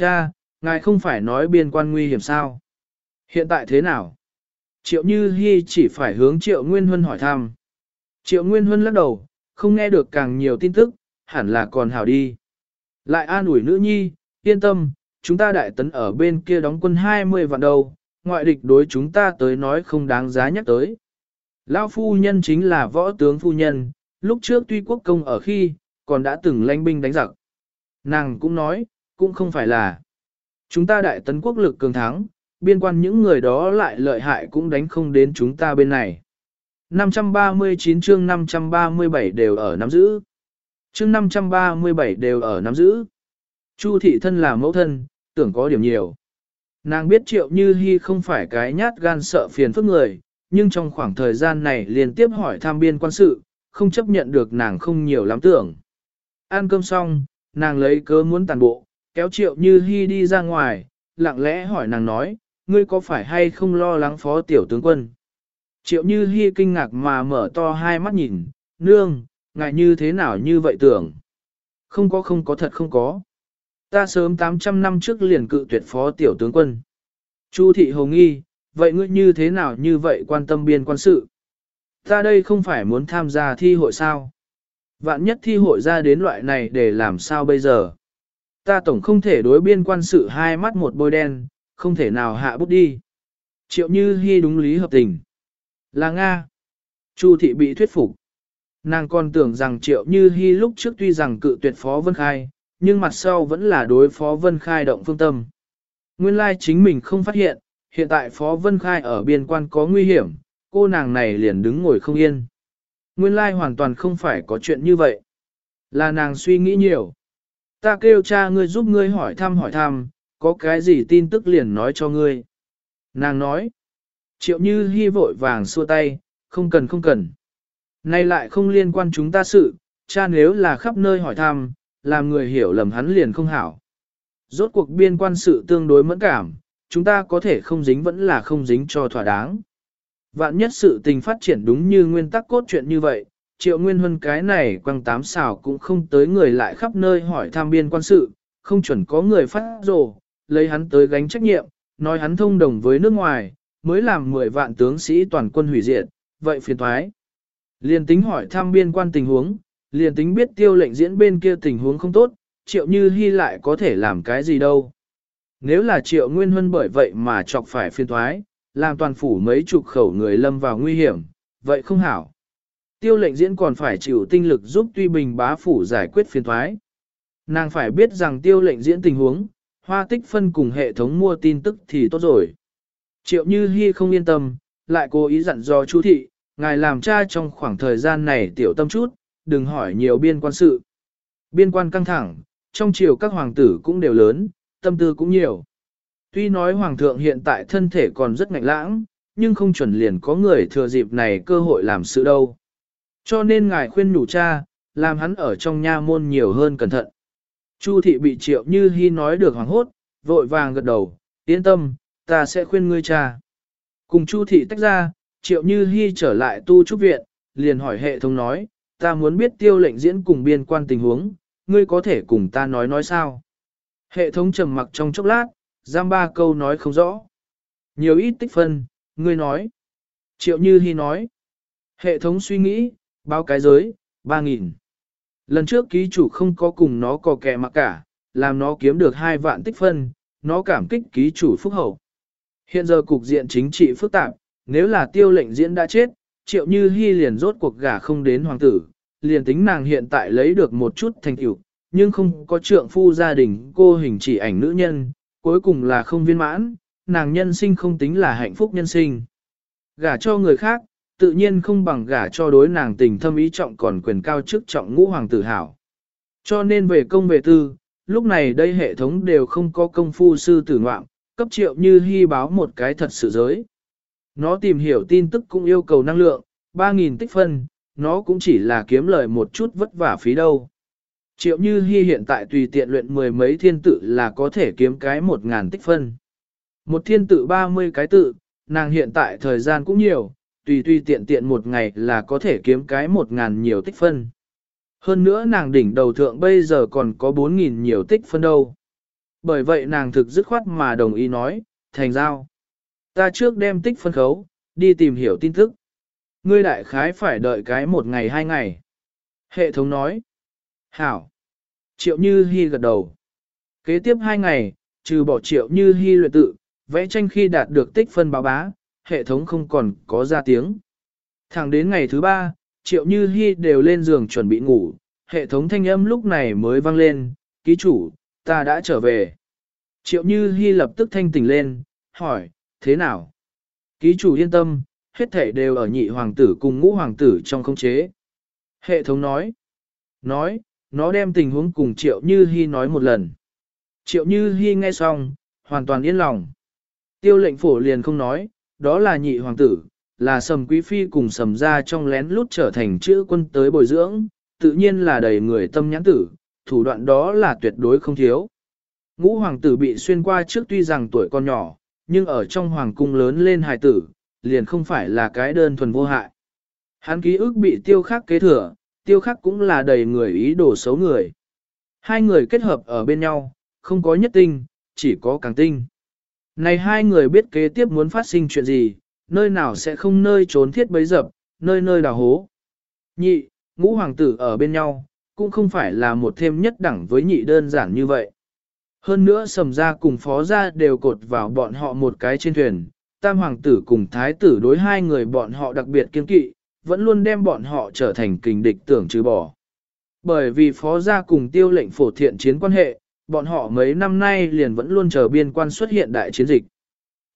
Cha, ngài không phải nói biên quan nguy hiểm sao? Hiện tại thế nào? Triệu Như Hi chỉ phải hướng Triệu Nguyên Huân hỏi thăm. Triệu Nguyên Huân lắc đầu, không nghe được càng nhiều tin tức, hẳn là còn hảo đi. Lại an ủi nữ nhi, yên tâm, chúng ta đại tấn ở bên kia đóng quân 20 vạn đầu, ngoại địch đối chúng ta tới nói không đáng giá nhắc tới. Lão phu nhân chính là võ tướng phu nhân, lúc trước tuy quốc công ở khi, còn đã từng lãnh binh đánh giặc. Nàng cũng nói, cũng không phải là. Chúng ta đại tấn quốc lực cường thắng, biên quan những người đó lại lợi hại cũng đánh không đến chúng ta bên này. 539 chương 537 đều ở nắm giữ. Chương 537 đều ở nắm giữ. Chu thị thân là mẫu thân, tưởng có điểm nhiều. Nàng biết triệu như hy không phải cái nhát gan sợ phiền phức người, nhưng trong khoảng thời gian này liên tiếp hỏi tham biên quan sự, không chấp nhận được nàng không nhiều lắm tưởng. Ăn cơm xong, nàng lấy cớ muốn tàn bộ, kéo triệu như hy đi ra ngoài, lặng lẽ hỏi nàng nói, ngươi có phải hay không lo lắng phó tiểu tướng quân? Triệu như hy kinh ngạc mà mở to hai mắt nhìn, nương, ngại như thế nào như vậy tưởng? Không có không có thật không có. Ta sớm 800 năm trước liền cự tuyệt phó tiểu tướng quân. Chu thị hồng nghi, vậy ngươi như thế nào như vậy quan tâm biên quan sự? Ta đây không phải muốn tham gia thi hội sao? Vạn nhất thi hội ra đến loại này để làm sao bây giờ? Ta tổng không thể đối biên quan sự hai mắt một bôi đen, không thể nào hạ bút đi. Triệu Như Hi đúng lý hợp tình. Là Nga. Chu thị bị thuyết phục. Nàng còn tưởng rằng Triệu Như Hi lúc trước tuy rằng cự tuyệt Phó Vân Khai, nhưng mặt sau vẫn là đối Phó Vân Khai động phương tâm. Nguyên lai chính mình không phát hiện, hiện tại Phó Vân Khai ở biên quan có nguy hiểm, cô nàng này liền đứng ngồi không yên. Nguyên lai hoàn toàn không phải có chuyện như vậy. Là nàng suy nghĩ nhiều. Ta kêu cha ngươi giúp ngươi hỏi thăm hỏi thăm, có cái gì tin tức liền nói cho ngươi. Nàng nói. Triệu như hy vội vàng xua tay, không cần không cần. Nay lại không liên quan chúng ta sự, cha nếu là khắp nơi hỏi thăm, làm người hiểu lầm hắn liền không hảo. Rốt cuộc biên quan sự tương đối mẫn cảm, chúng ta có thể không dính vẫn là không dính cho thỏa đáng. Vạn nhất sự tình phát triển đúng như nguyên tắc cốt truyện như vậy, triệu nguyên huân cái này quăng tám xào cũng không tới người lại khắp nơi hỏi tham biên quan sự, không chuẩn có người phát rồ, lấy hắn tới gánh trách nhiệm, nói hắn thông đồng với nước ngoài, mới làm 10 vạn tướng sĩ toàn quân hủy diệt, vậy phiền thoái. Liên tính hỏi tham biên quan tình huống, liền tính biết tiêu lệnh diễn bên kia tình huống không tốt, triệu như hy lại có thể làm cái gì đâu. Nếu là triệu nguyên huân bởi vậy mà chọc phải phiền thoái, làm toàn phủ mấy chục khẩu người lâm vào nguy hiểm, vậy không hảo. Tiêu lệnh diễn còn phải chịu tinh lực giúp tuy bình bá phủ giải quyết phiền thoái. Nàng phải biết rằng tiêu lệnh diễn tình huống, hoa tích phân cùng hệ thống mua tin tức thì tốt rồi. Triệu Như Hi không yên tâm, lại cố ý dặn dò chú thị, ngài làm cha trong khoảng thời gian này tiểu tâm chút, đừng hỏi nhiều biên quan sự. Biên quan căng thẳng, trong triều các hoàng tử cũng đều lớn, tâm tư cũng nhiều. Tuy nói hoàng thượng hiện tại thân thể còn rất ngạnh lãng, nhưng không chuẩn liền có người thừa dịp này cơ hội làm sự đâu. Cho nên ngài khuyên nhủ cha, làm hắn ở trong nha môn nhiều hơn cẩn thận. Chu thị bị triệu như hy nói được hoàng hốt, vội vàng gật đầu, yên tâm, ta sẽ khuyên ngươi cha. Cùng chu thị tách ra, triệu như hy trở lại tu trúc viện, liền hỏi hệ thống nói, ta muốn biết tiêu lệnh diễn cùng biên quan tình huống, ngươi có thể cùng ta nói nói sao. Hệ thống trầm mặc trong chốc lát, giam ba câu nói không rõ. Nhiều ít tích phân, ngươi nói. Triệu như hy nói. Hệ thống suy nghĩ, báo cái giới, 3.000. Lần trước ký chủ không có cùng nó có kẻ mặc cả, làm nó kiếm được 2 vạn tích phân, nó cảm kích ký chủ phúc hậu. Hiện giờ cục diện chính trị phức tạp, nếu là tiêu lệnh diễn đã chết, triệu như hy liền rốt cuộc gả không đến hoàng tử, liền tính nàng hiện tại lấy được một chút thành tựu, nhưng không có trượng phu gia đình cô hình chỉ ảnh nữ nhân, cuối cùng là không viên mãn, nàng nhân sinh không tính là hạnh phúc nhân sinh. Gả cho người khác, tự nhiên không bằng gả cho đối nàng tình thâm ý trọng còn quyền cao chức trọng ngũ hoàng tử hảo. Cho nên về công về tư, lúc này đây hệ thống đều không có công phu sư tử ngoạm, cấp triệu như hy báo một cái thật sự giới. Nó tìm hiểu tin tức cũng yêu cầu năng lượng, 3.000 tích phân, nó cũng chỉ là kiếm lời một chút vất vả phí đâu. Triệu như hy hiện tại tùy tiện luyện mười mấy thiên tự là có thể kiếm cái 1.000 tích phân. Một thiên tự 30 cái tự, nàng hiện tại thời gian cũng nhiều, tùy tùy tiện tiện một ngày là có thể kiếm cái một ngàn nhiều tích phân. Hơn nữa nàng đỉnh đầu thượng bây giờ còn có 4.000 nhiều tích phân đâu. Bởi vậy nàng thực dứt khoát mà đồng ý nói, thành giao. Ta trước đem tích phân khấu, đi tìm hiểu tin tức. Ngươi đại khái phải đợi cái một ngày hai ngày. Hệ thống nói. Hảo. Triệu Như Hi gật đầu. Kế tiếp hai ngày, trừ bỏ Triệu Như Hi luyện tự, vẽ tranh khi đạt được tích phân báo bá, hệ thống không còn có ra tiếng. Thẳng đến ngày thứ ba, Triệu Như Hi đều lên giường chuẩn bị ngủ, hệ thống thanh âm lúc này mới vang lên, ký chủ, ta đã trở về. Triệu Như Hi lập tức thanh tỉnh lên, hỏi, thế nào? Ký chủ yên tâm, hết thể đều ở nhị hoàng tử cùng ngũ hoàng tử trong không chế. Hệ thống nói, nói, nó đem tình huống cùng Triệu Như Hi nói một lần. Triệu Như Hi nghe xong, hoàn toàn yên lòng. Tiêu lệnh phổ liền không nói, đó là nhị hoàng tử, là sầm quý phi cùng sầm ra trong lén lút trở thành chữ quân tới bồi dưỡng, tự nhiên là đầy người tâm nhãn tử, thủ đoạn đó là tuyệt đối không thiếu. Ngũ hoàng tử bị xuyên qua trước tuy rằng tuổi còn nhỏ, nhưng ở trong hoàng cung lớn lên hài tử, liền không phải là cái đơn thuần vô hại. Hắn ký ức bị tiêu khắc kế thừa, tiêu khắc cũng là đầy người ý đồ xấu người. Hai người kết hợp ở bên nhau, không có nhất tinh, chỉ có càng tinh. Này hai người biết kế tiếp muốn phát sinh chuyện gì, nơi nào sẽ không nơi trốn thiết bấy dập, nơi nơi đào hố. Nhị, ngũ hoàng tử ở bên nhau, cũng không phải là một thêm nhất đẳng với nhị đơn giản như vậy. Hơn nữa sầm ra cùng phó ra đều cột vào bọn họ một cái trên thuyền, tam hoàng tử cùng thái tử đối hai người bọn họ đặc biệt kiên kỵ, vẫn luôn đem bọn họ trở thành kình địch tưởng trừ bỏ. Bởi vì phó gia cùng tiêu lệnh phổ thiện chiến quan hệ, bọn họ mấy năm nay liền vẫn luôn chờ biên quan xuất hiện đại chiến dịch.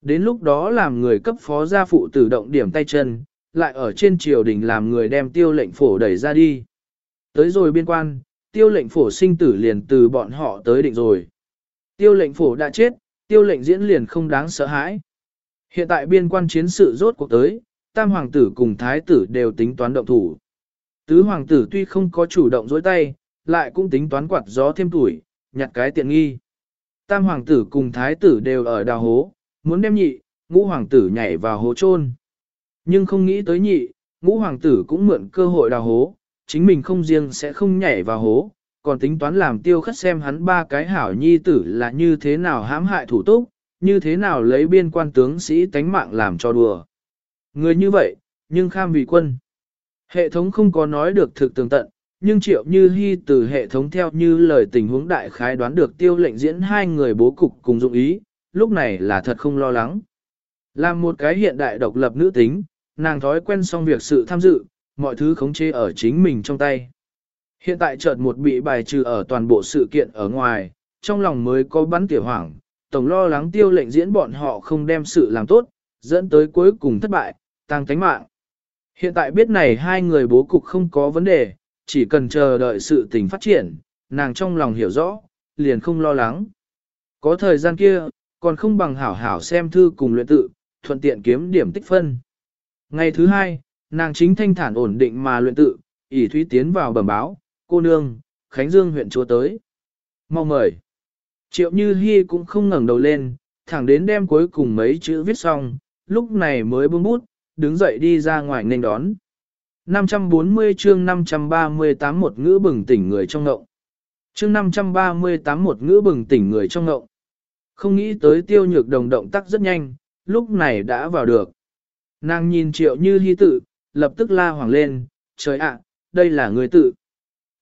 Đến lúc đó làm người cấp phó gia phụ tử động điểm tay chân, lại ở trên triều đình làm người đem tiêu lệnh phổ đẩy ra đi. Tới rồi biên quan, tiêu lệnh phổ sinh tử liền từ bọn họ tới định rồi. Tiêu lệnh phổ đã chết, tiêu lệnh diễn liền không đáng sợ hãi. Hiện tại biên quan chiến sự rốt cuộc tới, tam hoàng tử cùng thái tử đều tính toán động thủ. Tứ hoàng tử tuy không có chủ động dối tay, lại cũng tính toán quạt gió thêm tuổi, nhặt cái tiện nghi. Tam hoàng tử cùng thái tử đều ở đào hố, muốn đem nhị, ngũ hoàng tử nhảy vào hố chôn. Nhưng không nghĩ tới nhị, ngũ hoàng tử cũng mượn cơ hội đào hố, chính mình không riêng sẽ không nhảy vào hố, còn tính toán làm tiêu khất xem hắn ba cái hảo nhi tử là như thế nào hãm hại thủ túc, như thế nào lấy biên quan tướng sĩ tánh mạng làm cho đùa. Người như vậy, nhưng kham vì quân. Hệ thống không có nói được thực tường tận, nhưng triệu như hy từ hệ thống theo như lời tình huống đại khái đoán được tiêu lệnh diễn hai người bố cục cùng dụng ý, lúc này là thật không lo lắng. Làm một cái hiện đại độc lập nữ tính, nàng thói quen xong việc sự tham dự, mọi thứ khống chế ở chính mình trong tay. Hiện tại chợt một bị bài trừ ở toàn bộ sự kiện ở ngoài, trong lòng mới có bắn tiểu hoảng, tổng lo lắng tiêu lệnh diễn bọn họ không đem sự làm tốt, dẫn tới cuối cùng thất bại, tăng tánh mạng. Hiện tại biết này hai người bố cục không có vấn đề, chỉ cần chờ đợi sự tình phát triển, nàng trong lòng hiểu rõ, liền không lo lắng. Có thời gian kia, còn không bằng hảo hảo xem thư cùng luyện tự, thuận tiện kiếm điểm tích phân. Ngày thứ hai, nàng chính thanh thản ổn định mà luyện tự, ỷ thúy tiến vào bẩm báo, cô nương, Khánh Dương huyện chúa tới. Mau mời. Triệu Như Hi cũng không ngẩng đầu lên, thẳng đến đem cuối cùng mấy chữ viết xong, lúc này mới buông bút, đứng dậy đi ra ngoài nên đón. 540 chương 538 một ngữ bừng tỉnh người trong ngộng. Chương 538 một ngữ bừng tỉnh người trong ngộng. Không nghĩ tới tiêu nhược đồng động tác rất nhanh, lúc này đã vào được. Nàng nhìn triệu như hy tự, lập tức la hoàng lên, trời ạ, đây là người tự.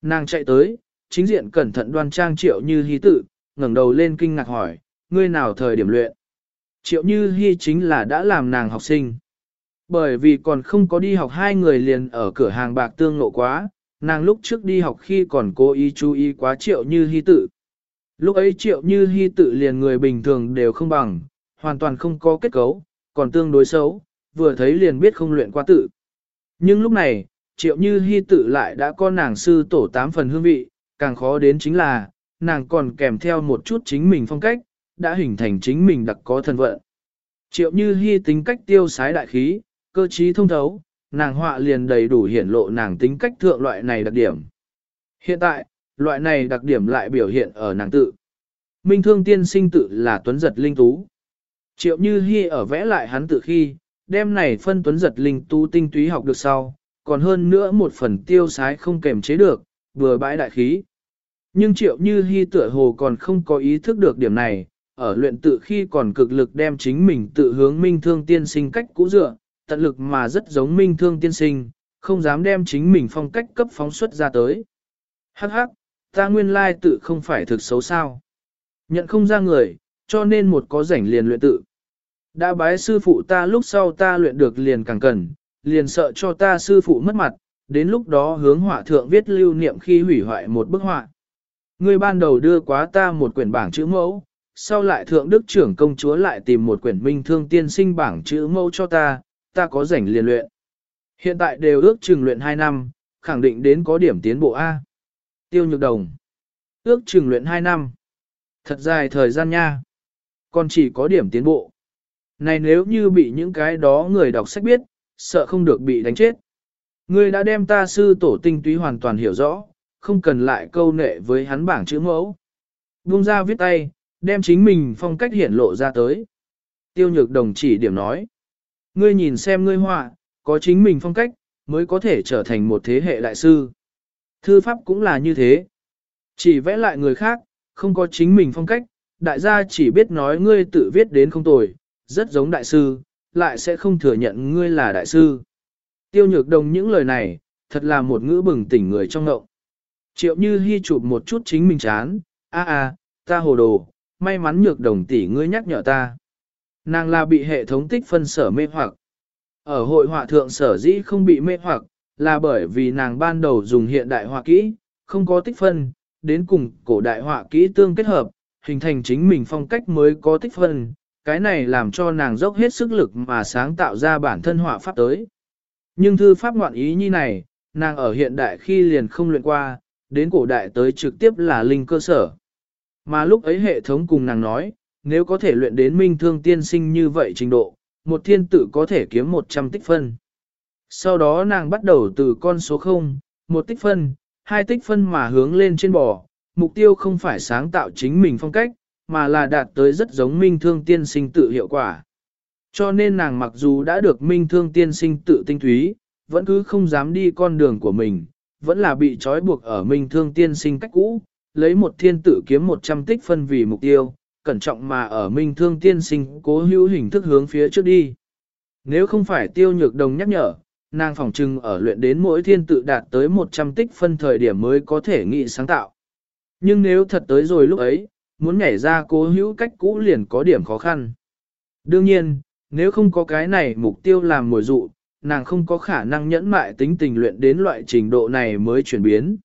Nàng chạy tới, chính diện cẩn thận đoan trang triệu như hy tự, ngẩng đầu lên kinh ngạc hỏi, ngươi nào thời điểm luyện. Triệu như hy chính là đã làm nàng học sinh. Bởi vì còn không có đi học hai người liền ở cửa hàng bạc tương nộ quá, nàng lúc trước đi học khi còn cố ý chú ý quá triệu như hy tự. Lúc ấy triệu như hy tự liền người bình thường đều không bằng, hoàn toàn không có kết cấu, còn tương đối xấu, vừa thấy liền biết không luyện qua tự. Nhưng lúc này, triệu như hy tự lại đã có nàng sư tổ tám phần hương vị, càng khó đến chính là, nàng còn kèm theo một chút chính mình phong cách, đã hình thành chính mình đặc có thân vận. Triệu như hy tính cách tiêu sái đại khí, cơ trí thông thấu, nàng họa liền đầy đủ hiển lộ nàng tính cách thượng loại này đặc điểm. Hiện tại, loại này đặc điểm lại biểu hiện ở nàng tự. Minh thương tiên sinh tự là tuấn giật linh tú. Triệu như hy ở vẽ lại hắn tự khi, đem này phân tuấn giật linh tú tinh túy học được sau, còn hơn nữa một phần tiêu sái không kềm chế được, vừa bãi đại khí. Nhưng triệu như hy tựa hồ còn không có ý thức được điểm này, ở luyện tự khi còn cực lực đem chính mình tự hướng minh thương tiên sinh cách cũ dựa, tận lực mà rất giống minh thương tiên sinh, không dám đem chính mình phong cách cấp phóng xuất ra tới. Hắc hắc, ta nguyên lai tự không phải thực xấu sao. Nhận không ra người, cho nên một có rảnh liền luyện tự. Đã bái sư phụ ta lúc sau ta luyện được liền càng cần, liền sợ cho ta sư phụ mất mặt, đến lúc đó hướng họa thượng viết lưu niệm khi hủy hoại một bức họa. Ngươi ban đầu đưa quá ta một quyển bảng chữ mẫu, sau lại thượng đức trưởng công chúa lại tìm một quyển minh thương tiên sinh bảng chữ mẫu cho ta, ta có rảnh liền luyện. Hiện tại đều ước chừng luyện 2 năm, khẳng định đến có điểm tiến bộ A. Tiêu nhược đồng. Ước chừng luyện 2 năm. Thật dài thời gian nha. Còn chỉ có điểm tiến bộ. Này nếu như bị những cái đó người đọc sách biết, sợ không được bị đánh chết. Ngươi đã đem ta sư tổ tinh túy hoàn toàn hiểu rõ, không cần lại câu nệ với hắn bảng chữ mẫu. Buông ra viết tay, đem chính mình phong cách hiển lộ ra tới. Tiêu nhược đồng chỉ điểm nói. Ngươi nhìn xem ngươi họa, có chính mình phong cách, mới có thể trở thành một thế hệ đại sư. Thư pháp cũng là như thế. Chỉ vẽ lại người khác, không có chính mình phong cách, đại gia chỉ biết nói ngươi tự viết đến không tồi, rất giống đại sư, lại sẽ không thừa nhận ngươi là đại sư. Tiêu nhược đồng những lời này, thật là một ngữ bừng tỉnh người trong ngậu. Triệu như hy chụp một chút chính mình chán, a a, ta hồ đồ, may mắn nhược đồng tỷ ngươi nhắc nhở ta. Nàng là bị hệ thống tích phân sở mê hoặc. Ở hội họa thượng sở dĩ không bị mê hoặc, là bởi vì nàng ban đầu dùng hiện đại họa kỹ, không có tích phân, đến cùng cổ đại họa kỹ tương kết hợp, hình thành chính mình phong cách mới có tích phân, cái này làm cho nàng dốc hết sức lực mà sáng tạo ra bản thân họa pháp tới. Nhưng thư pháp ngoạn ý như này, nàng ở hiện đại khi liền không luyện qua, đến cổ đại tới trực tiếp là linh cơ sở. Mà lúc ấy hệ thống cùng nàng nói, nếu có thể luyện đến minh thương tiên sinh như vậy trình độ, một thiên tử có thể kiếm 100 tích phân. Sau đó nàng bắt đầu từ con số 0, một tích phân, hai tích phân mà hướng lên trên bò, mục tiêu không phải sáng tạo chính mình phong cách, mà là đạt tới rất giống minh thương tiên sinh tự hiệu quả. Cho nên nàng mặc dù đã được minh thương tiên sinh tự tinh túy, vẫn cứ không dám đi con đường của mình, vẫn là bị trói buộc ở minh thương tiên sinh cách cũ, lấy một thiên tử kiếm 100 tích phân vì mục tiêu, cẩn trọng mà ở minh thương tiên sinh cố hữu hình thức hướng phía trước đi. Nếu không phải tiêu nhược đồng nhắc nhở, nàng phòng trưng ở luyện đến mỗi thiên tự đạt tới 100 tích phân thời điểm mới có thể nghị sáng tạo. Nhưng nếu thật tới rồi lúc ấy, muốn nhảy ra cố hữu cách cũ liền có điểm khó khăn. Đương nhiên, nếu không có cái này mục tiêu làm mồi dụ, nàng không có khả năng nhẫn mại tính tình luyện đến loại trình độ này mới chuyển biến.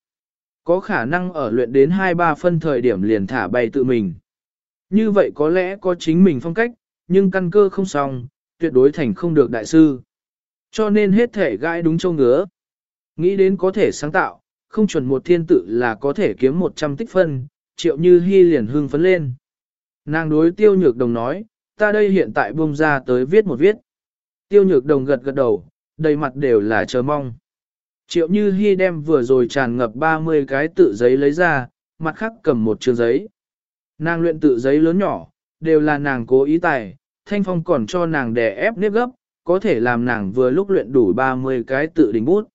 Có khả năng ở luyện đến 2-3 phân thời điểm liền thả bay tự mình. Như vậy có lẽ có chính mình phong cách, nhưng căn cơ không xong, tuyệt đối thành không được đại sư. Cho nên hết thể gai đúng châu ngứa. Nghĩ đến có thể sáng tạo, không chuẩn một thiên tự là có thể kiếm 100 tích phân, triệu như hy liền hưng phấn lên. Nàng đối tiêu nhược đồng nói, ta đây hiện tại buông ra tới viết một viết. Tiêu nhược đồng gật gật đầu, đầy mặt đều là chờ mong. Triệu như hy đem vừa rồi tràn ngập 30 cái tự giấy lấy ra, mặt khác cầm một trường giấy. Nàng luyện tự giấy lớn nhỏ, đều là nàng cố ý tài, thanh phong còn cho nàng đè ép nếp gấp, có thể làm nàng vừa lúc luyện đủ 30 cái tự đỉnh bút.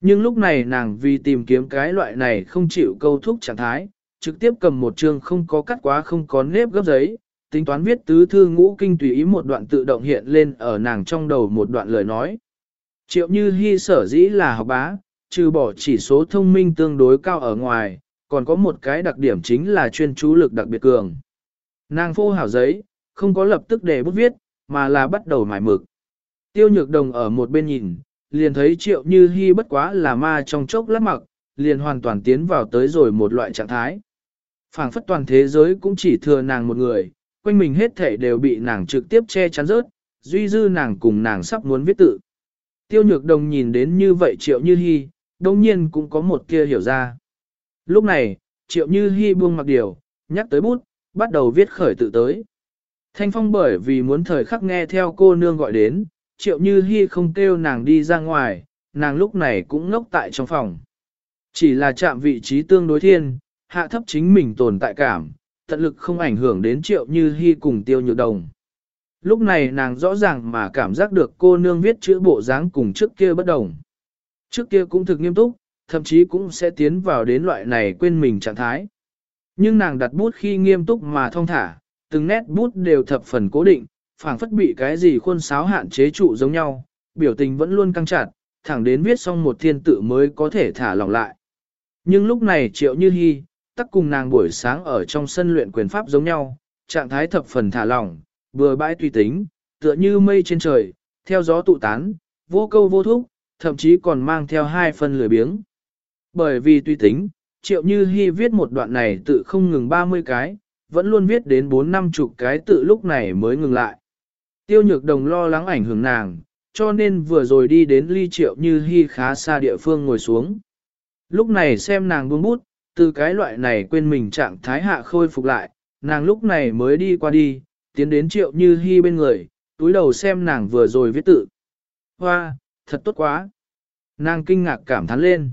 Nhưng lúc này nàng vì tìm kiếm cái loại này không chịu câu thúc trạng thái, trực tiếp cầm một chương không có cắt quá không có nếp gấp giấy, tính toán viết tứ thư ngũ kinh tùy ý một đoạn tự động hiện lên ở nàng trong đầu một đoạn lời nói. Triệu như hy sở dĩ là học bá, trừ bỏ chỉ số thông minh tương đối cao ở ngoài, còn có một cái đặc điểm chính là chuyên chú lực đặc biệt cường. Nàng phô hảo giấy, không có lập tức để bút viết, mà là bắt đầu mải mực. Tiêu nhược đồng ở một bên nhìn, liền thấy triệu như hy bất quá là ma trong chốc lát mặc, liền hoàn toàn tiến vào tới rồi một loại trạng thái. phảng phất toàn thế giới cũng chỉ thừa nàng một người, quanh mình hết thể đều bị nàng trực tiếp che chắn rớt, duy dư nàng cùng nàng sắp muốn viết tự. Tiêu nhược đồng nhìn đến như vậy triệu như hy, đồng nhiên cũng có một kia hiểu ra. Lúc này, triệu như hy buông mặc điều, nhắc tới bút, bắt đầu viết khởi tự tới. Thanh phong bởi vì muốn thời khắc nghe theo cô nương gọi đến, triệu như hy không kêu nàng đi ra ngoài, nàng lúc này cũng ngốc tại trong phòng. Chỉ là chạm vị trí tương đối thiên, hạ thấp chính mình tồn tại cảm, tận lực không ảnh hưởng đến triệu như hy cùng tiêu nhược đồng. Lúc này nàng rõ ràng mà cảm giác được cô nương viết chữ bộ dáng cùng trước kia bất đồng. Trước kia cũng thực nghiêm túc, thậm chí cũng sẽ tiến vào đến loại này quên mình trạng thái. Nhưng nàng đặt bút khi nghiêm túc mà thông thả, từng nét bút đều thập phần cố định, phảng phất bị cái gì khuôn sáo hạn chế trụ giống nhau, biểu tình vẫn luôn căng chặt, thẳng đến viết xong một thiên tự mới có thể thả lỏng lại. Nhưng lúc này triệu như hy, tắc cùng nàng buổi sáng ở trong sân luyện quyền pháp giống nhau, trạng thái thập phần thả lỏng, vừa bãi tùy tính, tựa như mây trên trời, theo gió tụ tán, vô câu vô thúc, thậm chí còn mang theo hai phần lười biếng. Bởi vì tùy tính, triệu như hy viết một đoạn này tự không ngừng 30 cái, vẫn luôn viết đến 4 năm chục cái tự lúc này mới ngừng lại. Tiêu nhược đồng lo lắng ảnh hưởng nàng, cho nên vừa rồi đi đến ly triệu như hy khá xa địa phương ngồi xuống. Lúc này xem nàng buông bút, từ cái loại này quên mình trạng thái hạ khôi phục lại, nàng lúc này mới đi qua đi, tiến đến triệu như hy bên người, túi đầu xem nàng vừa rồi viết tự. Hoa, thật tốt quá. Nàng kinh ngạc cảm thán lên.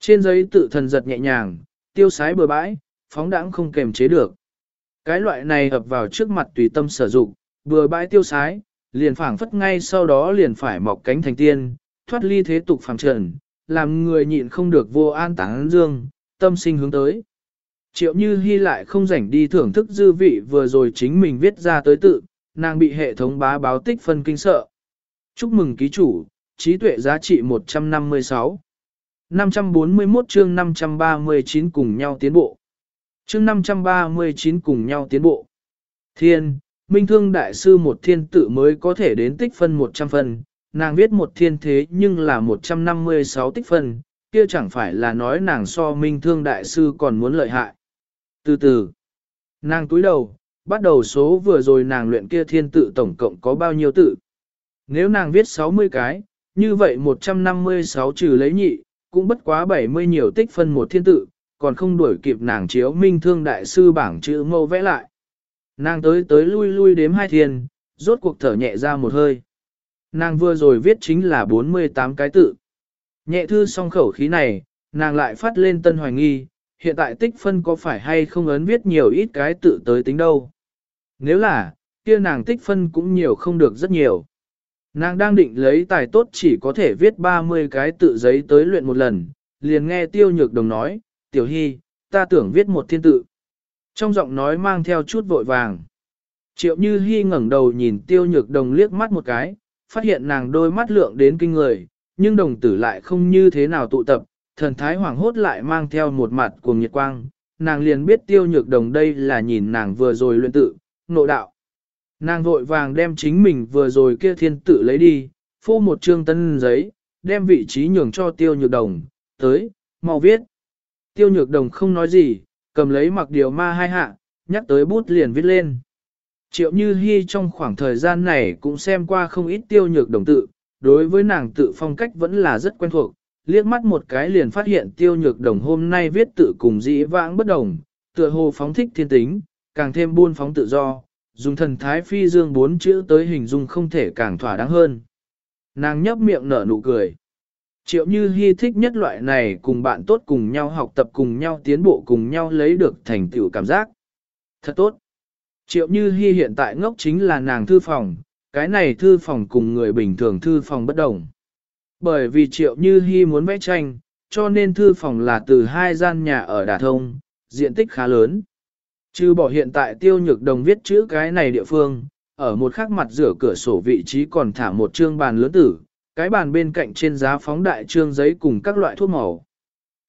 Trên giấy tự thần giật nhẹ nhàng, tiêu sái bừa bãi, phóng đãng không kềm chế được. Cái loại này ập vào trước mặt tùy tâm sử dụng, bừa bãi tiêu sái, liền phảng phất ngay sau đó liền phải mọc cánh thành tiên, thoát ly thế tục phàm trần, làm người nhịn không được vô an táng dương, tâm sinh hướng tới. Triệu Như Hi lại không rảnh đi thưởng thức dư vị vừa rồi chính mình viết ra tới tự, nàng bị hệ thống bá báo tích phân kinh sợ. Chúc mừng ký chủ, trí tuệ giá trị 156. 541 chương 539 cùng nhau tiến bộ. Chương 539 cùng nhau tiến bộ. Thiên, Minh Thương Đại Sư một thiên tự mới có thể đến tích phân 100 phân, nàng viết một thiên thế nhưng là 156 tích phân, kia chẳng phải là nói nàng so Minh Thương Đại Sư còn muốn lợi hại. Từ từ, nàng túi đầu, bắt đầu số vừa rồi nàng luyện kia thiên tự tổng cộng có bao nhiêu tự. Nếu nàng viết 60 cái, như vậy 156 trừ lấy nhị, cũng bất quá 70 nhiều tích phân một thiên tự, còn không đuổi kịp nàng chiếu minh thương đại sư bảng chữ mâu vẽ lại. Nàng tới tới lui lui đếm hai thiên, rốt cuộc thở nhẹ ra một hơi. Nàng vừa rồi viết chính là 48 cái tự. Nhẹ thư xong khẩu khí này, nàng lại phát lên tân hoài nghi, hiện tại tích phân có phải hay không ấn viết nhiều ít cái tự tới tính đâu. Nếu là, kia nàng tích phân cũng nhiều không được rất nhiều. Nàng đang định lấy tài tốt chỉ có thể viết 30 cái tự giấy tới luyện một lần, liền nghe tiêu nhược đồng nói, tiểu hy, ta tưởng viết một thiên tự. Trong giọng nói mang theo chút vội vàng. Triệu như hy ngẩng đầu nhìn tiêu nhược đồng liếc mắt một cái, phát hiện nàng đôi mắt lượng đến kinh người, nhưng đồng tử lại không như thế nào tụ tập, thần thái hoàng hốt lại mang theo một mặt cuồng nhiệt quang. Nàng liền biết tiêu nhược đồng đây là nhìn nàng vừa rồi luyện tự, nộ đạo. Nàng vội vàng đem chính mình vừa rồi kia thiên tử lấy đi, phô một trương tân giấy, đem vị trí nhường cho tiêu nhược đồng, tới, mau viết. Tiêu nhược đồng không nói gì, cầm lấy mặc điều ma hai hạ, nhắc tới bút liền viết lên. Triệu Như Hi trong khoảng thời gian này cũng xem qua không ít tiêu nhược đồng tự, đối với nàng tự phong cách vẫn là rất quen thuộc, liếc mắt một cái liền phát hiện tiêu nhược đồng hôm nay viết tự cùng dĩ vãng bất đồng, tựa hồ phóng thích thiên tính, càng thêm buôn phóng tự do, dùng thần thái phi dương bốn chữ tới hình dung không thể càng thỏa đáng hơn. Nàng nhấp miệng nở nụ cười. Triệu Như Hi thích nhất loại này cùng bạn tốt cùng nhau học tập cùng nhau tiến bộ cùng nhau lấy được thành tựu cảm giác. Thật tốt. Triệu Như Hi hiện tại ngốc chính là nàng thư phòng, cái này thư phòng cùng người bình thường thư phòng bất đồng. Bởi vì Triệu Như Hi muốn vẽ tranh, cho nên thư phòng là từ hai gian nhà ở Đà Thông, diện tích khá lớn. Chứ bỏ hiện tại tiêu nhược đồng viết chữ cái này địa phương, ở một khắc mặt rửa cửa sổ vị trí còn thả một trương bàn lớn tử, cái bàn bên cạnh trên giá phóng đại trương giấy cùng các loại thuốc màu.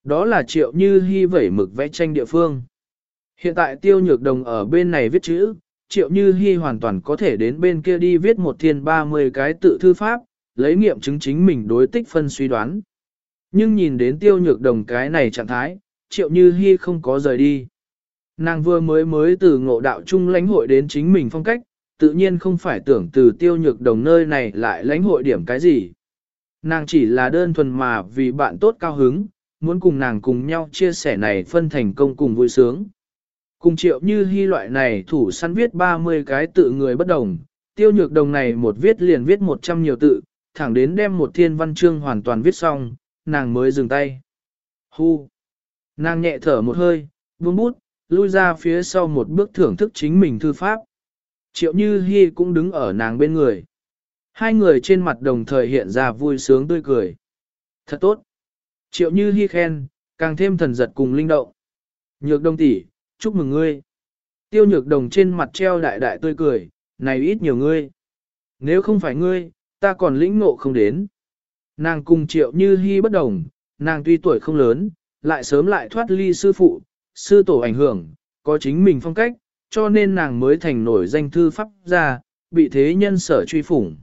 Đó là triệu như hy vẩy mực vẽ tranh địa phương. Hiện tại tiêu nhược đồng ở bên này viết chữ, triệu như hy hoàn toàn có thể đến bên kia đi viết một thiên 30 cái tự thư pháp, lấy nghiệm chứng chính mình đối tích phân suy đoán. Nhưng nhìn đến tiêu nhược đồng cái này trạng thái, triệu như hy không có rời đi. Nàng vừa mới mới từ ngộ đạo Chung lãnh hội đến chính mình phong cách, tự nhiên không phải tưởng từ tiêu nhược đồng nơi này lại lãnh hội điểm cái gì. Nàng chỉ là đơn thuần mà vì bạn tốt cao hứng, muốn cùng nàng cùng nhau chia sẻ này phân thành công cùng vui sướng. Cùng triệu như hy loại này thủ săn viết 30 cái tự người bất đồng, tiêu nhược đồng này một viết liền viết 100 nhiều tự, thẳng đến đem một thiên văn chương hoàn toàn viết xong, nàng mới dừng tay. Hu! Nàng nhẹ thở một hơi, buông bút, lui ra phía sau một bước thưởng thức chính mình thư pháp. Triệu Như Hi cũng đứng ở nàng bên người. Hai người trên mặt đồng thời hiện ra vui sướng tươi cười. Thật tốt. Triệu như hi khen, càng thêm thần giật cùng linh động. Nhược đồng tỷ, chúc mừng ngươi. Tiêu nhược đồng trên mặt treo đại đại tươi cười, này ít nhiều ngươi. Nếu không phải ngươi, ta còn lĩnh ngộ không đến. Nàng cùng triệu như hy bất đồng, nàng tuy tuổi không lớn, lại sớm lại thoát ly sư phụ, sư tổ ảnh hưởng, có chính mình phong cách, cho nên nàng mới thành nổi danh thư pháp gia, bị thế nhân sở truy phủng.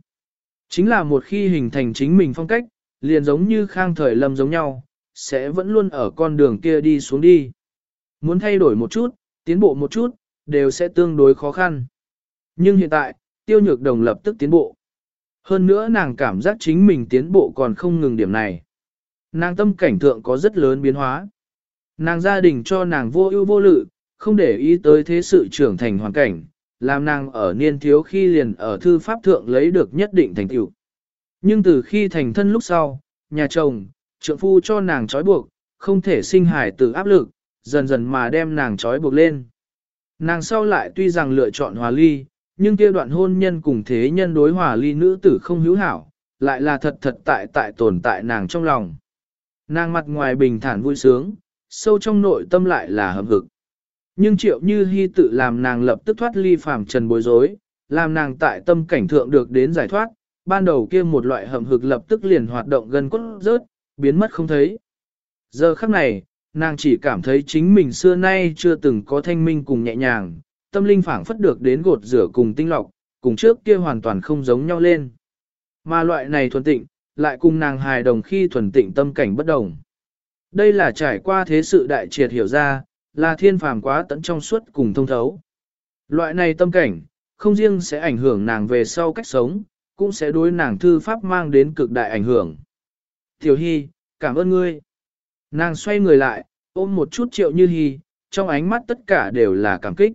Chính là một khi hình thành chính mình phong cách, liền giống như khang thời lâm giống nhau, sẽ vẫn luôn ở con đường kia đi xuống đi. Muốn thay đổi một chút, tiến bộ một chút, đều sẽ tương đối khó khăn. Nhưng hiện tại, tiêu nhược đồng lập tức tiến bộ. Hơn nữa nàng cảm giác chính mình tiến bộ còn không ngừng điểm này. Nàng tâm cảnh thượng có rất lớn biến hóa. Nàng gia đình cho nàng vô ưu vô lự, không để ý tới thế sự trưởng thành hoàn cảnh, làm nàng ở niên thiếu khi liền ở thư pháp thượng lấy được nhất định thành tựu. Nhưng từ khi thành thân lúc sau, nhà chồng, trượng phu cho nàng trói buộc, không thể sinh hài từ áp lực, dần dần mà đem nàng trói buộc lên. Nàng sau lại tuy rằng lựa chọn hòa ly, nhưng kia đoạn hôn nhân cùng thế nhân đối hòa ly nữ tử không hữu hảo, lại là thật thật tại tại tồn tại nàng trong lòng. Nàng mặt ngoài bình thản vui sướng, sâu trong nội tâm lại là hầm hực. Nhưng triệu như hy tự làm nàng lập tức thoát ly phàm trần bối rối, làm nàng tại tâm cảnh thượng được đến giải thoát, ban đầu kia một loại hầm hực lập tức liền hoạt động gần cốt rớt, biến mất không thấy. Giờ khắc này, nàng chỉ cảm thấy chính mình xưa nay chưa từng có thanh minh cùng nhẹ nhàng, tâm linh phảng phất được đến gột rửa cùng tinh lọc, cùng trước kia hoàn toàn không giống nhau lên. Mà loại này thuần tịnh, lại cùng nàng hài đồng khi thuần tịnh tâm cảnh bất đồng. Đây là trải qua thế sự đại triệt hiểu ra, là thiên phàm quá tận trong suốt cùng thông thấu. Loại này tâm cảnh, không riêng sẽ ảnh hưởng nàng về sau cách sống, cũng sẽ đối nàng thư pháp mang đến cực đại ảnh hưởng. Tiểu Hy, cảm ơn ngươi. Nàng xoay người lại, ôm một chút triệu như Hy, trong ánh mắt tất cả đều là cảm kích.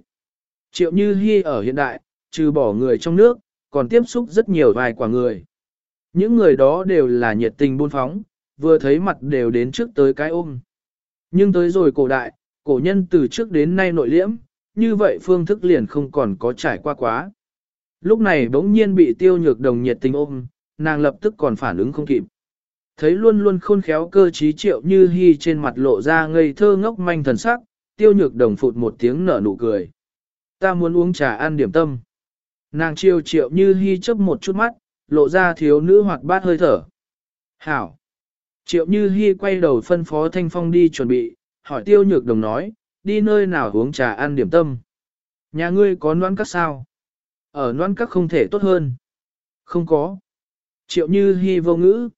Triệu như Hy ở hiện đại, trừ bỏ người trong nước, còn tiếp xúc rất nhiều vài quả người. Những người đó đều là nhiệt tình buôn phóng, vừa thấy mặt đều đến trước tới cái ôm. Nhưng tới rồi cổ đại, cổ nhân từ trước đến nay nội liễm, như vậy phương thức liền không còn có trải qua quá. Lúc này bỗng nhiên bị tiêu nhược đồng nhiệt tình ôm, nàng lập tức còn phản ứng không kịp. Thấy luôn luôn khôn khéo cơ trí triệu như hy trên mặt lộ ra ngây thơ ngốc manh thần sắc, tiêu nhược đồng phụt một tiếng nở nụ cười. Ta muốn uống trà ăn điểm tâm. Nàng chiêu triệu như hy chớp một chút mắt, lộ ra thiếu nữ hoạt bát hơi thở. Hảo! Triệu như Hi quay đầu phân phó thanh phong đi chuẩn bị, hỏi tiêu nhược đồng nói, đi nơi nào uống trà ăn điểm tâm. Nhà ngươi có noan các sao? Ở noan các không thể tốt hơn. Không có. Triệu như Hi vô ngữ.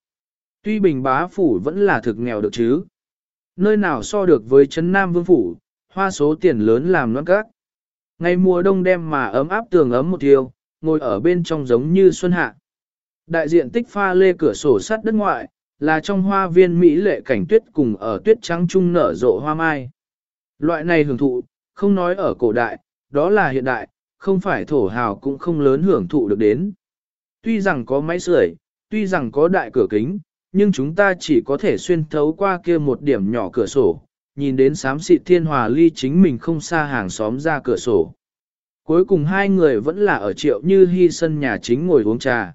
Tuy bình bá phủ vẫn là thực nghèo được chứ. Nơi nào so được với Trấn Nam Vương Phủ, hoa số tiền lớn làm noan các. Ngày mùa đông đem mà ấm áp tường ấm một tiêu, ngồi ở bên trong giống như xuân hạ. Đại diện tích pha lê cửa sổ sắt đất ngoại, là trong hoa viên Mỹ lệ cảnh tuyết cùng ở tuyết trắng trung nở rộ hoa mai. Loại này hưởng thụ, không nói ở cổ đại, đó là hiện đại, không phải thổ hào cũng không lớn hưởng thụ được đến. Tuy rằng có máy sưởi, tuy rằng có đại cửa kính, nhưng chúng ta chỉ có thể xuyên thấu qua kia một điểm nhỏ cửa sổ, nhìn đến sám xịt thiên hòa ly chính mình không xa hàng xóm ra cửa sổ. Cuối cùng hai người vẫn là ở triệu như hy sân nhà chính ngồi uống trà.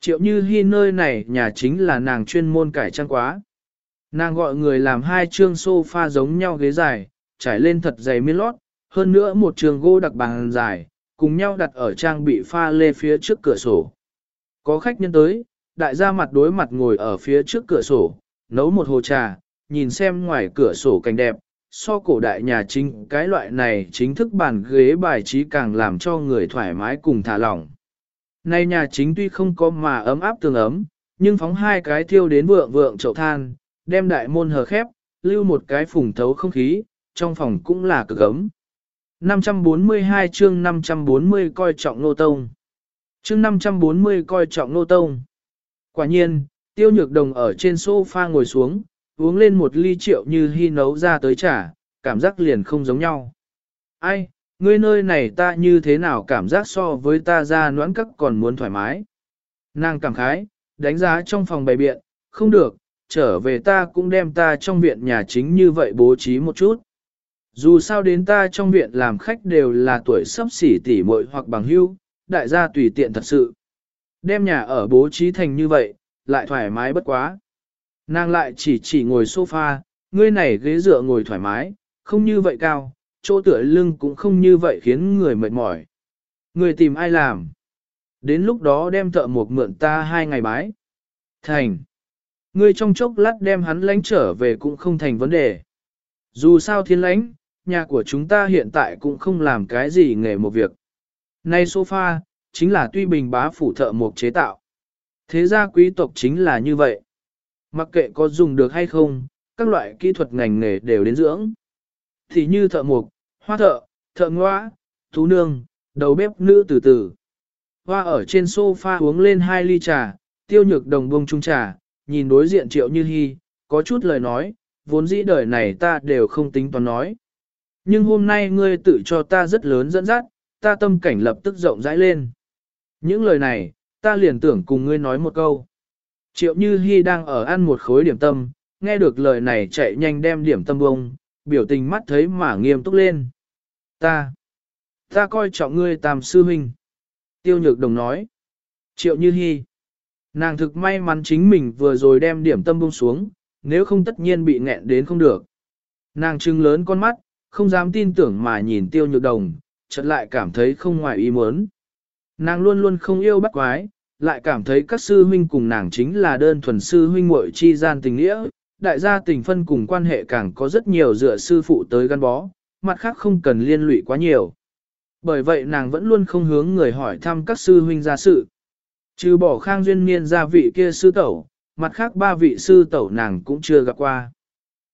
Triệu như hy nơi này nhà chính là nàng chuyên môn cải trang quá. Nàng gọi người làm hai chương sofa giống nhau ghế dài, trải lên thật dày miên lót, hơn nữa một trường gỗ đặc bàn dài, cùng nhau đặt ở trang bị pha lê phía trước cửa sổ. Có khách nhân tới, đại gia mặt đối mặt ngồi ở phía trước cửa sổ, nấu một hồ trà, nhìn xem ngoài cửa sổ cảnh đẹp, so cổ đại nhà chính cái loại này chính thức bàn ghế bài trí càng làm cho người thoải mái cùng thả lỏng. Nay nhà chính tuy không có mà ấm áp tường ấm, nhưng phóng hai cái thiêu đến vượng vượng chậu than, đem đại môn hờ khép, lưu một cái phủng thấu không khí, trong phòng cũng là cực ấm. 542 chương 540 coi trọng nô tông. Chương 540 coi trọng nô tông. Quả nhiên, tiêu nhược đồng ở trên sofa ngồi xuống, uống lên một ly triệu như hy nấu ra tới trà, cảm giác liền không giống nhau. Ai, ngươi nơi này ta như thế nào cảm giác so với ta ra noãn các còn muốn thoải mái. Nàng cảm khái, đánh giá trong phòng bày biện, không được, trở về ta cũng đem ta trong viện nhà chính như vậy bố trí một chút. Dù sao đến ta trong viện làm khách đều là tuổi sắp xỉ tỷ muội hoặc bằng hưu, đại gia tùy tiện thật sự. Đem nhà ở bố trí thành như vậy, lại thoải mái bất quá. Nàng lại chỉ chỉ ngồi sofa, ngươi này ghế dựa ngồi thoải mái, không như vậy cao, chỗ tựa lưng cũng không như vậy khiến người mệt mỏi. Người tìm ai làm? Đến lúc đó đem thợ một mượn ta hai ngày bái. Thành. Ngươi trong chốc lát đem hắn lánh trở về cũng không thành vấn đề. Dù sao thiên lãnh, nhà của chúng ta hiện tại cũng không làm cái gì nghề một việc. Nay sofa, chính là tuy bình bá phủ thợ mộc chế tạo. Thế ra quý tộc chính là như vậy. Mặc kệ có dùng được hay không, các loại kỹ thuật ngành nghề đều đến dưỡng. Thì như thợ mộc, hoa thợ, thợ ngoa, thú nương, đầu bếp nữ từ từ. Hoa ở trên sofa uống lên hai ly trà, tiêu nhược đồng bông trung trà, nhìn đối diện triệu như hy, có chút lời nói, vốn dĩ đời này ta đều không tính toán nói. Nhưng hôm nay ngươi tự cho ta rất lớn dẫn dắt, ta tâm cảnh lập tức rộng rãi lên. Những lời này, ta liền tưởng cùng ngươi nói một câu. Triệu Như Hi đang ở ăn một khối điểm tâm, nghe được lời này chạy nhanh đem điểm tâm bông, biểu tình mắt thấy mà nghiêm túc lên. Ta, ta coi trọng ngươi tam sư huynh. Tiêu Nhược Đồng nói. Triệu Như Hi. Nàng thực may mắn chính mình vừa rồi đem điểm tâm bông xuống, nếu không tất nhiên bị nghẹn đến không được. Nàng trưng lớn con mắt, không dám tin tưởng mà nhìn Tiêu Nhược Đồng, chợt lại cảm thấy không ngoài ý muốn. Nàng luôn luôn không yêu bắt quái, lại cảm thấy các sư huynh cùng nàng chính là đơn thuần sư huynh muội chi gian tình nghĩa, đại gia tình phân cùng quan hệ càng có rất nhiều dựa sư phụ tới gắn bó, mặt khác không cần liên lụy quá nhiều. Bởi vậy nàng vẫn luôn không hướng người hỏi thăm các sư huynh gia sự. Trừ bỏ khang duyên niên gia vị kia sư tẩu, mặt khác ba vị sư tẩu nàng cũng chưa gặp qua.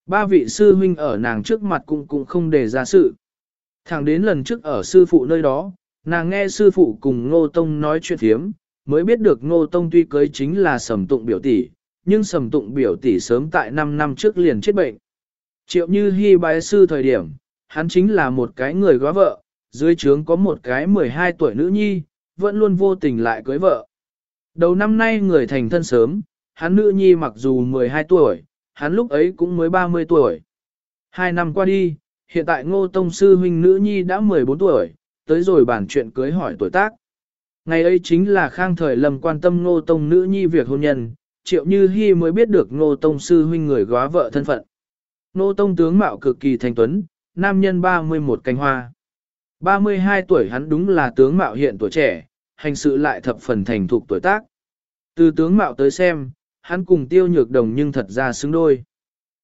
Ba vị sư huynh ở nàng trước mặt cũng cũng không để ra sự. Thẳng đến lần trước ở sư phụ nơi đó, nàng nghe sư phụ cùng Ngô Tông nói chuyện thiếm, mới biết được Ngô Tông tuy cưới chính là sầm tụng biểu tỷ, nhưng sầm tụng biểu tỷ sớm tại 5 năm trước liền chết bệnh. Triệu như hy bái sư thời điểm, hắn chính là một cái người góa vợ, dưới trướng có một cái 12 tuổi nữ nhi, vẫn luôn vô tình lại cưới vợ. Đầu năm nay người thành thân sớm, hắn nữ nhi mặc dù 12 tuổi, hắn lúc ấy cũng mới 30 tuổi. Hai năm qua đi, hiện tại ngô tông sư huynh nữ nhi đã 14 tuổi, tới rồi bản chuyện cưới hỏi tuổi tác. Ngày ấy chính là khang thời lầm quan tâm ngô tông nữ nhi việc hôn nhân, triệu như hy mới biết được ngô tông sư huynh người góa vợ thân phận. Ngô tông tướng mạo cực kỳ thành tuấn, nam nhân 31 cánh hoa. 32 tuổi hắn đúng là tướng mạo hiện tuổi trẻ, hành sự lại thập phần thành thục tuổi tác. Từ tướng mạo tới xem, hắn cùng tiêu nhược đồng nhưng thật ra xứng đôi.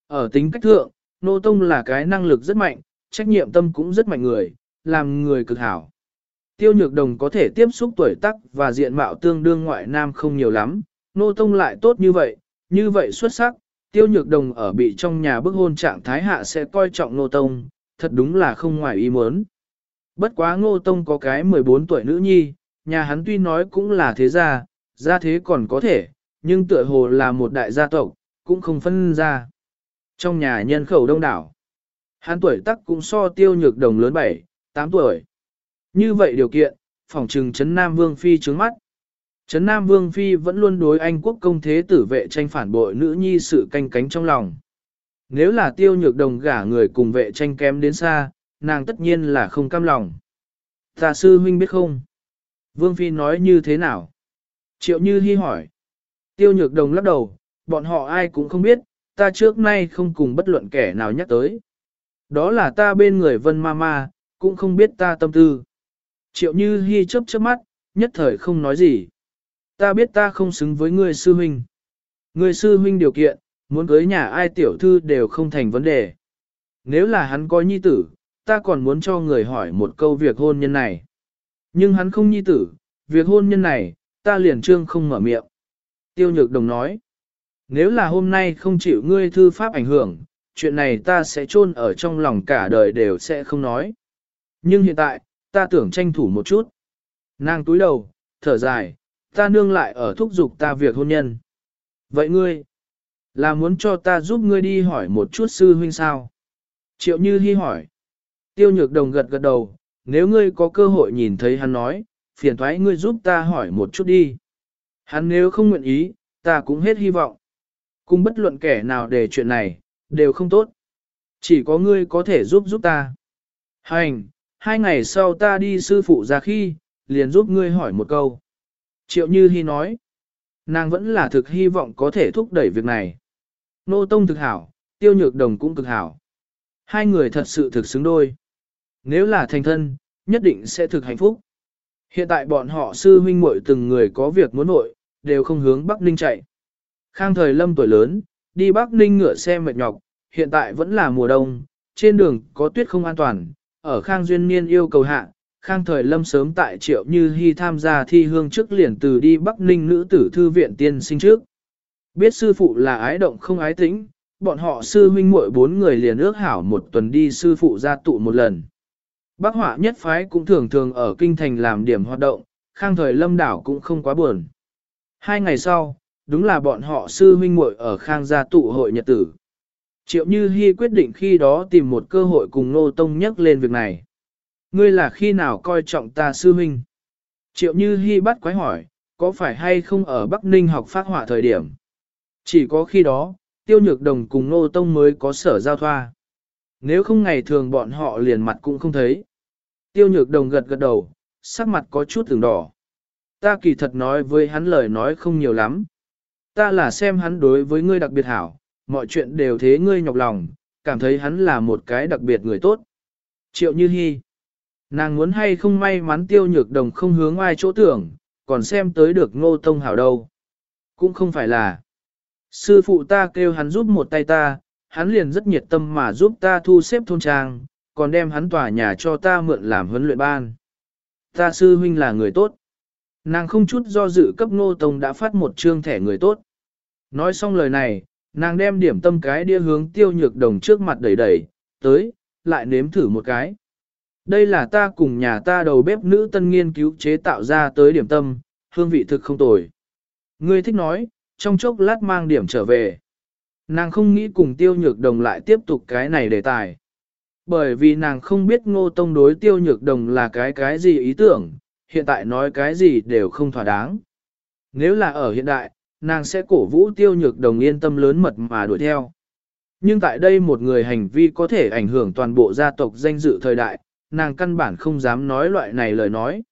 Ở tính cách thượng, Nô Tông là cái năng lực rất mạnh, trách nhiệm tâm cũng rất mạnh người, làm người cực hảo. Tiêu nhược đồng có thể tiếp xúc tuổi tác và diện mạo tương đương ngoại nam không nhiều lắm, Nô Tông lại tốt như vậy, như vậy xuất sắc, tiêu nhược đồng ở bị trong nhà bức hôn trạng thái hạ sẽ coi trọng Nô Tông, thật đúng là không ngoài ý muốn. Bất quá Ngô Tông có cái 14 tuổi nữ nhi, nhà hắn tuy nói cũng là thế gia, gia thế còn có thể, nhưng tựa hồ là một đại gia tộc, cũng không phân ra. Trong nhà nhân khẩu đông đảo, hắn tuổi tác cũng so tiêu nhược đồng lớn 7, 8 tuổi. Như vậy điều kiện, phòng trừng Trấn Nam Vương Phi trướng mắt. Trấn Nam Vương Phi vẫn luôn đối Anh quốc công thế tử vệ tranh phản bội nữ nhi sự canh cánh trong lòng. Nếu là tiêu nhược đồng gả người cùng vệ tranh kém đến xa, nàng tất nhiên là không cam lòng. Tà sư huynh biết không? Vương Phi nói như thế nào? Triệu Như Hi hỏi. Tiêu nhược đồng lắc đầu, bọn họ ai cũng không biết, ta trước nay không cùng bất luận kẻ nào nhắc tới. Đó là ta bên người vân ma ma, cũng không biết ta tâm tư. Triệu Như Hi chớp chớp mắt, nhất thời không nói gì. Ta biết ta không xứng với người sư huynh. Người sư huynh điều kiện, muốn cưới nhà ai tiểu thư đều không thành vấn đề. Nếu là hắn có nhi tử, ta còn muốn cho người hỏi một câu việc hôn nhân này. Nhưng hắn không nhi tử, việc hôn nhân này, ta liền trương không mở miệng. Tiêu nhược đồng nói, nếu là hôm nay không chịu ngươi thư pháp ảnh hưởng, chuyện này ta sẽ chôn ở trong lòng cả đời đều sẽ không nói. Nhưng hiện tại, ta tưởng tranh thủ một chút. Nàng túi đầu, thở dài, ta nương lại ở thúc giục ta việc hôn nhân. Vậy ngươi, là muốn cho ta giúp ngươi đi hỏi một chút sư huynh sao? Triệu Như Hi hỏi. Tiêu nhược đồng gật gật đầu, nếu ngươi có cơ hội nhìn thấy hắn nói, phiền thoái ngươi giúp ta hỏi một chút đi. Hắn nếu không nguyện ý, ta cũng hết hy vọng. Cùng bất luận kẻ nào để chuyện này, đều không tốt. Chỉ có ngươi có thể giúp giúp ta. Hành, hai ngày sau ta đi sư phụ ra khi, liền giúp ngươi hỏi một câu. Triệu Như Hi nói, nàng vẫn là thực hy vọng có thể thúc đẩy việc này. Nô Tông thực hảo, tiêu nhược đồng cũng cực hảo. Hai người thật sự thực xứng đôi. Nếu là thành thân, nhất định sẽ thực hạnh phúc. Hiện tại bọn họ sư huynh muội từng người có việc muốn nội, đều không hướng Bắc Ninh chạy. Khang thời lâm tuổi lớn, đi Bắc Ninh ngựa xe mệt nhọc, hiện tại vẫn là mùa đông, trên đường có tuyết không an toàn, ở Khang Duyên Niên yêu cầu hạ, Khang Thời Lâm sớm tại triệu như hy tham gia thi hương trước liền từ đi Bắc Ninh nữ tử thư viện tiên sinh trước. Biết sư phụ là ái động không ái tĩnh, bọn họ sư huynh muội bốn người liền ước hảo một tuần đi sư phụ ra tụ một lần. Bác họa nhất phái cũng thường thường ở kinh thành làm điểm hoạt động, Khang Thời Lâm đảo cũng không quá buồn. Hai ngày sau, đúng là bọn họ sư huynh muội ở Khang gia tụ hội nhật tử. Triệu Như Hi quyết định khi đó tìm một cơ hội cùng Nô Tông nhắc lên việc này. Ngươi là khi nào coi trọng ta sư huynh? Triệu Như Hi bắt quái hỏi, có phải hay không ở Bắc Ninh học phát họa thời điểm? Chỉ có khi đó, Tiêu Nhược Đồng cùng Nô Tông mới có sở giao thoa. Nếu không ngày thường bọn họ liền mặt cũng không thấy. Tiêu Nhược Đồng gật gật đầu, sắc mặt có chút từng đỏ. Ta kỳ thật nói với hắn lời nói không nhiều lắm. Ta là xem hắn đối với ngươi đặc biệt hảo, mọi chuyện đều thế ngươi nhọc lòng, cảm thấy hắn là một cái đặc biệt người tốt. Triệu Như Hi Nàng muốn hay không may mắn tiêu nhược đồng không hướng ai chỗ tưởng, còn xem tới được ngô tông hảo đâu. Cũng không phải là. Sư phụ ta kêu hắn giúp một tay ta, hắn liền rất nhiệt tâm mà giúp ta thu xếp thôn trang, còn đem hắn tòa nhà cho ta mượn làm huấn luyện ban. Ta sư huynh là người tốt. Nàng không chút do dự cấp ngô tông đã phát một trương thẻ người tốt. Nói xong lời này, nàng đem điểm tâm cái đĩa hướng tiêu nhược đồng trước mặt đẩy đẩy, tới, lại nếm thử một cái. Đây là ta cùng nhà ta đầu bếp nữ tân nghiên cứu chế tạo ra tới điểm tâm, hương vị thực không tồi. Ngươi thích nói, trong chốc lát mang điểm trở về. Nàng không nghĩ cùng tiêu nhược đồng lại tiếp tục cái này đề tài. Bởi vì nàng không biết ngô tông đối tiêu nhược đồng là cái cái gì ý tưởng, hiện tại nói cái gì đều không thỏa đáng. Nếu là ở hiện đại, nàng sẽ cổ vũ tiêu nhược đồng yên tâm lớn mật mà đuổi theo. Nhưng tại đây một người hành vi có thể ảnh hưởng toàn bộ gia tộc danh dự thời đại, nàng căn bản không dám nói loại này lời nói.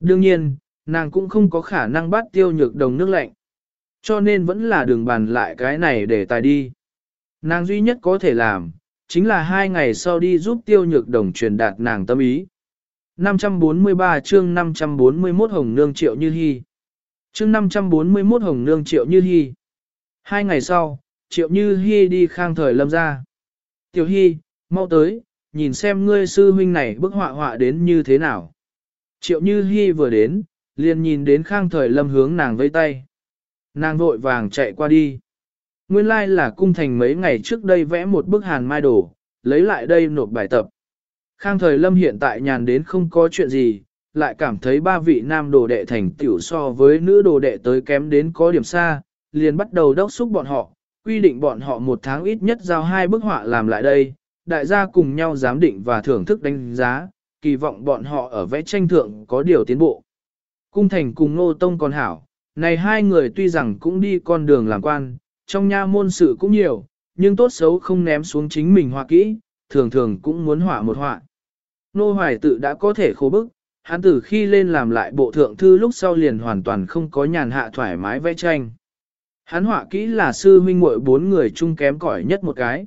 Đương nhiên, nàng cũng không có khả năng bắt tiêu nhược đồng nước lạnh. Cho nên vẫn là đường bàn lại cái này để tài đi. Nàng duy nhất có thể làm, chính là hai ngày sau đi giúp tiêu nhược đồng truyền đạt nàng tâm ý. 543 chương 541 Hồng Nương Triệu Như Hi Chương 541 Hồng Nương Triệu Như Hi Hai ngày sau, Triệu Như Hi đi khang thời lâm ra. Tiểu Hi, mau tới, nhìn xem ngươi sư huynh này bức họa họa đến như thế nào. Triệu Như Hi vừa đến, liền nhìn đến khang thời lâm hướng nàng vây tay. Nàng vội vàng chạy qua đi. Nguyên lai like là cung thành mấy ngày trước đây vẽ một bức hàn mai đổ, lấy lại đây nộp bài tập. Khang thời lâm hiện tại nhàn đến không có chuyện gì, lại cảm thấy ba vị nam đồ đệ thành tiểu so với nữ đồ đệ tới kém đến có điểm xa, liền bắt đầu đốc xúc bọn họ, quy định bọn họ một tháng ít nhất giao hai bức họa làm lại đây, đại gia cùng nhau giám định và thưởng thức đánh giá, kỳ vọng bọn họ ở vẽ tranh thượng có điều tiến bộ. Cung thành cùng Nô Tông còn hảo, này hai người tuy rằng cũng đi con đường làm quan, trong nha môn sự cũng nhiều, nhưng tốt xấu không ném xuống chính mình họa kỹ, thường thường cũng muốn họa một họa. Nô Hoài tự đã có thể khô bức, hắn từ khi lên làm lại bộ thượng thư lúc sau liền hoàn toàn không có nhàn hạ thoải mái vẽ tranh. Hắn họa kỹ là sư huynh muội bốn người chung kém cỏi nhất một cái.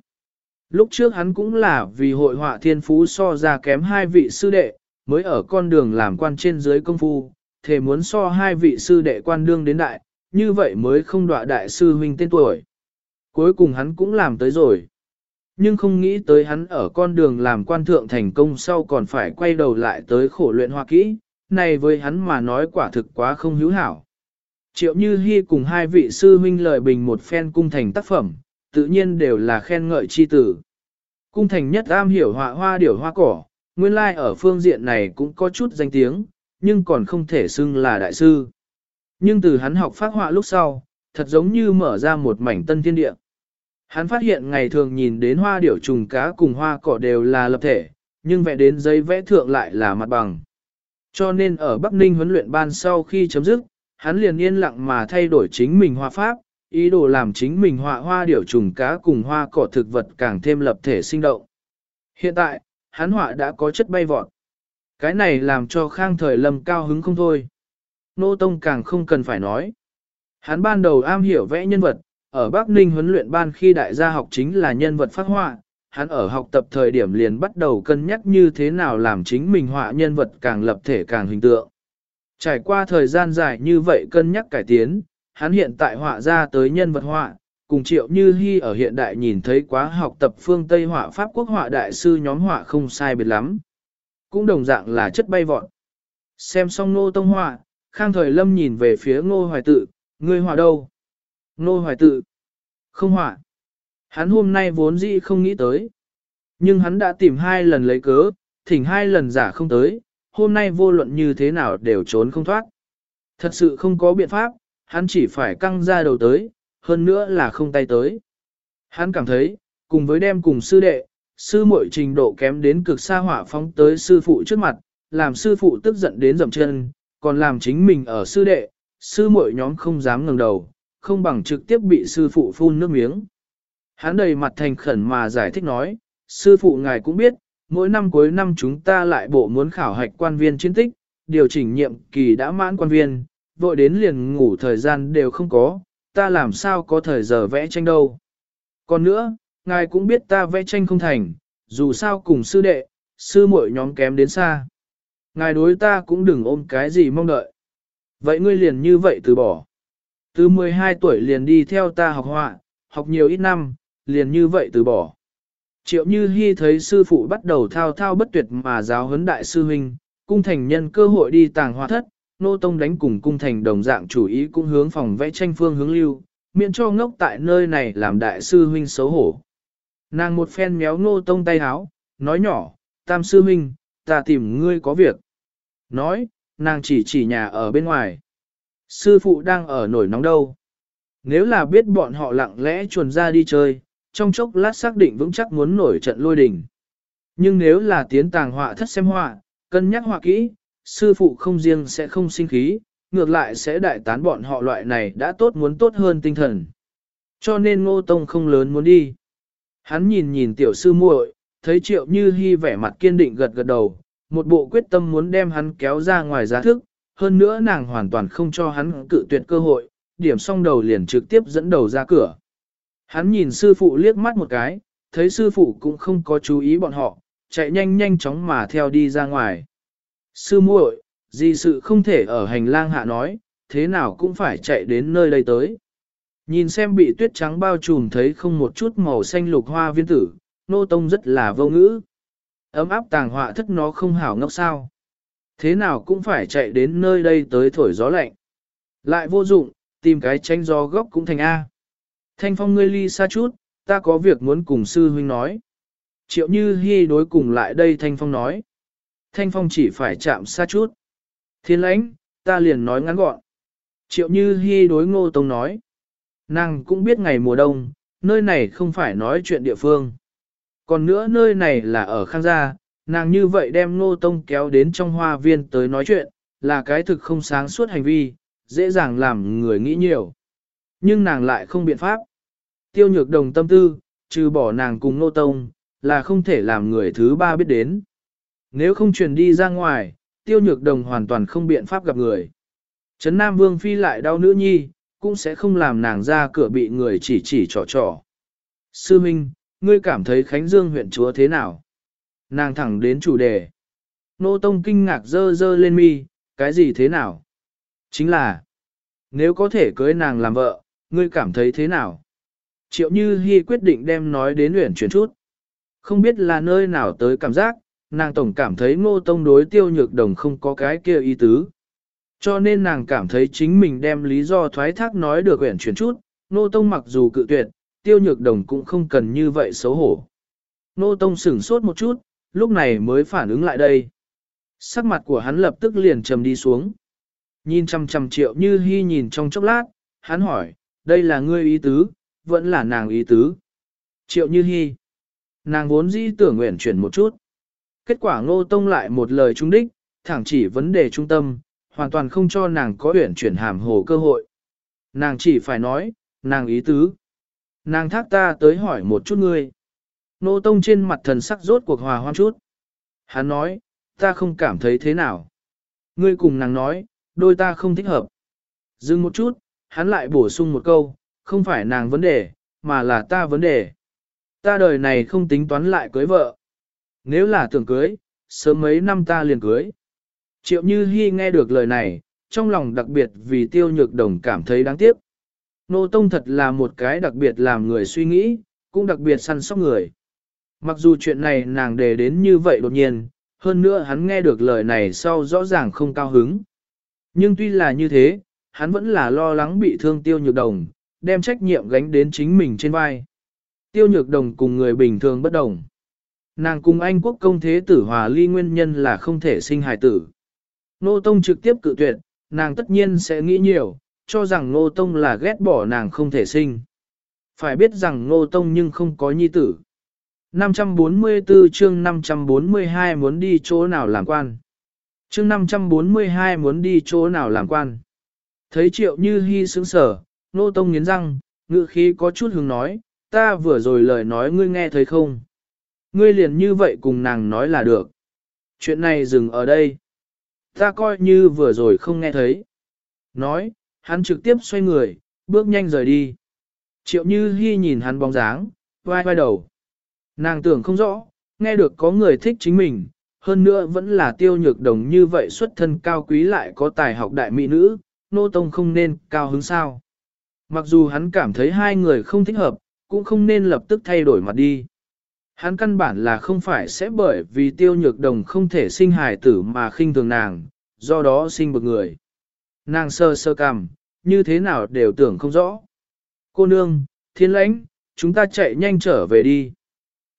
Lúc trước hắn cũng là vì hội họa thiên phú so ra kém hai vị sư đệ, mới ở con đường làm quan trên dưới công phu, thề muốn so hai vị sư đệ quan đương đến đại, như vậy mới không đọa đại sư huynh tên tuổi. Cuối cùng hắn cũng làm tới rồi. Nhưng không nghĩ tới hắn ở con đường làm quan thượng thành công sau còn phải quay đầu lại tới khổ luyện hoa kỹ, này với hắn mà nói quả thực quá không hữu hảo. Triệu Như Hi cùng hai vị sư huynh lời bình một phen cung thành tác phẩm, tự nhiên đều là khen ngợi chi tử. Cung thành nhất am hiểu họa hoa điểu hoa cỏ, nguyên lai like ở phương diện này cũng có chút danh tiếng, nhưng còn không thể xưng là đại sư. Nhưng từ hắn học phát họa lúc sau, thật giống như mở ra một mảnh tân thiên địa. Hắn phát hiện ngày thường nhìn đến hoa điểu trùng cá cùng hoa cỏ đều là lập thể, nhưng vẽ đến giấy vẽ thượng lại là mặt bằng. Cho nên ở Bắc Ninh huấn luyện ban sau khi chấm dứt, hắn liền yên lặng mà thay đổi chính mình hoa pháp, ý đồ làm chính mình họa hoa điểu trùng cá cùng hoa cỏ thực vật càng thêm lập thể sinh động. Hiện tại, hắn họa đã có chất bay vọt. Cái này làm cho khang thời lâm cao hứng không thôi. Nô Tông càng không cần phải nói. Hắn ban đầu am hiểu vẽ nhân vật, ở Bắc Ninh huấn luyện ban khi đại gia học chính là nhân vật phát họa, hắn ở học tập thời điểm liền bắt đầu cân nhắc như thế nào làm chính mình họa nhân vật càng lập thể càng hình tượng. Trải qua thời gian dài như vậy cân nhắc cải tiến, hắn hiện tại họa ra tới nhân vật họa, cùng triệu như hy ở hiện đại nhìn thấy quá học tập phương Tây họa Pháp quốc họa đại sư nhóm họa không sai biệt lắm. Cũng đồng dạng là chất bay vọt. Xem xong nô tông họa, khang thời lâm nhìn về phía ngô hoài tự, ngươi họa đâu? Ngô hoài tự, không họa. Hắn hôm nay vốn dĩ không nghĩ tới. Nhưng hắn đã tìm hai lần lấy cớ, thỉnh hai lần giả không tới, hôm nay vô luận như thế nào đều trốn không thoát. Thật sự không có biện pháp, hắn chỉ phải căng ra đầu tới, hơn nữa là không tay tới. Hắn cảm thấy, cùng với đem cùng sư đệ, sư muội trình độ kém đến cực xa hỏa phóng tới sư phụ trước mặt, làm sư phụ tức giận đến dậm chân, còn làm chính mình ở sư đệ, sư muội nhóm không dám ngẩng đầu, không bằng trực tiếp bị sư phụ phun nước miếng. Hắn đầy mặt thành khẩn mà giải thích nói, sư phụ ngài cũng biết, mỗi năm cuối năm chúng ta lại bộ muốn khảo hạch quan viên chiến tích, điều chỉnh nhiệm kỳ đã mãn quan viên, vội đến liền ngủ thời gian đều không có, ta làm sao có thời giờ vẽ tranh đâu. Còn nữa, ngài cũng biết ta vẽ tranh không thành, dù sao cùng sư đệ, sư muội nhóm kém đến xa. Ngài đối ta cũng đừng ôm cái gì mong đợi. Vậy ngươi liền như vậy từ bỏ. Từ 12 tuổi liền đi theo ta học họa, học nhiều ít năm, liền như vậy từ bỏ. Triệu Như Hi thấy sư phụ bắt đầu thao thao bất tuyệt mà giáo huấn đại sư huynh, cung thành nhân cơ hội đi tàng hoa thất, nô tông đánh cùng cung thành đồng dạng chủ ý cũng hướng phòng vẽ tranh phương hướng lưu, miễn cho ngốc tại nơi này làm đại sư huynh xấu hổ. Nàng một phen méo nô tông tay háo, nói nhỏ, tam sư huynh, ta tìm ngươi có việc. Nói, nàng chỉ chỉ nhà ở bên ngoài. Sư phụ đang ở nổi nóng đâu. Nếu là biết bọn họ lặng lẽ chuồn ra đi chơi, trong chốc lát xác định vững chắc muốn nổi trận lôi đình. Nhưng nếu là tiến tàng họa thất xem họa, cân nhắc họa kỹ, sư phụ không riêng sẽ không sinh khí, ngược lại sẽ đại tán bọn họ loại này đã tốt muốn tốt hơn tinh thần. Cho nên ngô tông không lớn muốn đi. Hắn nhìn nhìn tiểu sư muội, thấy triệu như hy vẻ mặt kiên định gật gật đầu, một bộ quyết tâm muốn đem hắn kéo ra ngoài giá thức, hơn nữa nàng hoàn toàn không cho hắn cự tuyệt cơ hội, điểm xong đầu liền trực tiếp dẫn đầu ra cửa. Hắn nhìn sư phụ liếc mắt một cái, thấy sư phụ cũng không có chú ý bọn họ, chạy nhanh nhanh chóng mà theo đi ra ngoài. Sư muội, gì sự không thể ở hành lang hạ nói, thế nào cũng phải chạy đến nơi đây tới. Nhìn xem bị tuyết trắng bao trùm thấy không một chút màu xanh lục hoa viên tử, nô tông rất là vô ngữ. Ấm áp tàng họa thất nó không hảo ngốc sao. Thế nào cũng phải chạy đến nơi đây tới thổi gió lạnh. Lại vô dụng, tìm cái tranh gió gốc cũng thành A. Thanh phong ngươi ly xa chút, ta có việc muốn cùng sư huynh nói. Triệu như hy đối cùng lại đây Thanh phong nói. Thanh phong chỉ phải chạm xa chút. Thiên lãnh, ta liền nói ngắn gọn. Triệu như Hi đối ngô tông nói. Nàng cũng biết ngày mùa đông, nơi này không phải nói chuyện địa phương. Còn nữa nơi này là ở Khang Gia, nàng như vậy đem ngô tông kéo đến trong hoa viên tới nói chuyện, là cái thực không sáng suốt hành vi, dễ dàng làm người nghĩ nhiều. Nhưng nàng lại không biện pháp. Tiêu nhược đồng tâm tư, trừ bỏ nàng cùng ngô tông, là không thể làm người thứ ba biết đến. Nếu không truyền đi ra ngoài, tiêu nhược đồng hoàn toàn không biện pháp gặp người. Trấn Nam Vương Phi lại đau nữ nhi, cũng sẽ không làm nàng ra cửa bị người chỉ chỉ trò trò. Sư Minh, ngươi cảm thấy Khánh Dương huyện chúa thế nào? Nàng thẳng đến chủ đề. Nô Tông kinh ngạc dơ dơ lên mi, cái gì thế nào? Chính là, nếu có thể cưới nàng làm vợ, ngươi cảm thấy thế nào? Triệu Như Hi quyết định đem nói đến luyện chuyển chút. Không biết là nơi nào tới cảm giác, nàng tổng cảm thấy ngô tông đối tiêu nhược đồng không có cái kia ý tứ. Cho nên nàng cảm thấy chính mình đem lý do thoái thác nói được quyển chuyển chút, ngô tông mặc dù cự tuyệt, tiêu nhược đồng cũng không cần như vậy xấu hổ. Ngô tông sửng sốt một chút, lúc này mới phản ứng lại đây. Sắc mặt của hắn lập tức liền trầm đi xuống. Nhìn trăm trăm triệu như hy nhìn trong chốc lát, hắn hỏi, đây là ngươi ý tứ, vẫn là nàng ý tứ. Triệu như hy. Nàng vốn dĩ tưởng nguyện chuyển một chút. Kết quả ngô tông lại một lời trung đích, thẳng chỉ vấn đề trung tâm, hoàn toàn không cho nàng có uyển chuyển hàm hồ cơ hội. Nàng chỉ phải nói, nàng ý tứ. Nàng thác ta tới hỏi một chút ngươi. Ngô tông trên mặt thần sắc rốt cuộc hòa hoan chút. Hắn nói, ta không cảm thấy thế nào. Ngươi cùng nàng nói, đôi ta không thích hợp. Dừng một chút, hắn lại bổ sung một câu, không phải nàng vấn đề, mà là ta vấn đề. Ta đời này không tính toán lại cưới vợ. Nếu là tưởng cưới, sớm mấy năm ta liền cưới. Triệu Như Hi nghe được lời này, trong lòng đặc biệt vì tiêu nhược đồng cảm thấy đáng tiếc. Nô Tông thật là một cái đặc biệt làm người suy nghĩ, cũng đặc biệt săn sóc người. Mặc dù chuyện này nàng đề đến như vậy đột nhiên, hơn nữa hắn nghe được lời này sau rõ ràng không cao hứng. Nhưng tuy là như thế, hắn vẫn là lo lắng bị thương tiêu nhược đồng, đem trách nhiệm gánh đến chính mình trên vai. Tiêu nhược đồng cùng người bình thường bất đồng. Nàng cùng Anh quốc công thế tử hòa ly nguyên nhân là không thể sinh hài tử. Nô Tông trực tiếp cự tuyệt, nàng tất nhiên sẽ nghĩ nhiều, cho rằng Nô Tông là ghét bỏ nàng không thể sinh. Phải biết rằng Nô Tông nhưng không có nhi tử. 544 chương 542 muốn đi chỗ nào làm quan. Chương 542 muốn đi chỗ nào làm quan. Thấy triệu như hy sướng sở, Nô Tông nghiến răng, ngự khí có chút hứng nói, ta vừa rồi lời nói ngươi nghe thấy không? Ngươi liền như vậy cùng nàng nói là được. Chuyện này dừng ở đây. Ta coi như vừa rồi không nghe thấy. Nói, hắn trực tiếp xoay người, bước nhanh rời đi. Triệu Như Hi nhìn hắn bóng dáng, vai vai đầu. Nàng tưởng không rõ, nghe được có người thích chính mình, hơn nữa vẫn là tiêu nhược đồng như vậy xuất thân cao quý lại có tài học đại mỹ nữ, nô tông không nên cao hứng sao. Mặc dù hắn cảm thấy hai người không thích hợp, cũng không nên lập tức thay đổi mặt đi. Hắn căn bản là không phải sẽ bởi vì tiêu nhược đồng không thể sinh hài tử mà khinh thường nàng, do đó sinh bực người. Nàng sơ sơ cằm, như thế nào đều tưởng không rõ. Cô nương, thiên lãnh, chúng ta chạy nhanh trở về đi.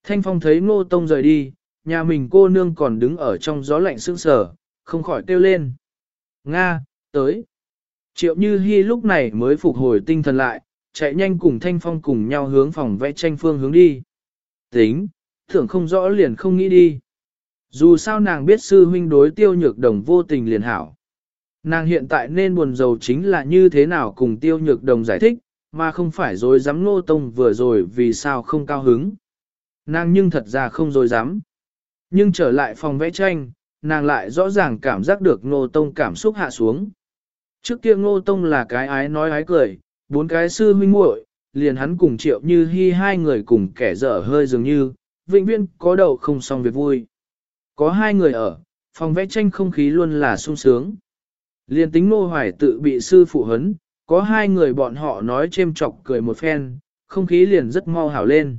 Thanh phong thấy ngô tông rời đi, nhà mình cô nương còn đứng ở trong gió lạnh sương sờ, không khỏi kêu lên. Nga, tới. Triệu Như Hi lúc này mới phục hồi tinh thần lại, chạy nhanh cùng Thanh Phong cùng nhau hướng phòng vẽ tranh phương hướng đi. Tính, thưởng không rõ liền không nghĩ đi. Dù sao nàng biết sư huynh đối tiêu nhược đồng vô tình liền hảo. Nàng hiện tại nên buồn rầu chính là như thế nào cùng tiêu nhược đồng giải thích, mà không phải dối dám ngô tông vừa rồi vì sao không cao hứng. Nàng nhưng thật ra không dối dám. Nhưng trở lại phòng vẽ tranh, nàng lại rõ ràng cảm giác được ngô tông cảm xúc hạ xuống. Trước kia ngô tông là cái ái nói ái cười, bốn cái sư huynh muội, liền hắn cùng triệu như hy hai người cùng kẻ dở hơi dường như, vĩnh viên có đầu không xong việc vui. Có hai người ở, phòng vẽ tranh không khí luôn là sung sướng. Liền tính nô hoài tự bị sư phụ hấn, có hai người bọn họ nói chêm chọc cười một phen, không khí liền rất mau hảo lên.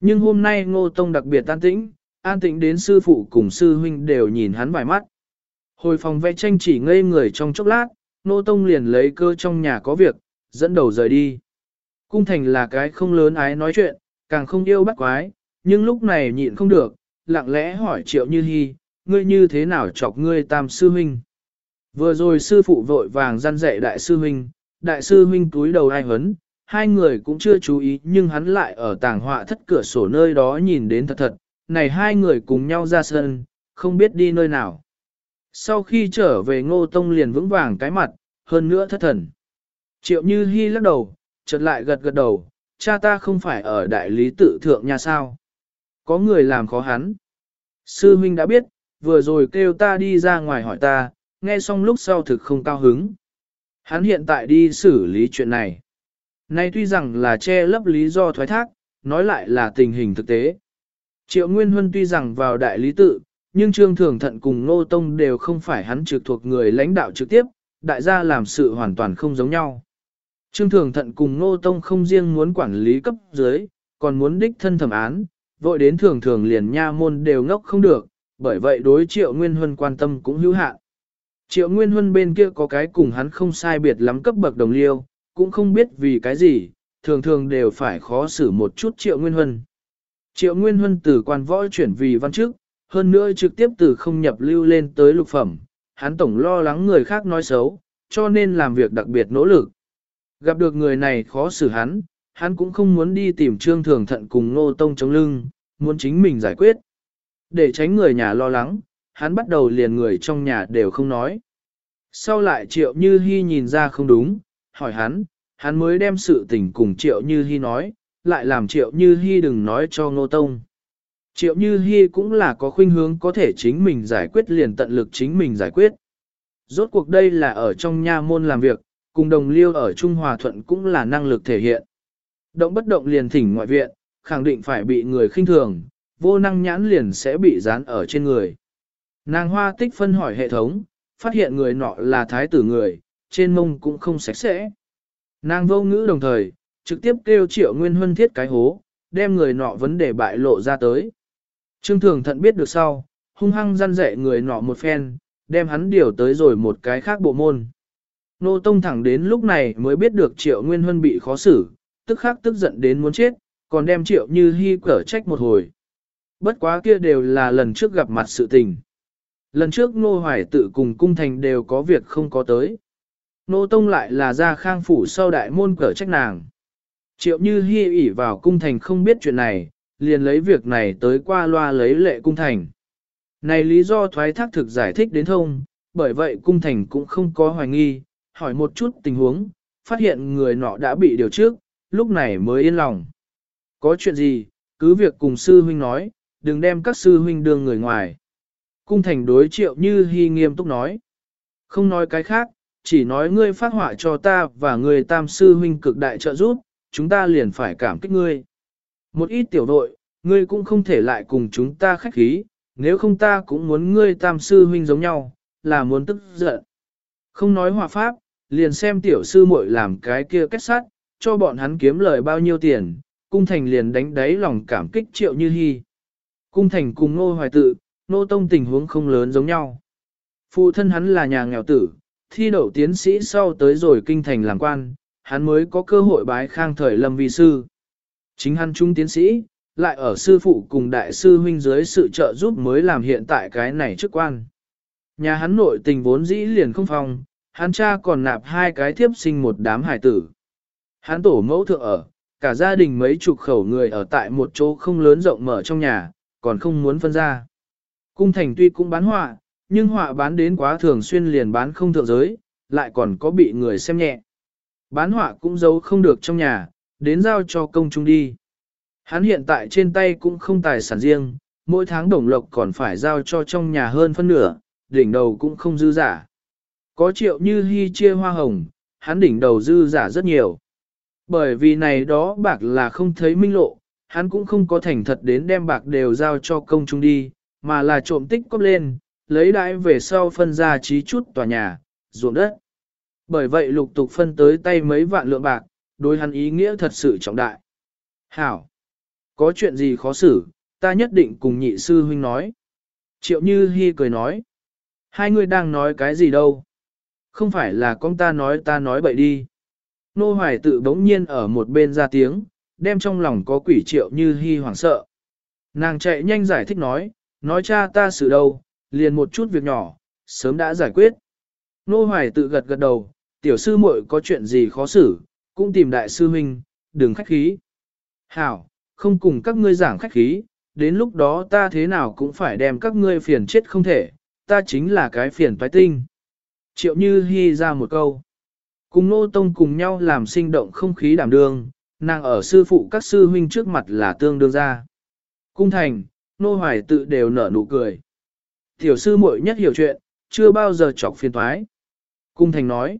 Nhưng hôm nay ngô tông đặc biệt an tĩnh, an tĩnh đến sư phụ cùng sư huynh đều nhìn hắn vài mắt. Hồi phòng vẽ tranh chỉ ngây người trong chốc lát, ngô tông liền lấy cơ trong nhà có việc, dẫn đầu rời đi. Cung thành là cái không lớn ái nói chuyện, càng không yêu bắt quái, nhưng lúc này nhịn không được, lặng lẽ hỏi triệu như hy, ngươi như thế nào chọc ngươi tam sư huynh. Vừa rồi sư phụ vội vàng gian dạy đại sư huynh, đại sư huynh túi đầu ai hấn, hai người cũng chưa chú ý nhưng hắn lại ở tàng họa thất cửa sổ nơi đó nhìn đến thật thật, này hai người cùng nhau ra sân, không biết đi nơi nào. Sau khi trở về ngô tông liền vững vàng cái mặt, hơn nữa thất thần. Triệu như hy lắc đầu, chợt lại gật gật đầu, cha ta không phải ở đại lý tự thượng nhà sao. Có người làm khó hắn. Sư huynh đã biết, vừa rồi kêu ta đi ra ngoài hỏi ta, nghe xong lúc sau thực không cao hứng. Hắn hiện tại đi xử lý chuyện này. Nay tuy rằng là che lấp lý do thoái thác, nói lại là tình hình thực tế. Triệu Nguyên Huân tuy rằng vào đại lý tự, nhưng Trương Thường Thận cùng Nô Tông đều không phải hắn trực thuộc người lãnh đạo trực tiếp, đại gia làm sự hoàn toàn không giống nhau. Trương Thường Thận cùng Ngô Tông không riêng muốn quản lý cấp dưới, còn muốn đích thân thẩm án, vội đến thường thường liền nha môn đều ngốc không được, bởi vậy đối Triệu Nguyên Huân quan tâm cũng hữu hạn. Triệu Nguyên Huân bên kia có cái cùng hắn không sai biệt lắm cấp bậc đồng liêu, cũng không biết vì cái gì, thường thường đều phải khó xử một chút Triệu Nguyên Huân. Triệu Nguyên Huân từ quan võ chuyển vì văn chức, hơn nữa trực tiếp từ không nhập lưu lên tới lục phẩm, hắn tổng lo lắng người khác nói xấu, cho nên làm việc đặc biệt nỗ lực. Gặp được người này khó xử hắn, hắn cũng không muốn đi tìm trương thường thận cùng nô tông chống lưng, muốn chính mình giải quyết. Để tránh người nhà lo lắng, hắn bắt đầu liền người trong nhà đều không nói. Sau lại triệu như hy nhìn ra không đúng, hỏi hắn, hắn mới đem sự tình cùng triệu như hy nói, lại làm triệu như hy đừng nói cho ngô tông. Triệu như hy cũng là có khuynh hướng có thể chính mình giải quyết liền tận lực chính mình giải quyết. Rốt cuộc đây là ở trong nha môn làm việc, cùng đồng liêu ở Trung Hòa Thuận cũng là năng lực thể hiện. Động bất động liền thỉnh ngoại viện, khẳng định phải bị người khinh thường, vô năng nhãn liền sẽ bị dán ở trên người. Nàng hoa tích phân hỏi hệ thống, phát hiện người nọ là thái tử người, trên mông cũng không sạch sẽ. Nàng vô ngữ đồng thời, trực tiếp kêu triệu nguyên huân thiết cái hố, đem người nọ vấn đề bại lộ ra tới. Trương Thường Thận biết được sau, hung hăng răn dạy người nọ một phen, đem hắn điều tới rồi một cái khác bộ môn. Nô Tông thẳng đến lúc này mới biết được Triệu Nguyên Huân bị khó xử, tức khắc tức giận đến muốn chết, còn đem Triệu Như Hi cở trách một hồi. Bất quá kia đều là lần trước gặp mặt sự tình. Lần trước Nô Hoài tự cùng cung thành đều có việc không có tới. Nô Tông lại là ra khang phủ sau đại môn cở trách nàng. Triệu Như Hi ỉ vào cung thành không biết chuyện này, liền lấy việc này tới qua loa lấy lệ cung thành. Này lý do thoái thác thực giải thích đến thông, bởi vậy cung thành cũng không có hoài nghi, hỏi một chút tình huống, phát hiện người nọ đã bị điều trước, lúc này mới yên lòng. Có chuyện gì, cứ việc cùng sư huynh nói, đừng đem các sư huynh đưa người ngoài. Cung thành đối triệu như hy nghiêm túc nói. Không nói cái khác, chỉ nói ngươi phát họa cho ta và người tam sư huynh cực đại trợ giúp, chúng ta liền phải cảm kích ngươi. Một ít tiểu đội, ngươi cũng không thể lại cùng chúng ta khách khí, nếu không ta cũng muốn ngươi tam sư huynh giống nhau, là muốn tức giận. Không nói hòa pháp, liền xem tiểu sư muội làm cái kia kết sát, cho bọn hắn kiếm lời bao nhiêu tiền, cung thành liền đánh đáy lòng cảm kích triệu như hy. Cung thành cùng nô hoài tự, nô tông tình huống không lớn giống nhau. Phụ thân hắn là nhà nghèo tử, thi đậu tiến sĩ sau tới rồi kinh thành làm quan, hắn mới có cơ hội bái khang thời lâm vi sư. Chính hắn trung tiến sĩ, lại ở sư phụ cùng đại sư huynh dưới sự trợ giúp mới làm hiện tại cái này chức quan. Nhà hắn nội tình vốn dĩ liền không phong, hắn cha còn nạp hai cái thiếp sinh một đám hải tử. Hắn tổ mẫu thượng ở, cả gia đình mấy chục khẩu người ở tại một chỗ không lớn rộng mở trong nhà, còn không muốn phân ra. Cung thành tuy cũng bán họa, nhưng họa bán đến quá thường xuyên liền bán không thượng giới, lại còn có bị người xem nhẹ. Bán họa cũng giấu không được trong nhà, đến giao cho công chúng đi. Hắn hiện tại trên tay cũng không tài sản riêng, mỗi tháng đồng lộc còn phải giao cho trong nhà hơn phân nửa, đỉnh đầu cũng không dư giả. Có triệu như hy chia hoa hồng, hắn đỉnh đầu dư giả rất nhiều. Bởi vì này đó bạc là không thấy minh lộ, hắn cũng không có thành thật đến đem bạc đều giao cho công chúng đi, mà là trộm tích cóp lên, lấy đãi về sau phân ra trí chút tòa nhà, ruộng đất. Bởi vậy lục tục phân tới tay mấy vạn lượng bạc, đối hắn ý nghĩa thật sự trọng đại. Hảo! Có chuyện gì khó xử, ta nhất định cùng nhị sư huynh nói. Triệu Như Hi cười nói. Hai người đang nói cái gì đâu? Không phải là con ta nói ta nói bậy đi. Nô Hoài tự bỗng nhiên ở một bên ra tiếng, đem trong lòng có quỷ Triệu Như Hi hoảng sợ. Nàng chạy nhanh giải thích nói, nói cha ta xử đâu, liền một chút việc nhỏ, sớm đã giải quyết. Nô Hoài tự gật gật đầu, tiểu sư muội có chuyện gì khó xử, cũng tìm đại sư huynh, đừng khách khí. Hảo, không cùng các ngươi giảng khách khí, đến lúc đó ta thế nào cũng phải đem các ngươi phiền chết không thể, ta chính là cái phiền toái tinh. Triệu Như Hi ra một câu. Cùng Nô Tông cùng nhau làm sinh động không khí đảm đương, nàng ở sư phụ các sư huynh trước mặt là tương đương ra. Cung thành, Nô Hoài tự đều nở nụ cười. Tiểu sư muội nhất hiểu chuyện, chưa bao giờ chọc phiền toái. Cung thành nói.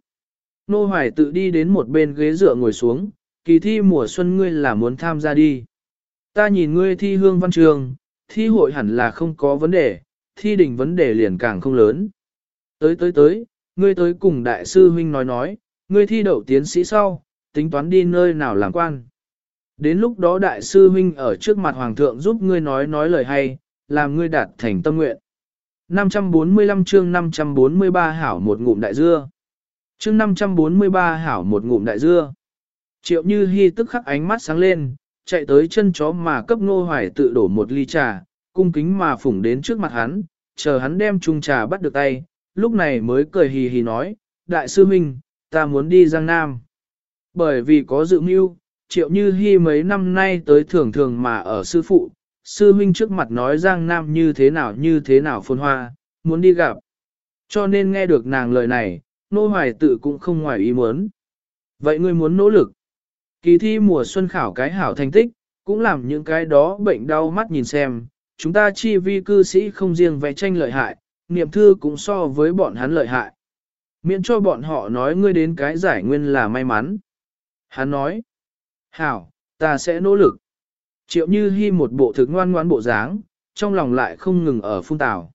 Nô Hoài tự đi đến một bên ghế dựa ngồi xuống, kỳ thi mùa xuân ngươi là muốn tham gia đi. Ta nhìn ngươi thi hương văn trường, thi hội hẳn là không có vấn đề, thi đỉnh vấn đề liền càng không lớn. Tới tới tới, ngươi tới cùng đại sư huynh nói nói, ngươi thi đậu tiến sĩ sau, tính toán đi nơi nào làm quan. Đến lúc đó đại sư huynh ở trước mặt hoàng thượng giúp ngươi nói nói lời hay, làm ngươi đạt thành tâm nguyện. 545 chương 543 hảo một ngụm đại dưa. Chương 543 hảo một ngụm đại dưa. Triệu Như Hi tức khắc ánh mắt sáng lên, chạy tới chân chó mà cấp nô hoài tự đổ một ly trà, cung kính mà phủng đến trước mặt hắn, chờ hắn đem chung trà bắt được tay, lúc này mới cười hì hì nói, đại sư huynh, ta muốn đi Giang Nam. Bởi vì có dự mưu, triệu như hy mấy năm nay tới thường thường mà ở sư phụ, sư huynh trước mặt nói Giang Nam như thế nào như thế nào phồn hoa, muốn đi gặp. Cho nên nghe được nàng lời này, nô hoài tự cũng không ngoài ý muốn. Vậy ngươi muốn nỗ lực. Kỳ thi mùa xuân khảo cái hảo thành tích, cũng làm những cái đó bệnh đau mắt nhìn xem, chúng ta chi vi cư sĩ không riêng vẽ tranh lợi hại, niệm thư cũng so với bọn hắn lợi hại. Miễn cho bọn họ nói ngươi đến cái giải nguyên là may mắn. Hắn nói, hảo, ta sẽ nỗ lực. Triệu như hy một bộ thực ngoan ngoãn bộ dáng, trong lòng lại không ngừng ở phun tào.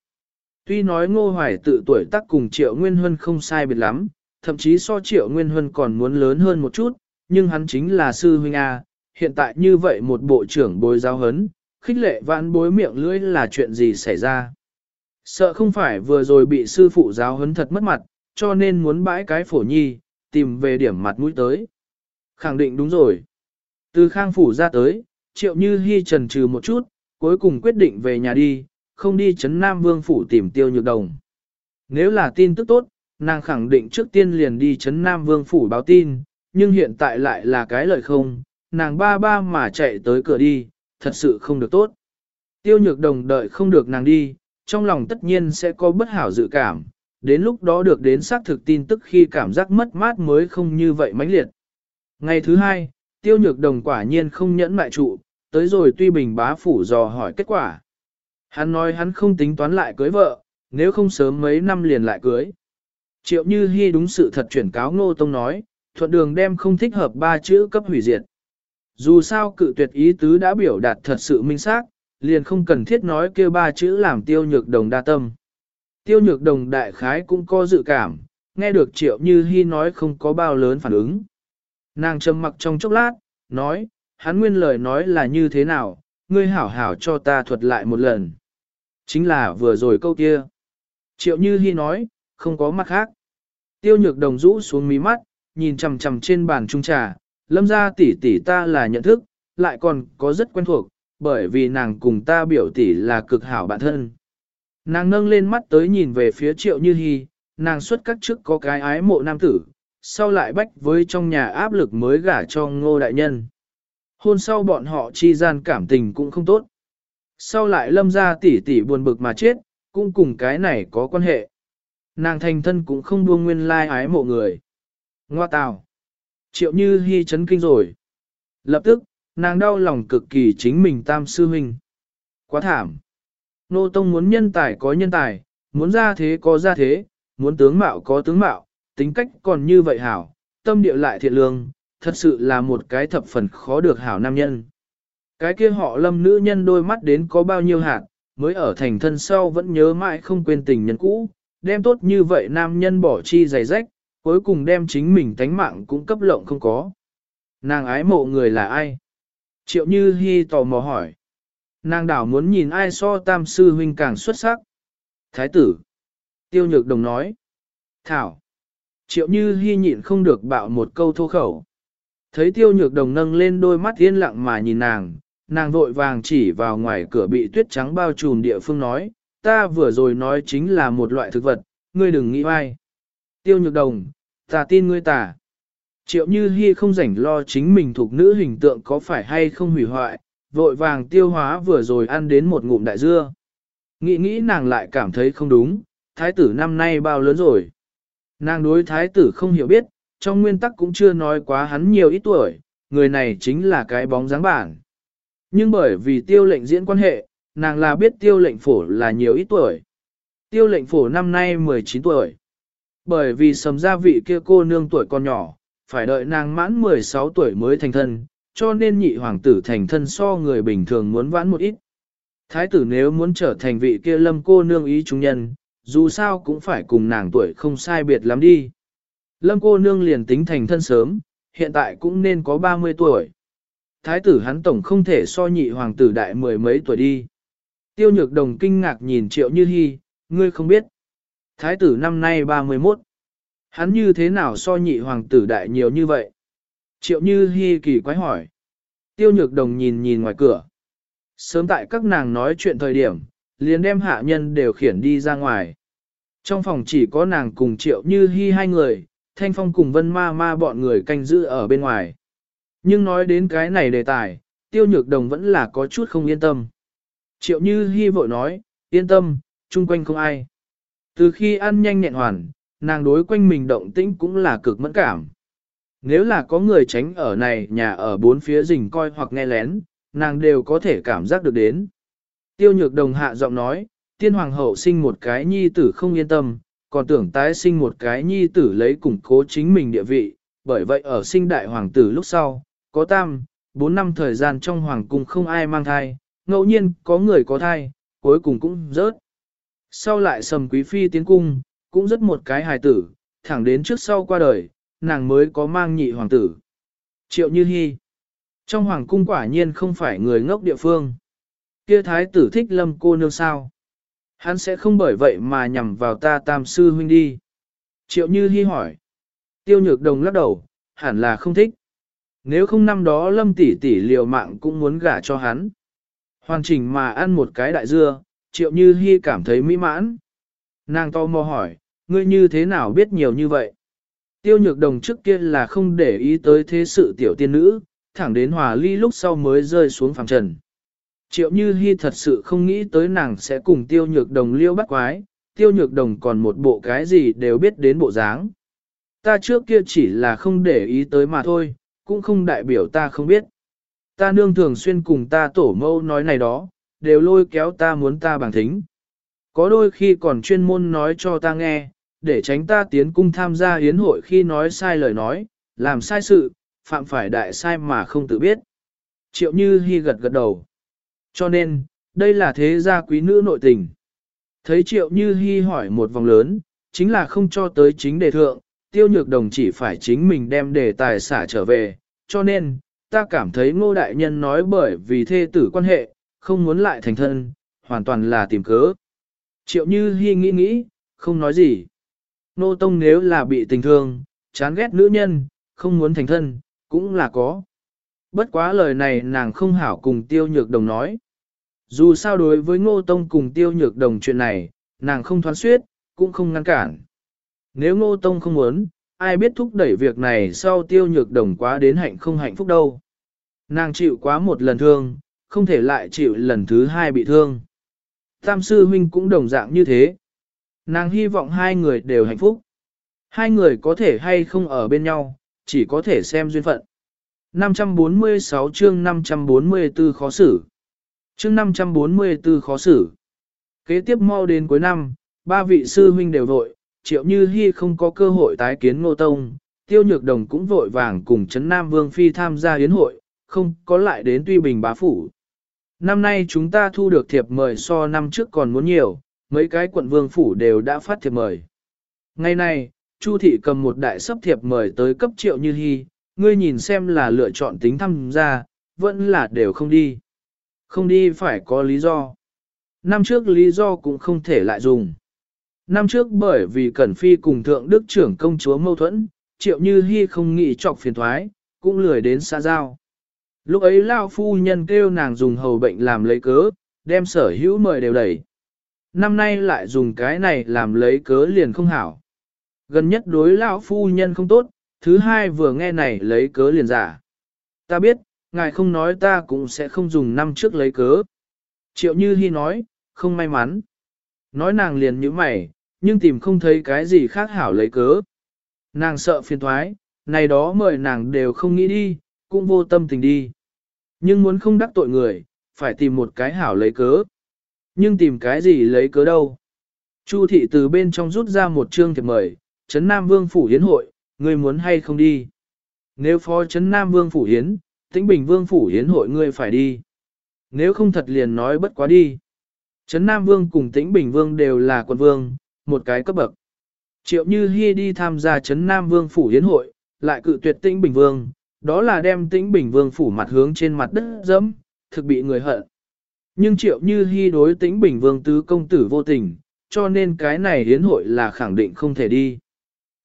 Tuy nói ngô hoài tự tuổi tác cùng triệu nguyên huân không sai biệt lắm, thậm chí so triệu nguyên huân còn muốn lớn hơn một chút, nhưng hắn chính là sư huynh A, hiện tại như vậy một bộ trưởng bối giáo hấn, khích lệ vãn bối miệng lưỡi là chuyện gì xảy ra. Sợ không phải vừa rồi bị sư phụ giáo hấn thật mất mặt, cho nên muốn bãi cái phổ nhi, tìm về điểm mặt mũi tới. Khẳng định đúng rồi. Từ khang phủ ra tới, triệu như hy trần trừ một chút, cuối cùng quyết định về nhà đi, không đi chấn Nam Vương phủ tìm tiêu nhược đồng. Nếu là tin tức tốt, nàng khẳng định trước tiên liền đi chấn Nam Vương phủ báo tin, nhưng hiện tại lại là cái lợi không, nàng ba ba mà chạy tới cửa đi, thật sự không được tốt. Tiêu nhược đồng đợi không được nàng đi, trong lòng tất nhiên sẽ có bất hảo dự cảm, đến lúc đó được đến xác thực tin tức khi cảm giác mất mát mới không như vậy mãnh liệt. Ngày thứ hai, tiêu nhược đồng quả nhiên không nhẫn mại trụ, tới rồi tuy bình bá phủ dò hỏi kết quả. Hắn nói hắn không tính toán lại cưới vợ, nếu không sớm mấy năm liền lại cưới. Triệu Như Hi đúng sự thật chuyển cáo Ngô Tông nói, thuận đường đem không thích hợp ba chữ cấp hủy diệt. Dù sao cự tuyệt ý tứ đã biểu đạt thật sự minh xác, liền không cần thiết nói kêu ba chữ làm tiêu nhược đồng đa tâm. Tiêu nhược đồng đại khái cũng có dự cảm, nghe được Triệu Như hy nói không có bao lớn phản ứng. Nàng trầm mặc trong chốc lát, nói, hắn nguyên lời nói là như thế nào, ngươi hảo hảo cho ta thuật lại một lần. Chính là vừa rồi câu kia. Triệu Như hy nói, không có mặt khác. Tiêu nhược đồng rũ xuống mí mắt, nhìn chầm chầm trên bàn trung trà, lâm gia tỷ tỷ ta là nhận thức, lại còn có rất quen thuộc, bởi vì nàng cùng ta biểu tỷ là cực hảo bạn thân. Nàng nâng lên mắt tới nhìn về phía triệu như hy, nàng xuất các trước có cái ái mộ nam tử, sau lại bách với trong nhà áp lực mới gả cho ngô đại nhân. Hôn sau bọn họ chi gian cảm tình cũng không tốt. Sau lại lâm ra tỷ tỷ buồn bực mà chết, cũng cùng cái này có quan hệ. Nàng thành thân cũng không buông nguyên lai ái mộ người. Ngoa tào. Triệu như hy chấn kinh rồi. Lập tức, nàng đau lòng cực kỳ chính mình tam sư huynh. Quá thảm. Nô Tông muốn nhân tài có nhân tài, muốn ra thế có ra thế, muốn tướng mạo có tướng mạo, tính cách còn như vậy hảo, tâm địa lại thiện lương, thật sự là một cái thập phần khó được hảo nam nhân. Cái kia họ lâm nữ nhân đôi mắt đến có bao nhiêu hạt, mới ở thành thân sau vẫn nhớ mãi không quên tình nhân cũ, đem tốt như vậy nam nhân bỏ chi giày rách, cuối cùng đem chính mình tánh mạng cũng cấp lộng không có. Nàng ái mộ người là ai? Triệu Như Hi tò mò hỏi. Nàng đảo muốn nhìn ai so tam sư huynh càng xuất sắc. Thái tử. Tiêu nhược đồng nói. Thảo. Triệu Như Hi nhịn không được bạo một câu thô khẩu. Thấy tiêu nhược đồng nâng lên đôi mắt yên lặng mà nhìn nàng, nàng vội vàng chỉ vào ngoài cửa bị tuyết trắng bao trùm địa phương nói, ta vừa rồi nói chính là một loại thực vật, ngươi đừng nghĩ ai. Tiêu nhược đồng, ta tin ngươi ta. Triệu Như Hi không rảnh lo chính mình thuộc nữ hình tượng có phải hay không hủy hoại, vội vàng tiêu hóa vừa rồi ăn đến một ngụm đại dưa. Nghĩ nghĩ nàng lại cảm thấy không đúng, thái tử năm nay bao lớn rồi. Nàng đối thái tử không hiểu biết, trong nguyên tắc cũng chưa nói quá hắn nhiều ít tuổi, người này chính là cái bóng dáng bản. Nhưng bởi vì tiêu lệnh diễn quan hệ, nàng là biết tiêu lệnh phổ là nhiều ít tuổi. Tiêu lệnh phổ năm nay 19 tuổi. Bởi vì sầm gia vị kia cô nương tuổi còn nhỏ, phải đợi nàng mãn 16 tuổi mới thành thân, cho nên nhị hoàng tử thành thân so người bình thường muốn vãn một ít. Thái tử nếu muốn trở thành vị kia lâm cô nương ý chúng nhân, dù sao cũng phải cùng nàng tuổi không sai biệt lắm đi. Lâm cô nương liền tính thành thân sớm, hiện tại cũng nên có 30 tuổi. Thái tử hắn tổng không thể so nhị hoàng tử đại mười mấy tuổi đi. Tiêu nhược đồng kinh ngạc nhìn triệu như hy, ngươi không biết. Thái tử năm nay 31. Hắn như thế nào so nhị hoàng tử đại nhiều như vậy? Triệu như Hi kỳ quái hỏi. Tiêu nhược đồng nhìn nhìn ngoài cửa. Sớm tại các nàng nói chuyện thời điểm, liền đem hạ nhân đều khiển đi ra ngoài. Trong phòng chỉ có nàng cùng triệu như Hi hai người, thanh phong cùng vân ma ma bọn người canh giữ ở bên ngoài. Nhưng nói đến cái này đề tài, tiêu nhược đồng vẫn là có chút không yên tâm. Triệu như Hi vội nói, yên tâm, chung quanh không ai. Từ khi ăn nhanh nhẹn hoàn, nàng đối quanh mình động tĩnh cũng là cực mẫn cảm. Nếu là có người tránh ở này nhà ở bốn phía rình coi hoặc nghe lén, nàng đều có thể cảm giác được đến. Tiêu nhược đồng hạ giọng nói, tiên hoàng hậu sinh một cái nhi tử không yên tâm, còn tưởng tái sinh một cái nhi tử lấy củng cố chính mình địa vị, bởi vậy ở sinh đại hoàng tử lúc sau, có tam, bốn năm thời gian trong hoàng cung không ai mang thai, ngẫu nhiên có người có thai, cuối cùng cũng rớt. Sau lại sầm quý phi tiến cung, cũng rất một cái hài tử, thẳng đến trước sau qua đời, nàng mới có mang nhị hoàng tử. Triệu Như Hi Trong hoàng cung quả nhiên không phải người ngốc địa phương. Kia thái tử thích lâm cô nương sao. Hắn sẽ không bởi vậy mà nhằm vào ta tam sư huynh đi. Triệu Như Hi hỏi. Tiêu nhược đồng lắc đầu, hẳn là không thích. Nếu không năm đó lâm tỷ tỷ liều mạng cũng muốn gả cho hắn. Hoàn chỉnh mà ăn một cái đại dưa, triệu như hy cảm thấy mỹ mãn. Nàng to mò hỏi, ngươi như thế nào biết nhiều như vậy? Tiêu nhược đồng trước kia là không để ý tới thế sự tiểu tiên nữ, thẳng đến hòa ly lúc sau mới rơi xuống phẳng trần. Triệu như hy thật sự không nghĩ tới nàng sẽ cùng tiêu nhược đồng liêu bắt quái, tiêu nhược đồng còn một bộ cái gì đều biết đến bộ dáng. Ta trước kia chỉ là không để ý tới mà thôi, cũng không đại biểu ta không biết. Ta nương thường xuyên cùng ta tổ mâu nói này đó, đều lôi kéo ta muốn ta bằng thính. Có đôi khi còn chuyên môn nói cho ta nghe, để tránh ta tiến cung tham gia hiến hội khi nói sai lời nói, làm sai sự, phạm phải đại sai mà không tự biết. Triệu Như Hi gật gật đầu. Cho nên, đây là thế gia quý nữ nội tình. Thấy Triệu Như Hi hỏi một vòng lớn, chính là không cho tới chính đề thượng, tiêu nhược đồng chỉ phải chính mình đem đề tài xả trở về, cho nên, ta cảm thấy ngô đại nhân nói bởi vì thê tử quan hệ, không muốn lại thành thân, hoàn toàn là tìm cớ. Triệu Như Hi nghĩ nghĩ, không nói gì. Nô Tông nếu là bị tình thương, chán ghét nữ nhân, không muốn thành thân, cũng là có. Bất quá lời này nàng không hảo cùng tiêu nhược đồng nói. Dù sao đối với ngô tông cùng tiêu nhược đồng chuyện này, nàng không thoán suyết, cũng không ngăn cản. Nếu ngô tông không muốn, ai biết thúc đẩy việc này sau tiêu nhược đồng quá đến hạnh không hạnh phúc đâu. Nàng chịu quá một lần thương, không thể lại chịu lần thứ hai bị thương. Tam sư huynh cũng đồng dạng như thế. Nàng hy vọng hai người đều hạnh phúc. Hai người có thể hay không ở bên nhau, chỉ có thể xem duyên phận. 546 chương 544 khó xử. Chương 544 khó xử. Kế tiếp mau đến cuối năm, ba vị sư huynh đều vội, triệu như hy không có cơ hội tái kiến ngô tông, tiêu nhược đồng cũng vội vàng cùng Trấn Nam Vương Phi tham gia yến hội, không có lại đến tuy bình bá phủ. Năm nay chúng ta thu được thiệp mời so năm trước còn muốn nhiều, mấy cái quận vương phủ đều đã phát thiệp mời. Ngày nay, Chu thị cầm một đại sấp thiệp mời tới cấp triệu như hy, ngươi nhìn xem là lựa chọn tính tham gia, vẫn là đều không đi. Không đi phải có lý do. Năm trước lý do cũng không thể lại dùng. Năm trước bởi vì Cẩn Phi cùng Thượng Đức trưởng công chúa mâu thuẫn, triệu như hy không nghĩ trọc phiền thoái, cũng lười đến xa giao. Lúc ấy Lao phu nhân kêu nàng dùng hầu bệnh làm lấy cớ, đem sở hữu mời đều đẩy. Năm nay lại dùng cái này làm lấy cớ liền không hảo. Gần nhất đối Lão phu nhân không tốt, thứ hai vừa nghe này lấy cớ liền giả. Ta biết, ngài không nói ta cũng sẽ không dùng năm trước lấy cớ. Triệu Như Hi nói, không may mắn. Nói nàng liền như mày, nhưng tìm không thấy cái gì khác hảo lấy cớ. Nàng sợ phiền thoái, này đó mời nàng đều không nghĩ đi, cũng vô tâm tình đi. Nhưng muốn không đắc tội người, phải tìm một cái hảo lấy cớ. Nhưng tìm cái gì lấy cớ đâu. Chu thị từ bên trong rút ra một chương thiệp mời, Trấn Nam Vương Phủ Hiến hội, ngươi muốn hay không đi. Nếu phó Trấn Nam Vương Phủ Hiến, Tĩnh Bình Vương Phủ Hiến hội ngươi phải đi. Nếu không thật liền nói bất quá đi. Trấn Nam Vương cùng Tĩnh Bình Vương đều là quân vương, một cái cấp bậc. Triệu Như Hi đi tham gia Trấn Nam Vương Phủ Hiến hội, lại cự tuyệt Tĩnh Bình Vương, đó là đem tĩnh bình vương phủ mặt hướng trên mặt đất dẫm, thực bị người hận. Nhưng triệu như hy đối tĩnh bình vương tứ công tử vô tình, cho nên cái này hiến hội là khẳng định không thể đi.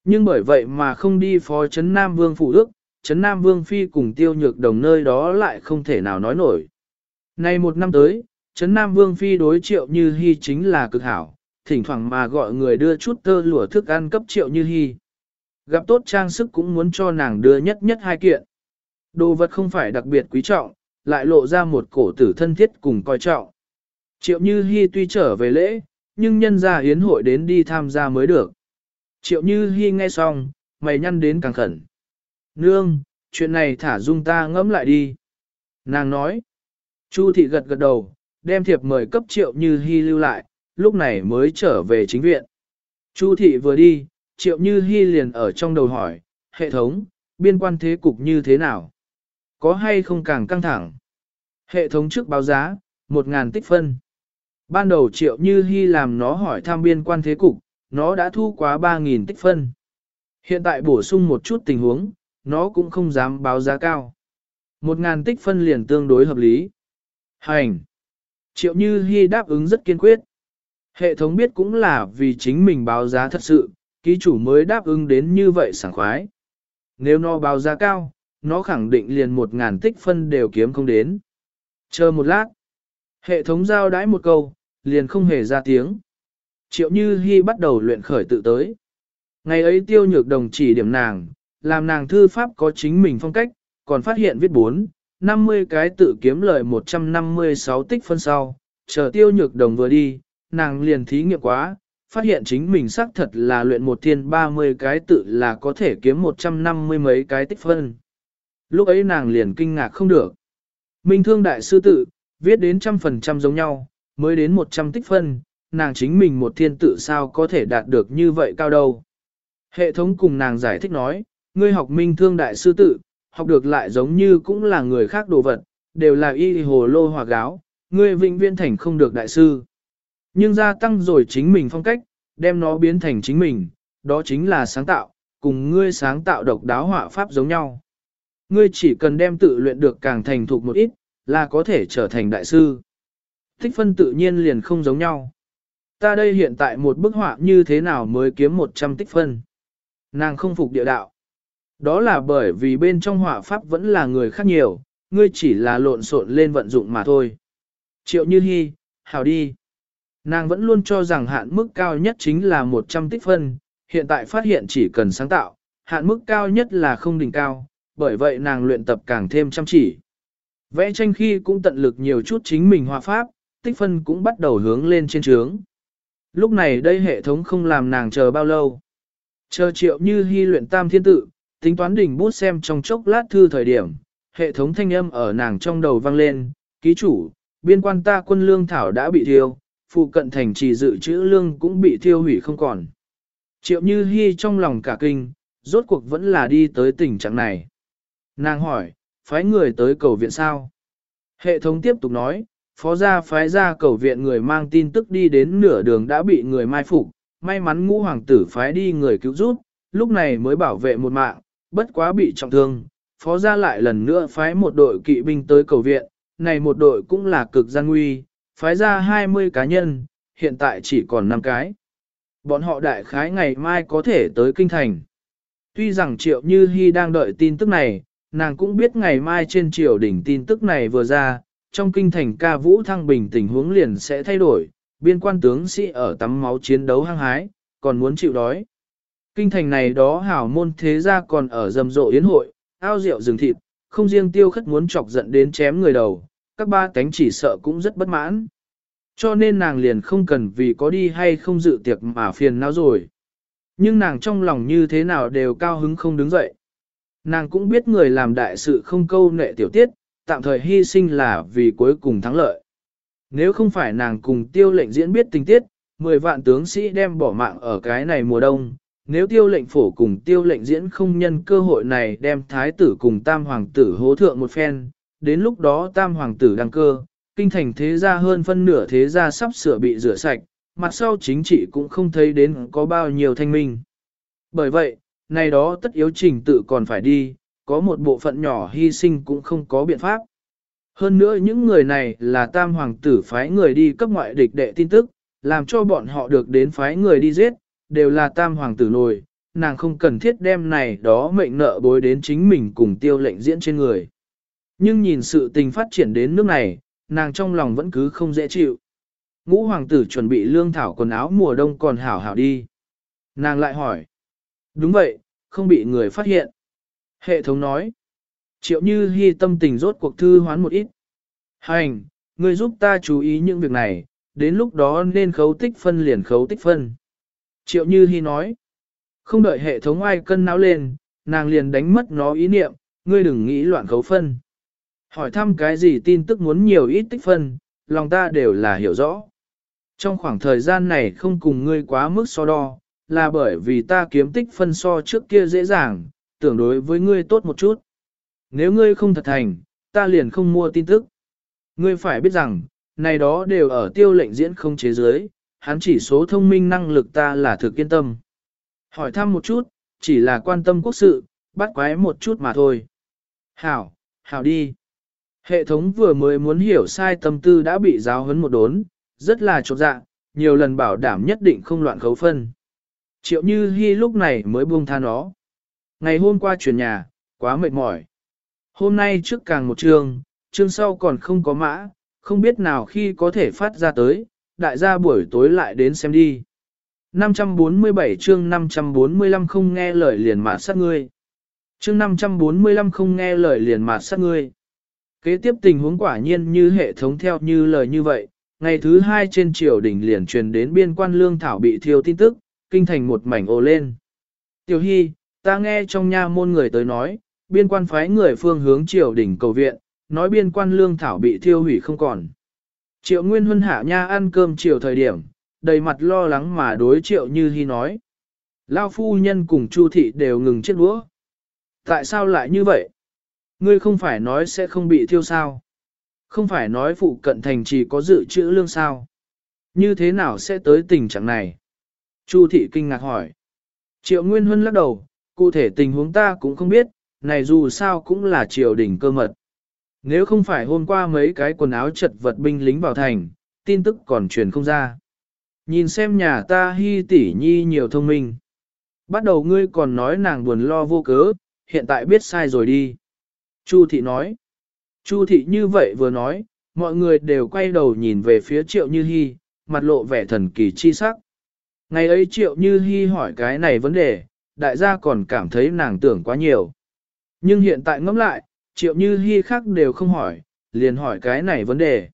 Nhưng bởi vậy mà không đi phó chấn Nam Vương phủ ước, chấn Nam Vương Phi cùng tiêu nhược đồng nơi đó lại không thể nào nói nổi. Nay một năm tới, chấn Nam Vương Phi đối triệu như hy chính là cực hảo, thỉnh thoảng mà gọi người đưa chút tơ lụa thức ăn cấp triệu như hy. Gặp tốt trang sức cũng muốn cho nàng đưa nhất nhất hai kiện. Đồ vật không phải đặc biệt quý trọng, lại lộ ra một cổ tử thân thiết cùng coi trọng. Triệu Như Hi tuy trở về lễ, nhưng nhân gia hiến hội đến đi tham gia mới được. Triệu Như Hi nghe xong, mày nhăn đến càng khẩn. Nương, chuyện này thả dung ta ngẫm lại đi. Nàng nói. Chu thị gật gật đầu, đem thiệp mời cấp Triệu Như Hi lưu lại, lúc này mới trở về chính viện. Chu thị vừa đi, triệu như Hi liền ở trong đầu hỏi, hệ thống, biên quan thế cục như thế nào? Có hay không càng căng thẳng? Hệ thống trước báo giá, 1.000 tích phân. Ban đầu triệu như hy làm nó hỏi tham biên quan thế cục, nó đã thu quá 3.000 tích phân. Hiện tại bổ sung một chút tình huống, nó cũng không dám báo giá cao. 1.000 tích phân liền tương đối hợp lý. Hành! Triệu như hy đáp ứng rất kiên quyết. Hệ thống biết cũng là vì chính mình báo giá thật sự, ký chủ mới đáp ứng đến như vậy sảng khoái. Nếu nó báo giá cao, nó khẳng định liền một ngàn tích phân đều kiếm không đến. Chờ một lát. Hệ thống giao đãi một câu, liền không hề ra tiếng. Triệu Như Hi bắt đầu luyện khởi tự tới. Ngày ấy tiêu nhược đồng chỉ điểm nàng, làm nàng thư pháp có chính mình phong cách, còn phát hiện viết 4, 50 cái tự kiếm lời 156 tích phân sau. Chờ tiêu nhược đồng vừa đi, nàng liền thí nghiệm quá, phát hiện chính mình xác thật là luyện một thiên 30 cái tự là có thể kiếm 150 mấy cái tích phân. Lúc ấy nàng liền kinh ngạc không được. Minh thương đại sư tự, viết đến trăm phần trăm giống nhau, mới đến 100 tích phân, nàng chính mình một thiên tự sao có thể đạt được như vậy cao đâu. Hệ thống cùng nàng giải thích nói, ngươi học minh thương đại sư tự, học được lại giống như cũng là người khác đồ vật, đều là y hồ lô hòa gáo, ngươi vĩnh viên thành không được đại sư. Nhưng gia tăng rồi chính mình phong cách, đem nó biến thành chính mình, đó chính là sáng tạo, cùng ngươi sáng tạo độc đáo họa pháp giống nhau. Ngươi chỉ cần đem tự luyện được càng thành thục một ít, là có thể trở thành đại sư. Tích phân tự nhiên liền không giống nhau. Ta đây hiện tại một bức họa như thế nào mới kiếm 100 tích phân. Nàng không phục địa đạo. Đó là bởi vì bên trong họa pháp vẫn là người khác nhiều, ngươi chỉ là lộn xộn lên vận dụng mà thôi. Triệu Như Hi, hào đi. Nàng vẫn luôn cho rằng hạn mức cao nhất chính là 100 tích phân, hiện tại phát hiện chỉ cần sáng tạo, hạn mức cao nhất là không đỉnh cao, bởi vậy nàng luyện tập càng thêm chăm chỉ. Vẽ tranh khi cũng tận lực nhiều chút chính mình hòa pháp, tích phân cũng bắt đầu hướng lên trên trướng. Lúc này đây hệ thống không làm nàng chờ bao lâu. Chờ triệu như hy luyện tam thiên tự, tính toán đỉnh bút xem trong chốc lát thư thời điểm, hệ thống thanh âm ở nàng trong đầu vang lên, ký chủ, biên quan ta quân lương thảo đã bị thiêu, phụ cận thành trì dự trữ lương cũng bị thiêu hủy không còn. Triệu như hy trong lòng cả kinh, rốt cuộc vẫn là đi tới tình trạng này. Nàng hỏi, phái người tới cầu viện sao? Hệ thống tiếp tục nói, phó gia phái ra cầu viện người mang tin tức đi đến nửa đường đã bị người mai phục, may mắn ngũ hoàng tử phái đi người cứu giúp, lúc này mới bảo vệ một mạng, bất quá bị trọng thương. Phó gia lại lần nữa phái một đội kỵ binh tới cầu viện, này một đội cũng là cực gian nguy, phái ra 20 cá nhân, hiện tại chỉ còn 5 cái. Bọn họ đại khái ngày mai có thể tới kinh thành. Tuy rằng Triệu Như Hi đang đợi tin tức này, nàng cũng biết ngày mai trên triều đỉnh tin tức này vừa ra, trong kinh thành ca vũ thăng bình tình huống liền sẽ thay đổi, biên quan tướng sĩ ở tắm máu chiến đấu hăng hái, còn muốn chịu đói. Kinh thành này đó hảo môn thế gia còn ở rầm rộ yến hội, ao rượu rừng thịt, không riêng tiêu khất muốn chọc giận đến chém người đầu, các ba cánh chỉ sợ cũng rất bất mãn. Cho nên nàng liền không cần vì có đi hay không dự tiệc mà phiền não rồi. Nhưng nàng trong lòng như thế nào đều cao hứng không đứng dậy. Nàng cũng biết người làm đại sự không câu nệ tiểu tiết, tạm thời hy sinh là vì cuối cùng thắng lợi. Nếu không phải nàng cùng tiêu lệnh diễn biết tình tiết, 10 vạn tướng sĩ đem bỏ mạng ở cái này mùa đông, nếu tiêu lệnh phổ cùng tiêu lệnh diễn không nhân cơ hội này đem thái tử cùng tam hoàng tử hố thượng một phen, đến lúc đó tam hoàng tử đăng cơ, kinh thành thế gia hơn phân nửa thế gia sắp sửa bị rửa sạch, mặt sau chính trị cũng không thấy đến có bao nhiêu thanh minh. Bởi vậy, này đó tất yếu trình tự còn phải đi, có một bộ phận nhỏ hy sinh cũng không có biện pháp. Hơn nữa những người này là tam hoàng tử phái người đi cấp ngoại địch đệ tin tức, làm cho bọn họ được đến phái người đi giết, đều là tam hoàng tử nổi, nàng không cần thiết đem này đó mệnh nợ bối đến chính mình cùng tiêu lệnh diễn trên người. Nhưng nhìn sự tình phát triển đến nước này, nàng trong lòng vẫn cứ không dễ chịu. Ngũ hoàng tử chuẩn bị lương thảo quần áo mùa đông còn hảo hảo đi. Nàng lại hỏi. Đúng vậy, không bị người phát hiện. Hệ thống nói. Triệu như hy tâm tình rốt cuộc thư hoán một ít. Hành, người giúp ta chú ý những việc này, đến lúc đó nên khấu tích phân liền khấu tích phân. Triệu như hy nói. Không đợi hệ thống ai cân não lên, nàng liền đánh mất nó ý niệm, ngươi đừng nghĩ loạn khấu phân. Hỏi thăm cái gì tin tức muốn nhiều ít tích phân, lòng ta đều là hiểu rõ. Trong khoảng thời gian này không cùng ngươi quá mức so đo, là bởi vì ta kiếm tích phân so trước kia dễ dàng, tưởng đối với ngươi tốt một chút. Nếu ngươi không thật thành, ta liền không mua tin tức. Ngươi phải biết rằng, này đó đều ở tiêu lệnh diễn không chế giới, hắn chỉ số thông minh năng lực ta là thực yên tâm. Hỏi thăm một chút, chỉ là quan tâm quốc sự, bắt quái một chút mà thôi. Hảo, hảo đi. Hệ thống vừa mới muốn hiểu sai tâm tư đã bị giáo huấn một đốn, rất là chột dạ, nhiều lần bảo đảm nhất định không loạn khấu phân. Triệu Như Hi lúc này mới buông tha nó. Ngày hôm qua chuyển nhà, quá mệt mỏi. Hôm nay trước càng một chương, chương sau còn không có mã, không biết nào khi có thể phát ra tới, đại gia buổi tối lại đến xem đi. 547 chương 545 không nghe lời liền mà sát ngươi. Chương 545 không nghe lời liền mà sát ngươi. Kế tiếp tình huống quả nhiên như hệ thống theo như lời như vậy, ngày thứ hai trên triều đỉnh liền truyền đến biên quan lương thảo bị thiêu tin tức, kinh thành một mảnh ồ lên. Tiểu Hy, ta nghe trong nha môn người tới nói, biên quan phái người phương hướng triều đỉnh cầu viện, nói biên quan lương thảo bị thiêu hủy không còn. Triệu Nguyên Huân hạ nha ăn cơm chiều thời điểm, đầy mặt lo lắng mà đối triệu như hy nói. Lao phu nhân cùng Chu thị đều ngừng chết đũa. Tại sao lại như vậy? Ngươi không phải nói sẽ không bị thiêu sao? Không phải nói phụ cận thành chỉ có dự trữ lương sao? Như thế nào sẽ tới tình trạng này? Chu thị kinh ngạc hỏi. Triệu Nguyên Huân lắc đầu, cụ thể tình huống ta cũng không biết, này dù sao cũng là triều đình cơ mật. Nếu không phải hôm qua mấy cái quần áo chật vật binh lính vào thành, tin tức còn truyền không ra. Nhìn xem nhà ta hy tỷ nhi nhiều thông minh. Bắt đầu ngươi còn nói nàng buồn lo vô cớ, hiện tại biết sai rồi đi. Chu thị nói. Chu thị như vậy vừa nói, mọi người đều quay đầu nhìn về phía triệu như hy, mặt lộ vẻ thần kỳ chi sắc. Ngày ấy triệu như hy hỏi cái này vấn đề, đại gia còn cảm thấy nàng tưởng quá nhiều. Nhưng hiện tại ngẫm lại, triệu như hy khác đều không hỏi, liền hỏi cái này vấn đề.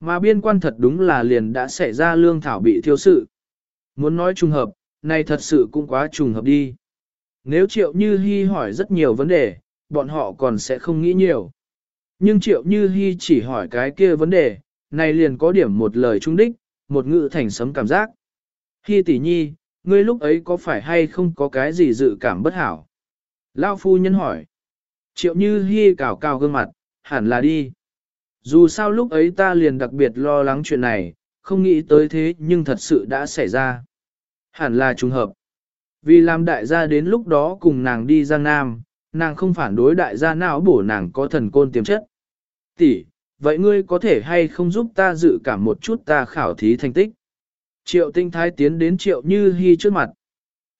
Mà biên quan thật đúng là liền đã xảy ra lương thảo bị thiêu sự. Muốn nói trùng hợp, này thật sự cũng quá trùng hợp đi. Nếu triệu như hy hỏi rất nhiều vấn đề, bọn họ còn sẽ không nghĩ nhiều. Nhưng triệu như hy chỉ hỏi cái kia vấn đề, này liền có điểm một lời trung đích, một ngữ thành sấm cảm giác. Hi tỷ nhi, ngươi lúc ấy có phải hay không có cái gì dự cảm bất hảo? Lao phu nhân hỏi. Triệu như Hi cào cào gương mặt, hẳn là đi. Dù sao lúc ấy ta liền đặc biệt lo lắng chuyện này, không nghĩ tới thế nhưng thật sự đã xảy ra. Hẳn là trùng hợp. Vì làm đại gia đến lúc đó cùng nàng đi Giang Nam, nàng không phản đối đại gia nào bổ nàng có thần côn tiềm chất. Tỷ, vậy ngươi có thể hay không giúp ta dự cảm một chút ta khảo thí thành tích? Triệu tinh thái tiến đến triệu như hy trước mặt.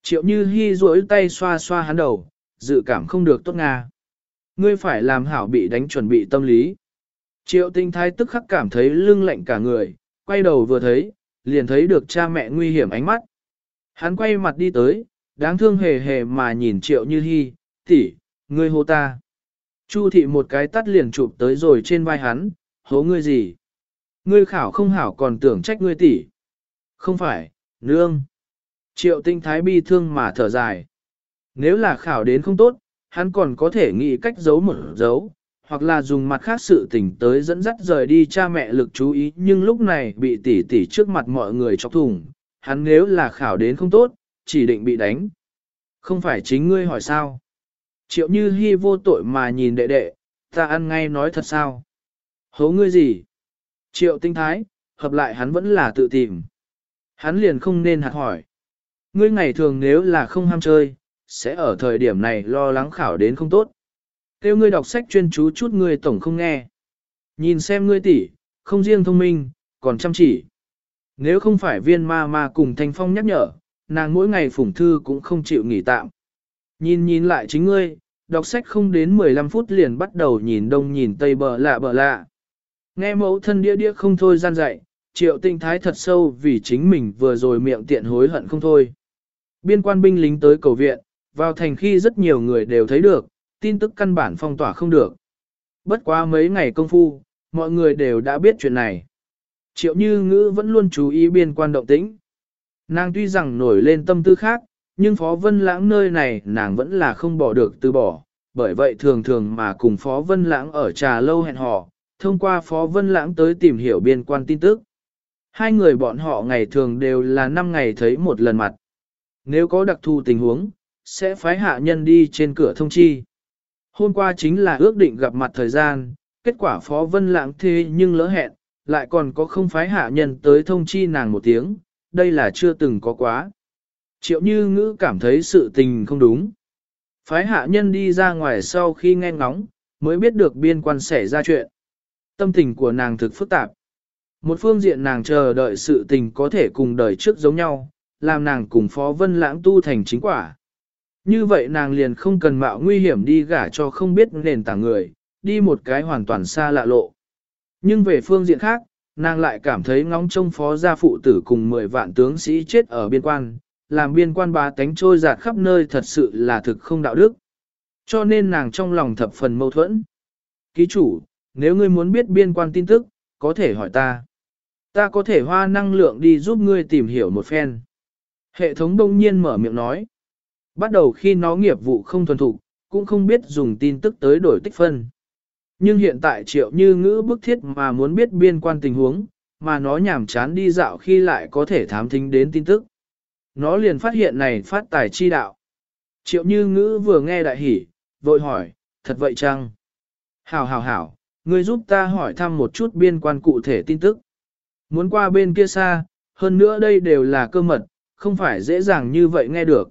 Triệu như hy duỗi tay xoa xoa hắn đầu, dự cảm không được tốt nga. Ngươi phải làm hảo bị đánh chuẩn bị tâm lý. Triệu tinh thái tức khắc cảm thấy lưng lạnh cả người, quay đầu vừa thấy, liền thấy được cha mẹ nguy hiểm ánh mắt. Hắn quay mặt đi tới, đáng thương hề hề mà nhìn triệu như hy, tỷ, ngươi hô ta. Chu thị một cái tắt liền chụp tới rồi trên vai hắn, hố ngươi gì? Ngươi khảo không hảo còn tưởng trách ngươi tỷ. Không phải, nương. Triệu tinh thái bi thương mà thở dài. Nếu là khảo đến không tốt, hắn còn có thể nghĩ cách giấu một giấu, hoặc là dùng mặt khác sự tình tới dẫn dắt rời đi cha mẹ lực chú ý nhưng lúc này bị tỉ tỉ trước mặt mọi người chọc thủng, hắn nếu là khảo đến không tốt, chỉ định bị đánh. Không phải chính ngươi hỏi sao? Triệu như hy vô tội mà nhìn đệ đệ, ta ăn ngay nói thật sao? Hố ngươi gì? Triệu tinh thái, hợp lại hắn vẫn là tự tìm. Hắn liền không nên hạt hỏi. Ngươi ngày thường nếu là không ham chơi, sẽ ở thời điểm này lo lắng khảo đến không tốt. Kêu ngươi đọc sách chuyên chú chút ngươi tổng không nghe. Nhìn xem ngươi tỷ, không riêng thông minh, còn chăm chỉ. Nếu không phải viên ma ma cùng Thanh Phong nhắc nhở, nàng mỗi ngày phủng thư cũng không chịu nghỉ tạm. Nhìn nhìn lại chính ngươi, đọc sách không đến 15 phút liền bắt đầu nhìn đông nhìn tây bờ lạ bờ lạ. Nghe mẫu thân đĩa đĩa không thôi gian dạy, triệu tinh thái thật sâu vì chính mình vừa rồi miệng tiện hối hận không thôi. Biên quan binh lính tới cầu viện, vào thành khi rất nhiều người đều thấy được, tin tức căn bản phong tỏa không được. Bất quá mấy ngày công phu, mọi người đều đã biết chuyện này. Triệu Như Ngữ vẫn luôn chú ý biên quan động tĩnh. Nàng tuy rằng nổi lên tâm tư khác, nhưng Phó Vân Lãng nơi này nàng vẫn là không bỏ được từ bỏ, bởi vậy thường thường mà cùng Phó Vân Lãng ở trà lâu hẹn hò, thông qua Phó Vân Lãng tới tìm hiểu biên quan tin tức. Hai người bọn họ ngày thường đều là năm ngày thấy một lần mặt. Nếu có đặc thù tình huống, sẽ phái hạ nhân đi trên cửa thông chi. Hôm qua chính là ước định gặp mặt thời gian, kết quả Phó Vân Lãng thế nhưng lỡ hẹn, lại còn có không phái hạ nhân tới thông chi nàng một tiếng, đây là chưa từng có quá. Triệu Như Ngữ cảm thấy sự tình không đúng. Phái hạ nhân đi ra ngoài sau khi nghe ngóng, mới biết được biên quan xảy ra chuyện. Tâm tình của nàng thực phức tạp. Một phương diện nàng chờ đợi sự tình có thể cùng đời trước giống nhau, làm nàng cùng Phó Vân Lãng tu thành chính quả. Như vậy nàng liền không cần mạo nguy hiểm đi gả cho không biết nền tảng người, đi một cái hoàn toàn xa lạ lộ. Nhưng về phương diện khác, nàng lại cảm thấy ngóng trông phó gia phụ tử cùng 10 vạn tướng sĩ chết ở biên quan, làm biên quan ba tánh trôi giạt khắp nơi thật sự là thực không đạo đức. Cho nên nàng trong lòng thập phần mâu thuẫn. Ký chủ, nếu ngươi muốn biết biên quan tin tức, có thể hỏi ta. Ta có thể hoa năng lượng đi giúp ngươi tìm hiểu một phen. Hệ thống đông nhiên mở miệng nói. Bắt đầu khi nó nghiệp vụ không thuần thục, cũng không biết dùng tin tức tới đổi tích phân. Nhưng hiện tại triệu như ngữ bức thiết mà muốn biết biên quan tình huống, mà nó nhảm chán đi dạo khi lại có thể thám thính đến tin tức. Nó liền phát hiện này phát tài chi đạo. Triệu như ngữ vừa nghe đại hỉ, vội hỏi, thật vậy chăng? Hảo hảo hảo, ngươi giúp ta hỏi thăm một chút biên quan cụ thể tin tức. Muốn qua bên kia xa, hơn nữa đây đều là cơ mật, không phải dễ dàng như vậy nghe được.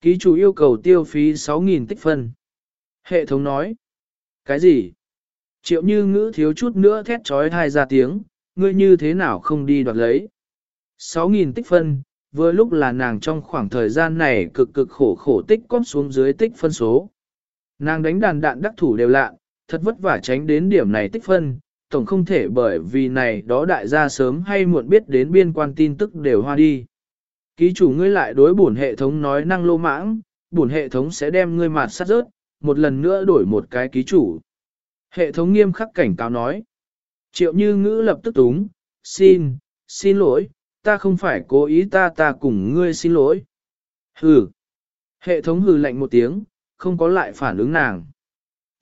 Ký chủ yêu cầu tiêu phí 6.000 tích phân. Hệ thống nói. Cái gì? Triệu như ngữ thiếu chút nữa thét trói thai ra tiếng, ngươi như thế nào không đi đoạt lấy. 6.000 tích phân, vừa lúc là nàng trong khoảng thời gian này cực cực khổ khổ tích cóp xuống dưới tích phân số. Nàng đánh đàn đạn đắc thủ đều lạ, thật vất vả tránh đến điểm này tích phân, tổng không thể bởi vì này đó đại gia sớm hay muộn biết đến biên quan tin tức đều hoa đi. Ký chủ ngươi lại đối bổn hệ thống nói năng lô mãng, bổn hệ thống sẽ đem ngươi mạt sát rớt, một lần nữa đổi một cái ký chủ. Hệ thống nghiêm khắc cảnh cáo nói. Triệu như ngữ lập tức túng, xin, xin lỗi, ta không phải cố ý ta ta cùng ngươi xin lỗi. Hừ. Hệ thống hừ lạnh một tiếng, không có lại phản ứng nàng.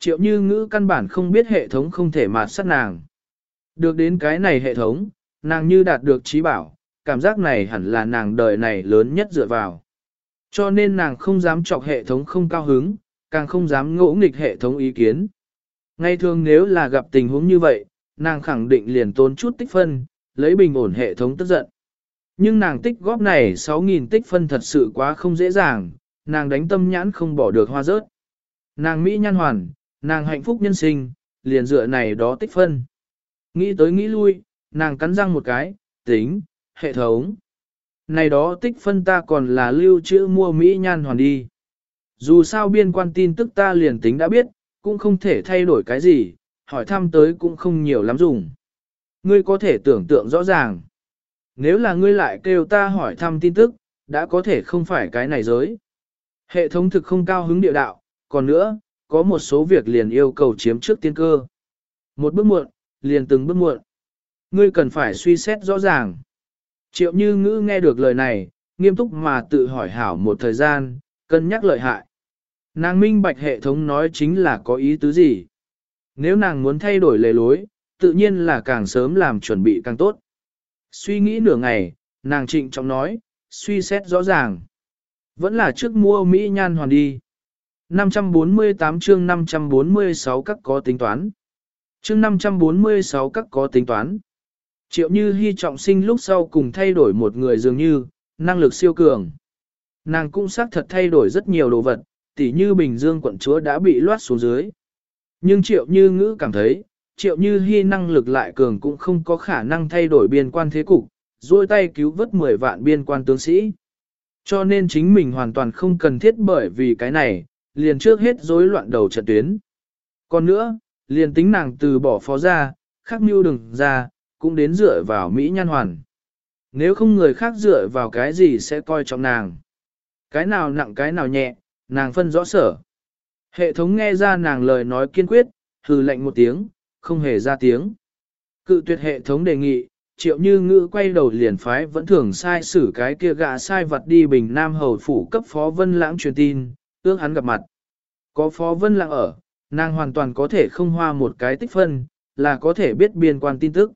Triệu như ngữ căn bản không biết hệ thống không thể mạt sát nàng. Được đến cái này hệ thống, nàng như đạt được trí bảo, cảm giác này hẳn là nàng đời này lớn nhất dựa vào. Cho nên nàng không dám chọc hệ thống không cao hứng, càng không dám ngỗ nghịch hệ thống ý kiến. Ngay thường nếu là gặp tình huống như vậy, nàng khẳng định liền tốn chút tích phân, lấy bình ổn hệ thống tức giận. Nhưng nàng tích góp này 6.000 tích phân thật sự quá không dễ dàng, nàng đánh tâm nhãn không bỏ được hoa rớt. Nàng Mỹ nhan hoàn, nàng hạnh phúc nhân sinh, liền dựa này đó tích phân. Nghĩ tới nghĩ lui, nàng cắn răng một cái, tính, hệ thống. Này đó tích phân ta còn là lưu trữ mua Mỹ nhan hoàn đi. Dù sao biên quan tin tức ta liền tính đã biết, cũng không thể thay đổi cái gì, hỏi thăm tới cũng không nhiều lắm dùng. Ngươi có thể tưởng tượng rõ ràng. Nếu là ngươi lại kêu ta hỏi thăm tin tức, đã có thể không phải cái này giới. Hệ thống thực không cao hứng địa đạo, còn nữa, có một số việc liền yêu cầu chiếm trước tiên cơ. Một bước muộn, liền từng bước muộn. Ngươi cần phải suy xét rõ ràng. Triệu như ngữ nghe được lời này, nghiêm túc mà tự hỏi hảo một thời gian, cân nhắc lợi hại. Nàng minh bạch hệ thống nói chính là có ý tứ gì. Nếu nàng muốn thay đổi lề lối, tự nhiên là càng sớm làm chuẩn bị càng tốt. Suy nghĩ nửa ngày, nàng trịnh trọng nói, suy xét rõ ràng. Vẫn là trước mua Mỹ nhan hoàn đi. 548 chương 546 các có tính toán. Chương 546 các có tính toán. Triệu như hy trọng sinh lúc sau cùng thay đổi một người dường như, năng lực siêu cường. Nàng cũng xác thật thay đổi rất nhiều đồ vật, tỉ như Bình Dương quận chúa đã bị loát xuống dưới. Nhưng triệu như ngữ cảm thấy, triệu như hy năng lực lại cường cũng không có khả năng thay đổi biên quan thế cục, duỗi tay cứu vớt 10 vạn biên quan tướng sĩ. Cho nên chính mình hoàn toàn không cần thiết bởi vì cái này, liền trước hết rối loạn đầu trận tuyến. Còn nữa, liền tính nàng từ bỏ phó ra, khắc mưu đừng ra, cũng đến dựa vào Mỹ nhan hoàn. Nếu không người khác dựa vào cái gì sẽ coi trọng nàng. Cái nào nặng cái nào nhẹ, nàng phân rõ sở. Hệ thống nghe ra nàng lời nói kiên quyết, hừ lệnh một tiếng, không hề ra tiếng. Cự tuyệt hệ thống đề nghị, triệu như ngữ quay đầu liền phái vẫn thường sai xử cái kia gạ sai vật đi bình nam hầu phủ cấp phó vân lãng truyền tin, ước hắn gặp mặt. Có phó vân lãng ở, nàng hoàn toàn có thể không hoa một cái tích phân, là có thể biết biên quan tin tức.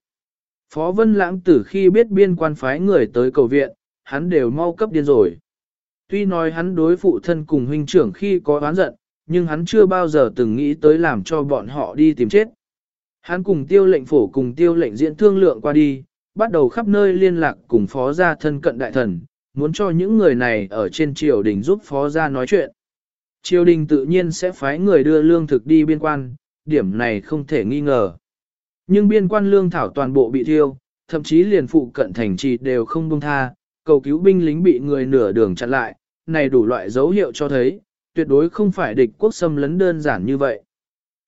Phó vân lãng tử khi biết biên quan phái người tới cầu viện, hắn đều mau cấp điên rồi. Tuy nói hắn đối phụ thân cùng huynh trưởng khi có oán giận, nhưng hắn chưa bao giờ từng nghĩ tới làm cho bọn họ đi tìm chết. Hắn cùng tiêu lệnh phổ cùng tiêu lệnh diễn thương lượng qua đi, bắt đầu khắp nơi liên lạc cùng phó gia thân cận đại thần, muốn cho những người này ở trên triều đình giúp phó gia nói chuyện. Triều đình tự nhiên sẽ phái người đưa lương thực đi biên quan, điểm này không thể nghi ngờ. Nhưng biên quan lương thảo toàn bộ bị thiêu, thậm chí liền phụ cận thành trì đều không buông tha, cầu cứu binh lính bị người nửa đường chặn lại, này đủ loại dấu hiệu cho thấy, tuyệt đối không phải địch quốc xâm lấn đơn giản như vậy.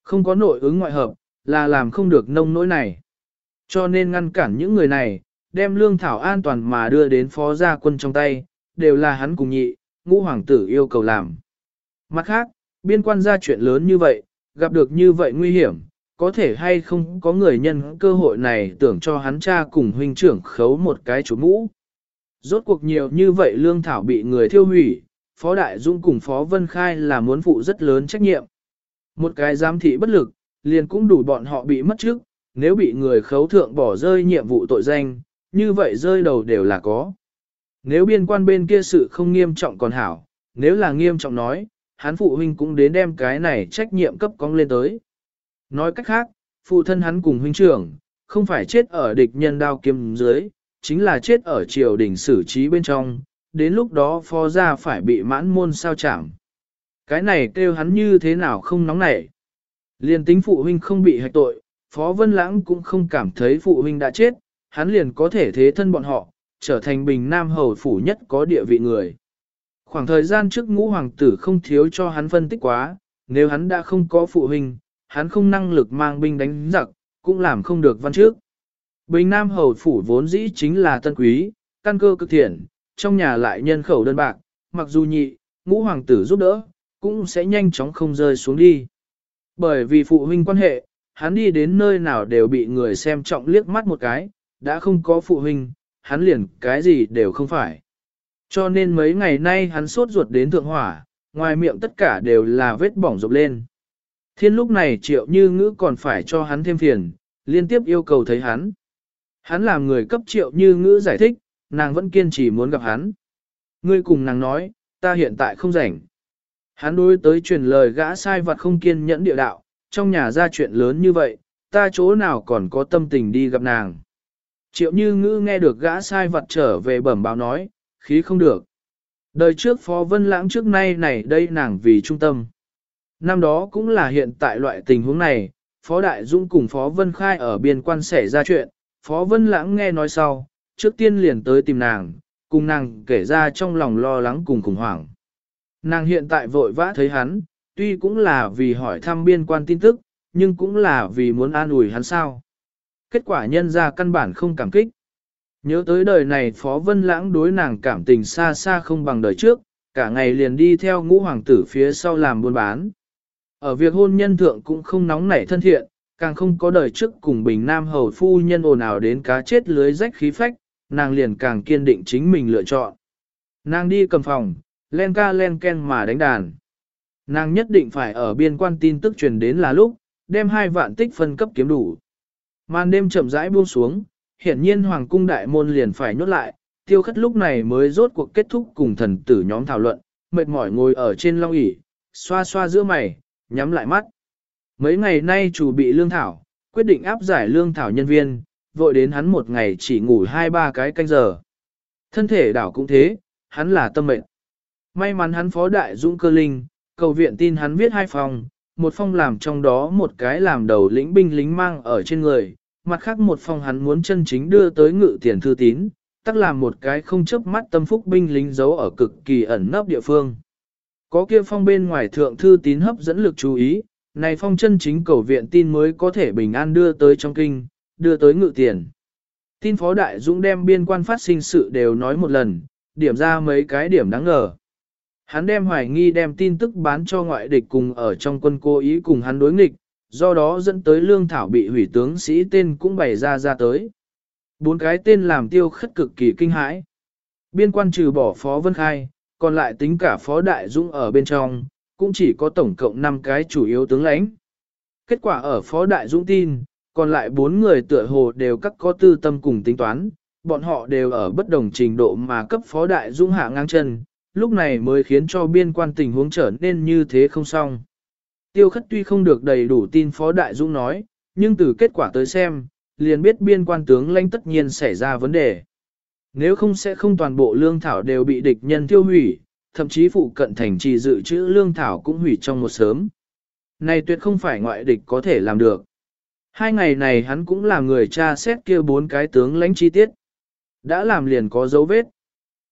Không có nội ứng ngoại hợp, là làm không được nông nỗi này. Cho nên ngăn cản những người này, đem lương thảo an toàn mà đưa đến phó gia quân trong tay, đều là hắn cùng nhị, ngũ hoàng tử yêu cầu làm. Mặt khác, biên quan ra chuyện lớn như vậy, gặp được như vậy nguy hiểm, có thể hay không có người nhân cơ hội này tưởng cho hắn cha cùng huynh trưởng khấu một cái chủ mũ. Rốt cuộc nhiều như vậy lương thảo bị người thiêu hủy, Phó Đại Dung cùng Phó Vân Khai là muốn phụ rất lớn trách nhiệm. Một cái giám thị bất lực, liền cũng đủ bọn họ bị mất trước, nếu bị người khấu thượng bỏ rơi nhiệm vụ tội danh, như vậy rơi đầu đều là có. Nếu biên quan bên kia sự không nghiêm trọng còn hảo, nếu là nghiêm trọng nói, hắn phụ huynh cũng đến đem cái này trách nhiệm cấp cong lên tới. Nói cách khác, phụ thân hắn cùng huynh trưởng, không phải chết ở địch nhân đao kiếm dưới, chính là chết ở triều đình xử trí bên trong, đến lúc đó phó gia phải bị mãn môn sao chảm. Cái này kêu hắn như thế nào không nóng nảy. Liền tính phụ huynh không bị hạch tội, Phó Vân Lãng cũng không cảm thấy phụ huynh đã chết, hắn liền có thể thế thân bọn họ, trở thành bình nam hầu phủ nhất có địa vị người. Khoảng thời gian trước ngũ hoàng tử không thiếu cho hắn phân tích quá, nếu hắn đã không có phụ huynh, hắn không năng lực mang binh đánh giặc, cũng làm không được văn trước. Bình Nam hầu phủ vốn dĩ chính là tân quý, căn cơ cực thiện, trong nhà lại nhân khẩu đơn bạc, mặc dù nhị, ngũ hoàng tử giúp đỡ, cũng sẽ nhanh chóng không rơi xuống đi. Bởi vì phụ huynh quan hệ, hắn đi đến nơi nào đều bị người xem trọng liếc mắt một cái, đã không có phụ huynh, hắn liền cái gì đều không phải. Cho nên mấy ngày nay hắn sốt ruột đến thượng hỏa, ngoài miệng tất cả đều là vết bỏng rộp lên. Thiên lúc này triệu như ngữ còn phải cho hắn thêm phiền, liên tiếp yêu cầu thấy hắn. Hắn làm người cấp triệu như ngữ giải thích, nàng vẫn kiên trì muốn gặp hắn. Ngươi cùng nàng nói, ta hiện tại không rảnh. Hắn đối tới truyền lời gã sai vật không kiên nhẫn địa đạo, trong nhà ra chuyện lớn như vậy, ta chỗ nào còn có tâm tình đi gặp nàng. Triệu như ngữ nghe được gã sai vật trở về bẩm báo nói, khí không được. Đời trước Phó Vân Lãng trước nay này đây nàng vì trung tâm. Năm đó cũng là hiện tại loại tình huống này, Phó Đại Dung cùng Phó Vân Khai ở biên quan xảy ra chuyện, Phó Vân Lãng nghe nói sau, trước tiên liền tới tìm nàng, cùng nàng kể ra trong lòng lo lắng cùng khủng hoảng. Nàng hiện tại vội vã thấy hắn, tuy cũng là vì hỏi thăm biên quan tin tức, nhưng cũng là vì muốn an ủi hắn sao. Kết quả nhân ra căn bản không cảm kích. Nhớ tới đời này Phó Vân Lãng đối nàng cảm tình xa xa không bằng đời trước, cả ngày liền đi theo ngũ hoàng tử phía sau làm buôn bán. Ở việc hôn nhân thượng cũng không nóng nảy thân thiện, càng không có đời trước cùng bình nam hầu phu nhân ồn ào đến cá chết lưới rách khí phách, nàng liền càng kiên định chính mình lựa chọn. Nàng đi cầm phòng, len ca len ken mà đánh đàn. Nàng nhất định phải ở biên quan tin tức truyền đến là lúc, đem hai vạn tích phân cấp kiếm đủ. Màn đêm chậm rãi buông xuống, hiển nhiên hoàng cung đại môn liền phải nhốt lại, tiêu khất lúc này mới rốt cuộc kết thúc cùng thần tử nhóm thảo luận, mệt mỏi ngồi ở trên long ỷ xoa xoa giữa mày, nhắm lại mắt. Mấy ngày nay chủ bị lương thảo, quyết định áp giải lương thảo nhân viên, vội đến hắn một ngày chỉ ngủ hai ba cái canh giờ. Thân thể đảo cũng thế, hắn là tâm mệnh. May mắn hắn phó đại dũng cơ linh, cầu viện tin hắn viết hai phòng, một phong làm trong đó một cái làm đầu lĩnh binh lính mang ở trên người, mặt khác một phong hắn muốn chân chính đưa tới ngự tiền thư tín, tắc làm một cái không chấp mắt tâm phúc binh lính giấu ở cực kỳ ẩn nấp địa phương. Có kia phong bên ngoài thượng thư tín hấp dẫn lực chú ý, này phong chân chính cầu viện tin mới có thể bình an đưa tới trong kinh, đưa tới ngự tiền. Tin Phó Đại Dũng đem biên quan phát sinh sự đều nói một lần, điểm ra mấy cái điểm đáng ngờ. Hắn đem hoài nghi đem tin tức bán cho ngoại địch cùng ở trong quân cố ý cùng hắn đối nghịch, do đó dẫn tới lương thảo bị hủy tướng sĩ tên cũng bày ra ra tới. Bốn cái tên làm tiêu khất cực kỳ kinh hãi. Biên quan trừ bỏ Phó Vân Khai, còn lại tính cả Phó Đại Dũng ở bên trong, cũng chỉ có tổng cộng 5 cái chủ yếu tướng lãnh. Kết quả ở Phó Đại Dũng tin, còn lại 4 người tựa hồ đều các có tư tâm cùng tính toán, bọn họ đều ở bất đồng trình độ mà cấp Phó Đại Dũng hạ ngang chân, lúc này mới khiến cho biên quan tình huống trở nên như thế không xong. Tiêu khất tuy không được đầy đủ tin Phó Đại Dũng nói, nhưng từ kết quả tới xem, liền biết biên quan tướng lãnh tất nhiên xảy ra vấn đề. Nếu không sẽ không toàn bộ lương thảo đều bị địch nhân tiêu hủy, thậm chí phụ cận thành trì dự trữ lương thảo cũng hủy trong một sớm. Này tuyệt không phải ngoại địch có thể làm được. Hai ngày này hắn cũng là người cha xét kia bốn cái tướng lãnh chi tiết. Đã làm liền có dấu vết.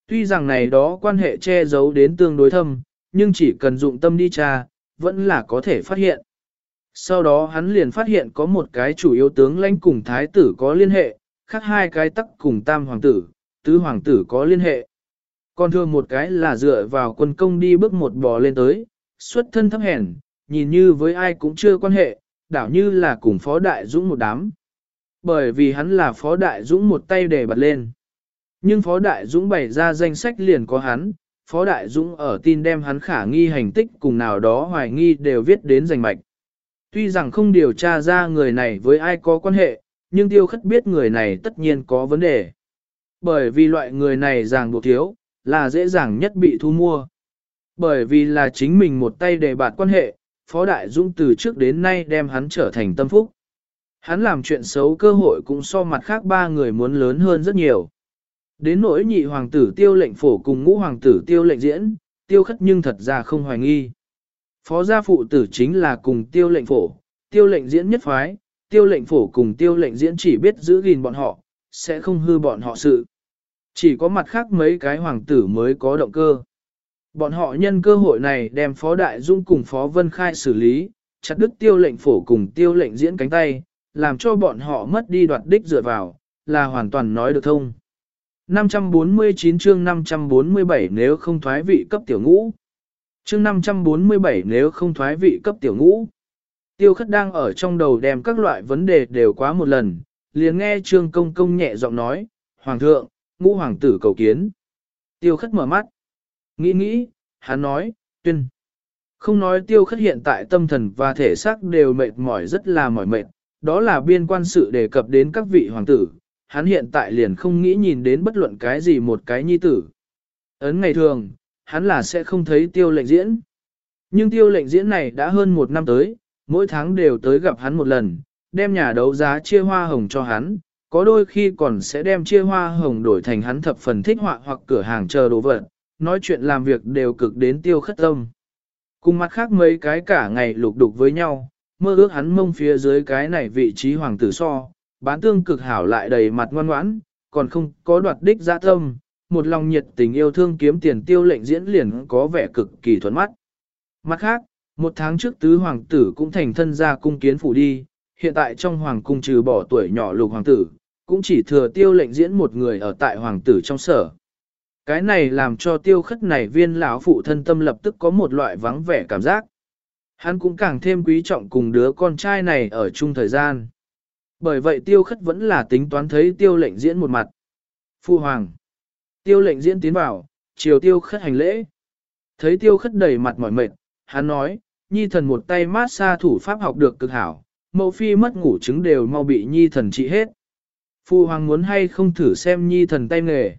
Tuy rằng này đó quan hệ che giấu đến tương đối thâm, nhưng chỉ cần dụng tâm đi tra, vẫn là có thể phát hiện. Sau đó hắn liền phát hiện có một cái chủ yếu tướng lãnh cùng thái tử có liên hệ, khác hai cái tắc cùng tam hoàng tử, tứ hoàng tử có liên hệ. Còn thường một cái là dựa vào quân công đi bước một bò lên tới, xuất thân thấp hèn, nhìn như với ai cũng chưa quan hệ, đảo như là cùng Phó Đại Dũng một đám. Bởi vì hắn là Phó Đại Dũng một tay để bật lên. Nhưng Phó Đại Dũng bày ra danh sách liền có hắn, Phó Đại Dũng ở tin đem hắn khả nghi hành tích cùng nào đó hoài nghi đều viết đến rành mạch. Tuy rằng không điều tra ra người này với ai có quan hệ, nhưng tiêu khất biết người này tất nhiên có vấn đề. Bởi vì loại người này ràng buộc thiếu, là dễ dàng nhất bị thu mua. Bởi vì là chính mình một tay đề bạt quan hệ, Phó Đại Dũng từ trước đến nay đem hắn trở thành tâm phúc. Hắn làm chuyện xấu cơ hội cũng so mặt khác ba người muốn lớn hơn rất nhiều. Đến nỗi nhị hoàng tử tiêu lệnh phổ cùng ngũ hoàng tử tiêu lệnh diễn, tiêu khất nhưng thật ra không hoài nghi. Phó gia phụ tử chính là cùng tiêu lệnh phổ, tiêu lệnh diễn nhất phái, tiêu lệnh phổ cùng tiêu lệnh diễn chỉ biết giữ gìn bọn họ, sẽ không hư bọn họ sự. Chỉ có mặt khác mấy cái hoàng tử mới có động cơ. Bọn họ nhân cơ hội này đem Phó Đại Dung cùng Phó Vân Khai xử lý, chặt đứt tiêu lệnh phổ cùng tiêu lệnh diễn cánh tay, làm cho bọn họ mất đi đoạt đích dựa vào, là hoàn toàn nói được thông. 549 chương 547 nếu không thoái vị cấp tiểu ngũ. Chương 547 nếu không thoái vị cấp tiểu ngũ. Tiêu khất đang ở trong đầu đem các loại vấn đề đều quá một lần, liền nghe trương công công nhẹ giọng nói, Hoàng thượng, ngũ hoàng tử cầu kiến. Tiêu khất mở mắt. Nghĩ nghĩ, hắn nói, tuyên. Không nói tiêu khất hiện tại tâm thần và thể xác đều mệt mỏi rất là mỏi mệt, đó là biên quan sự đề cập đến các vị hoàng tử, hắn hiện tại liền không nghĩ nhìn đến bất luận cái gì một cái nhi tử. Ấn ngày thường, hắn là sẽ không thấy tiêu lệnh diễn. Nhưng tiêu lệnh diễn này đã hơn một năm tới, mỗi tháng đều tới gặp hắn một lần, đem nhà đấu giá chia hoa hồng cho hắn, có đôi khi còn sẽ đem chia hoa hồng đổi thành hắn thập phần thích họa hoặc cửa hàng chờ đồ vật, nói chuyện làm việc đều cực đến tiêu khất tâm. Cùng mặt khác mấy cái cả ngày lục đục với nhau, mơ ước hắn mông phía dưới cái này vị trí hoàng tử so, bán tương cực hảo lại đầy mặt ngoan ngoãn, còn không có đoạt đích dạ tâm, một lòng nhiệt tình yêu thương kiếm tiền tiêu lệnh diễn liền có vẻ cực kỳ thuận mắt. Mặt khác, một tháng trước tứ hoàng tử cũng thành thân ra cung kiến phủ đi, hiện tại trong hoàng cung trừ bỏ tuổi nhỏ lục hoàng tử, cũng chỉ thừa tiêu lệnh diễn một người ở tại hoàng tử trong sở. Cái này làm cho tiêu khất này viên lão phụ thân tâm lập tức có một loại vắng vẻ cảm giác. Hắn cũng càng thêm quý trọng cùng đứa con trai này ở chung thời gian. Bởi vậy tiêu khất vẫn là tính toán thấy tiêu lệnh diễn một mặt. Phu hoàng. Tiêu lệnh diễn tiến vào, chiều tiêu khất hành lễ. Thấy tiêu khất đầy mặt mỏi mệt, hắn nói, nhi thần một tay mát xa thủ pháp học được cực hảo, mẫu phi mất ngủ chứng đều mau bị nhi thần trị hết. Phu hoàng muốn hay không thử xem nhi thần tay nghề.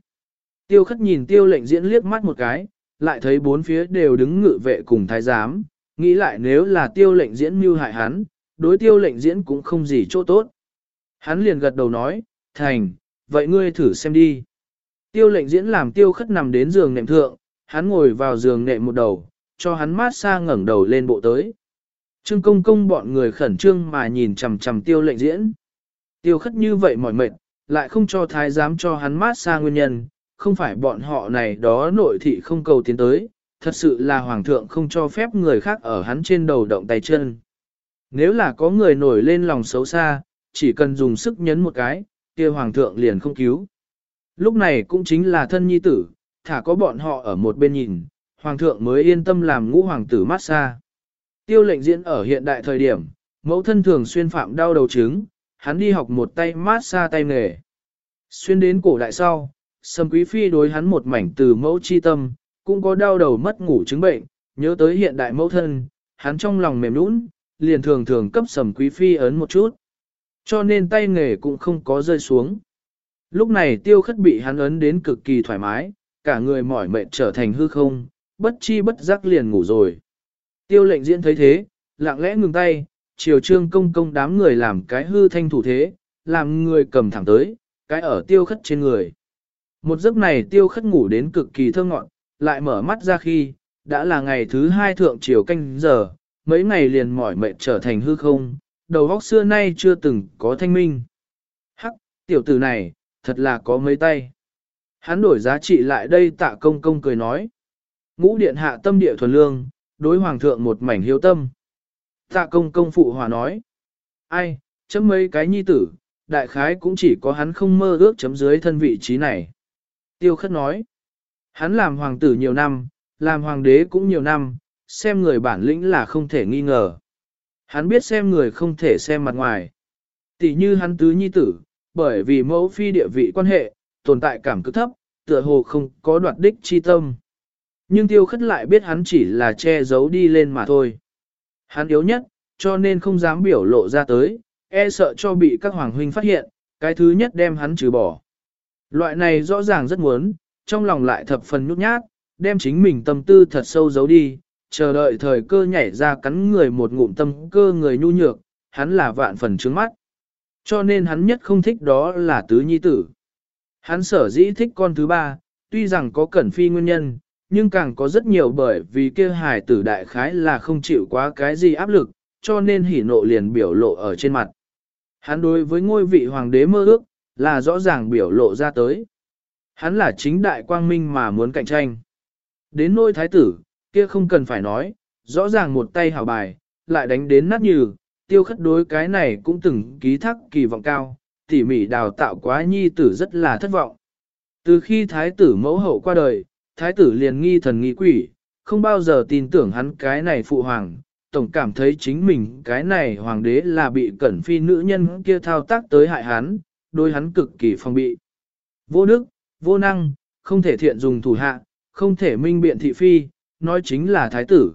Tiêu khất nhìn tiêu lệnh diễn liếc mắt một cái, lại thấy bốn phía đều đứng ngự vệ cùng thái giám, nghĩ lại nếu là tiêu lệnh diễn mưu hại hắn, đối tiêu lệnh diễn cũng không gì chỗ tốt. Hắn liền gật đầu nói, thành, vậy ngươi thử xem đi. Tiêu lệnh diễn làm tiêu khất nằm đến giường nệm thượng, hắn ngồi vào giường nệm một đầu, cho hắn mát xa ngẩng đầu lên bộ tới. Trương công công bọn người khẩn trương mà nhìn chằm chằm tiêu lệnh diễn. Tiêu khất như vậy mỏi mệt, lại không cho thái giám cho hắn mát xa nguyên nhân, không phải bọn họ này đó nội thị không cầu tiến tới, thật sự là hoàng thượng không cho phép người khác ở hắn trên đầu động tay chân. Nếu là có người nổi lên lòng xấu xa, chỉ cần dùng sức nhấn một cái, kia hoàng thượng liền không cứu. Lúc này cũng chính là thân nhi tử, thả có bọn họ ở một bên nhìn, hoàng thượng mới yên tâm làm ngũ hoàng tử mát xa. Tiêu lệnh diễn ở hiện đại thời điểm, mẫu thân thường xuyên phạm đau đầu trứng, hắn đi học một tay mát xa tay nghề. Xuyên đến cổ đại sau, Sầm Quý Phi đối hắn một mảnh từ mẫu chi tâm, cũng có đau đầu mất ngủ chứng bệnh, nhớ tới hiện đại mẫu thân, hắn trong lòng mềm nũng, liền thường thường cấp Sầm Quý Phi ấn một chút. Cho nên tay nghề cũng không có rơi xuống. Lúc này tiêu khất bị hắn ấn đến cực kỳ thoải mái, cả người mỏi mệt trở thành hư không, bất chi bất giác liền ngủ rồi. Tiêu lệnh diễn thấy thế, lặng lẽ ngừng tay, chiều trương công công đám người làm cái hư thanh thủ thế, làm người cầm thẳng tới, cái ở tiêu khất trên người. Một giấc này tiêu khất ngủ đến cực kỳ thơ ngọn, lại mở mắt ra khi, đã là ngày thứ hai thượng chiều canh giờ, mấy ngày liền mỏi mệt trở thành hư không, đầu óc xưa nay chưa từng có thanh minh. Hắc, tiểu tử này, thật là có mấy tay. Hắn đổi giá trị lại đây tạ công công cười nói. Ngũ điện hạ tâm địa thuần lương, đối hoàng thượng một mảnh hiếu tâm. Tạ công công phụ hòa nói. Ai, chấm mấy cái nhi tử, đại khái cũng chỉ có hắn không mơ ước chấm dưới thân vị trí này. Tiêu khất nói. Hắn làm hoàng tử nhiều năm, làm hoàng đế cũng nhiều năm, xem người bản lĩnh là không thể nghi ngờ. Hắn biết xem người không thể xem mặt ngoài. Tỷ như hắn tứ nhi tử, bởi vì mẫu phi địa vị quan hệ, tồn tại cảm cực thấp, tựa hồ không có đoạt đích chi tâm. Nhưng tiêu khất lại biết hắn chỉ là che giấu đi lên mà thôi. Hắn yếu nhất, cho nên không dám biểu lộ ra tới, e sợ cho bị các hoàng huynh phát hiện, cái thứ nhất đem hắn trừ bỏ. Loại này rõ ràng rất muốn, trong lòng lại thập phần nhút nhát, đem chính mình tâm tư thật sâu giấu đi, chờ đợi thời cơ nhảy ra cắn người một ngụm tâm cơ người nhu nhược, hắn là vạn phần trướng mắt. Cho nên hắn nhất không thích đó là tứ nhi tử. Hắn sở dĩ thích con thứ ba, tuy rằng có cẩn phi nguyên nhân, nhưng càng có rất nhiều bởi vì kia hài tử đại khái là không chịu quá cái gì áp lực, cho nên hỉ nộ liền biểu lộ ở trên mặt. Hắn đối với ngôi vị hoàng đế mơ ước, là rõ ràng biểu lộ ra tới. Hắn là chính đại quang minh mà muốn cạnh tranh. Đến nôi thái tử, kia không cần phải nói, rõ ràng một tay hảo bài, lại đánh đến nát như, tiêu khất đối cái này cũng từng ký thác kỳ vọng cao, tỉ mỉ đào tạo quá nhi tử rất là thất vọng. Từ khi thái tử mẫu hậu qua đời, thái tử liền nghi thần nghi quỷ, không bao giờ tin tưởng hắn cái này phụ hoàng, tổng cảm thấy chính mình cái này hoàng đế là bị cẩn phi nữ nhân kia thao tác tới hại hắn, đối hắn cực kỳ phong bị. Vô đức, vô năng, không thể thiện dùng thủ hạ, không thể minh biện thị phi, nói chính là thái tử.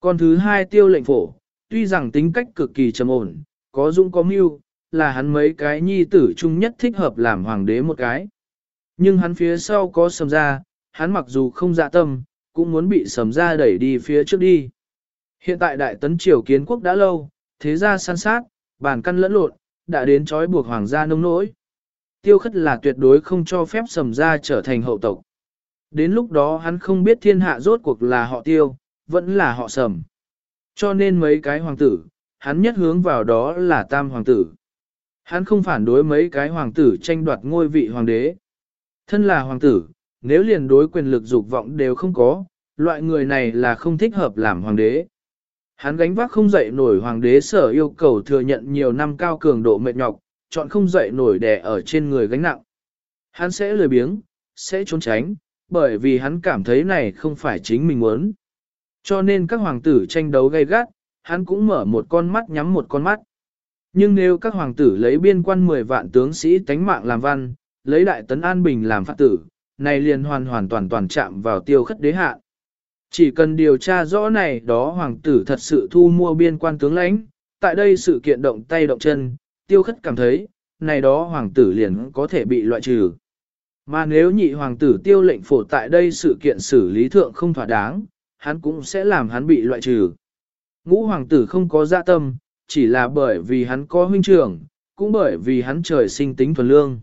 Còn thứ hai tiêu lệnh phổ, tuy rằng tính cách cực kỳ trầm ổn, có dũng có mưu, là hắn mấy cái nhi tử chung nhất thích hợp làm hoàng đế một cái. Nhưng hắn phía sau có sầm ra, hắn mặc dù không dạ tâm, cũng muốn bị sầm ra đẩy đi phía trước đi. Hiện tại đại tấn triều kiến quốc đã lâu, thế gia săn sát, bàn căn lẫn lộn, đã đến trói buộc hoàng gia nông nỗi. Tiêu khất là tuyệt đối không cho phép sầm ra trở thành hậu tộc. Đến lúc đó hắn không biết thiên hạ rốt cuộc là họ tiêu, vẫn là họ sầm. Cho nên mấy cái hoàng tử, hắn nhất hướng vào đó là tam hoàng tử. Hắn không phản đối mấy cái hoàng tử tranh đoạt ngôi vị hoàng đế. Thân là hoàng tử, nếu liền đối quyền lực dục vọng đều không có, loại người này là không thích hợp làm hoàng đế. Hắn gánh vác không dậy nổi hoàng đế sở yêu cầu thừa nhận nhiều năm cao cường độ mệt nhọc, chọn không dậy nổi đè ở trên người gánh nặng. Hắn sẽ lười biếng, sẽ trốn tránh, bởi vì hắn cảm thấy này không phải chính mình muốn. Cho nên các hoàng tử tranh đấu gay gắt, hắn cũng mở một con mắt nhắm một con mắt. Nhưng nếu các hoàng tử lấy biên quan 10 vạn tướng sĩ tánh mạng làm văn, lấy đại tấn an bình làm phát tử, này liền hoàn hoàn toàn toàn chạm vào tiêu khất đế hạ. Chỉ cần điều tra rõ này đó hoàng tử thật sự thu mua biên quan tướng lãnh, tại đây sự kiện động tay động chân, tiêu khất cảm thấy, này đó hoàng tử liền có thể bị loại trừ. Mà nếu nhị hoàng tử tiêu lệnh phổ tại đây sự kiện xử lý thượng không thỏa đáng, hắn cũng sẽ làm hắn bị loại trừ. Ngũ hoàng tử không có dạ tâm, chỉ là bởi vì hắn có huynh trưởng, cũng bởi vì hắn trời sinh tính thuần lương.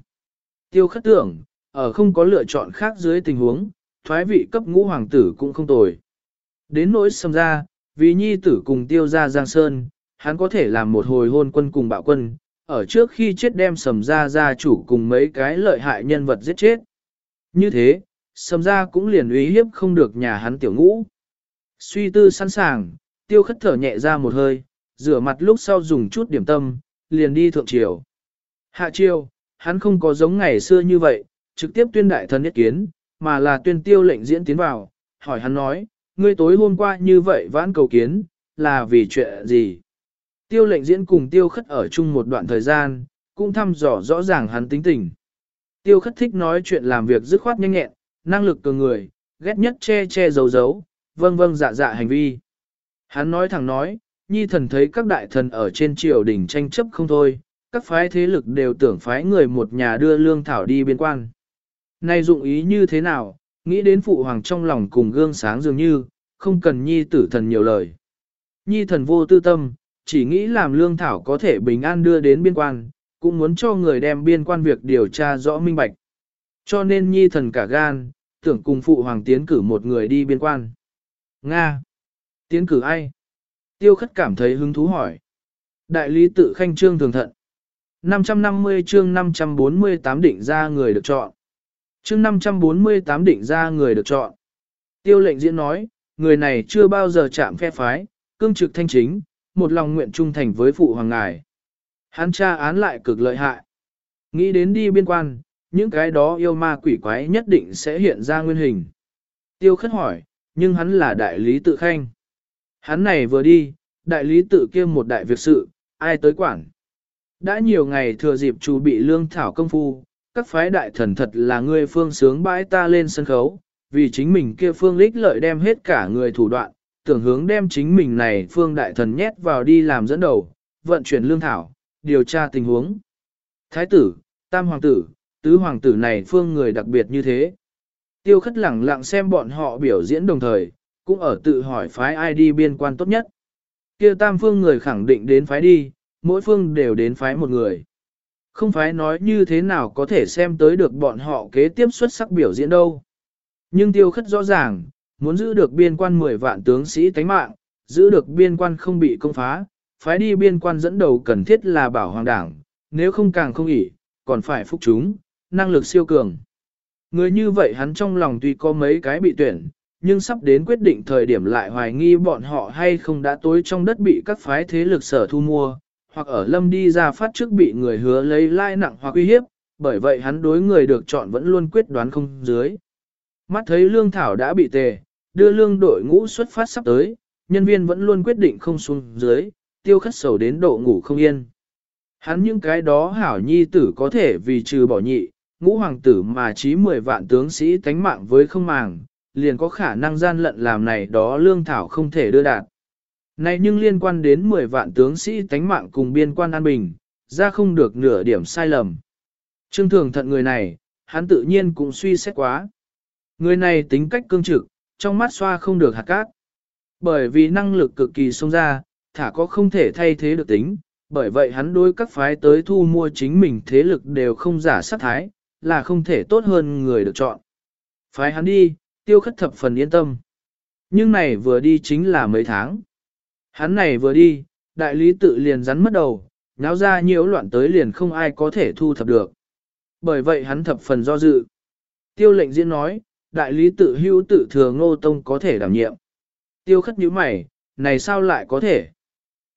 Tiêu khất tưởng, ở không có lựa chọn khác dưới tình huống, thoái vị cấp ngũ hoàng tử cũng không tồi. Đến nỗi xâm ra, vì nhi tử cùng tiêu ra Giang Sơn, hắn có thể làm một hồi hôn quân cùng bạo quân, ở trước khi chết đem sầm ra gia chủ cùng mấy cái lợi hại nhân vật giết chết. Như thế, sầm ra cũng liền uy hiếp không được nhà hắn tiểu ngũ. Suy tư sẵn sàng, tiêu khất thở nhẹ ra một hơi, rửa mặt lúc sau dùng chút điểm tâm, liền đi thượng triều. Hạ triều, hắn không có giống ngày xưa như vậy, trực tiếp tuyên đại thần nhất kiến, mà là tuyên tiêu lệnh diễn tiến vào, hỏi hắn nói, ngươi tối hôm qua như vậy vãn cầu kiến, là vì chuyện gì? Tiêu lệnh diễn cùng tiêu khất ở chung một đoạn thời gian, cũng thăm dò rõ ràng hắn tính tình. Tiêu khất thích nói chuyện làm việc dứt khoát nhanh nhẹn, năng lực cường người, ghét nhất che che giấu giấu, vâng vâng dạ dạ hành vi. Hắn nói thẳng nói, nhi thần thấy các đại thần ở trên triều đình tranh chấp không thôi, các phái thế lực đều tưởng phái người một nhà đưa lương thảo đi biên quan. Này dụng ý như thế nào, Nghĩ đến phụ hoàng trong lòng cùng gương sáng dường như, không cần nhi tử thần nhiều lời. Nhi thần vô tư tâm, chỉ nghĩ làm lương thảo có thể bình an đưa đến biên quan, cũng muốn cho người đem biên quan việc điều tra rõ minh bạch. Cho nên nhi thần cả gan, tưởng cùng phụ hoàng tiến cử một người đi biên quan. Nga! Tiến cử ai? Tiêu khất cảm thấy hứng thú hỏi. Đại lý tự khanh trương thường thận. 550 chương 548 định ra người được chọn. Chương 548 định ra người được chọn. Tiêu lệnh diễn nói, người này chưa bao giờ chạm phe phái, cương trực thanh chính, một lòng nguyện trung thành với phụ hoàng ngài. Hắn tra án lại cực lợi hại. Nghĩ đến đi biên quan, những cái đó yêu ma quỷ quái nhất định sẽ hiện ra nguyên hình. Tiêu khất hỏi, nhưng hắn là đại lý tự khanh. Hắn này vừa đi, đại lý tự kia một đại việc sự, ai tới quản. Đã nhiều ngày thừa dịp chủ bị lương thảo công phu, các phái đại thần thật là người phương sướng bãi ta lên sân khấu, vì chính mình kia phương lích lợi đem hết cả người thủ đoạn, tưởng hướng đem chính mình này phương đại thần nhét vào đi làm dẫn đầu, vận chuyển lương thảo, điều tra tình huống. Thái tử, tam hoàng tử, tứ hoàng tử này phương người đặc biệt như thế. Tiêu khất lẳng lặng xem bọn họ biểu diễn đồng thời, cũng ở tự hỏi phái ai đi biên quan tốt nhất. kia tam phương người khẳng định đến phái đi, mỗi phương đều đến phái một người. Không phái nói như thế nào có thể xem tới được bọn họ kế tiếp xuất sắc biểu diễn đâu. Nhưng tiêu khất rõ ràng, muốn giữ được biên quan 10 vạn tướng sĩ tánh mạng, giữ được biên quan không bị công phá, phái đi biên quan dẫn đầu cần thiết là bảo hoàng đảng, nếu không càng không ỉ, còn phải phúc chúng, năng lực siêu cường. Người như vậy hắn trong lòng tuy có mấy cái bị tuyển, nhưng sắp đến quyết định thời điểm lại hoài nghi bọn họ hay không đã tối trong đất bị các phái thế lực sở thu mua, hoặc ở lâm đi ra phát trước bị người hứa lấy lai nặng hoặc uy hiếp, bởi vậy hắn đối người được chọn vẫn luôn quyết đoán không dưới. Mắt thấy lương thảo đã bị tề, đưa lương đội ngũ xuất phát sắp tới, nhân viên vẫn luôn quyết định không xuống dưới, tiêu khất sầu đến độ ngủ không yên. Hắn những cái đó hảo nhi tử có thể vì trừ bỏ nhị, ngũ hoàng tử mà chí 10 vạn tướng sĩ tánh mạng với không màng, liền có khả năng gian lận làm này đó lương thảo không thể đưa đạt. Này nhưng liên quan đến 10 vạn tướng sĩ tánh mạng cùng biên quan an bình, ra không được nửa điểm sai lầm. Trương thường thận người này, hắn tự nhiên cũng suy xét quá. Người này tính cách cương trực, trong mắt xoa không được hạt cát. Bởi vì năng lực cực kỳ xông ra, thả có không thể thay thế được tính, bởi vậy hắn đối các phái tới thu mua chính mình thế lực đều không giả sát thái, là không thể tốt hơn người được chọn. Phái hắn đi, tiêu khất thập phần yên tâm. Nhưng này vừa đi chính là mấy tháng. Hắn này vừa đi, đại lý tự liền rắn mất đầu, nháo ra nhiễu loạn tới liền không ai có thể thu thập được. Bởi vậy hắn thập phần do dự. Tiêu lệnh diễn nói, đại lý tự hữu tự thừa ngô tông có thể đảm nhiệm. Tiêu khất nhíu mày, này sao lại có thể?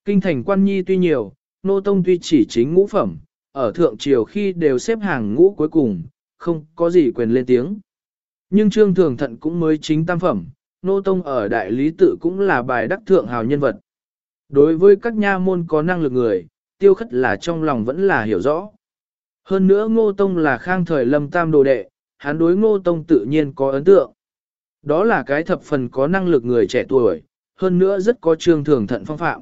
Kinh thành quan nhi tuy nhiều, ngô tông tuy chỉ chính ngũ phẩm, ở thượng triều khi đều xếp hàng ngũ cuối cùng, không có gì quyền lên tiếng. Nhưng trương thường thận cũng mới chính tam phẩm, Ngô tông ở đại lý tự cũng là bài đắc thượng hào nhân vật. Đối với các nha môn có năng lực người, tiêu khất là trong lòng vẫn là hiểu rõ. Hơn nữa ngô tông là khang thời lâm tam đồ đệ, hắn đối ngô tông tự nhiên có ấn tượng. Đó là cái thập phần có năng lực người trẻ tuổi, hơn nữa rất có trương thường thận phong phạm.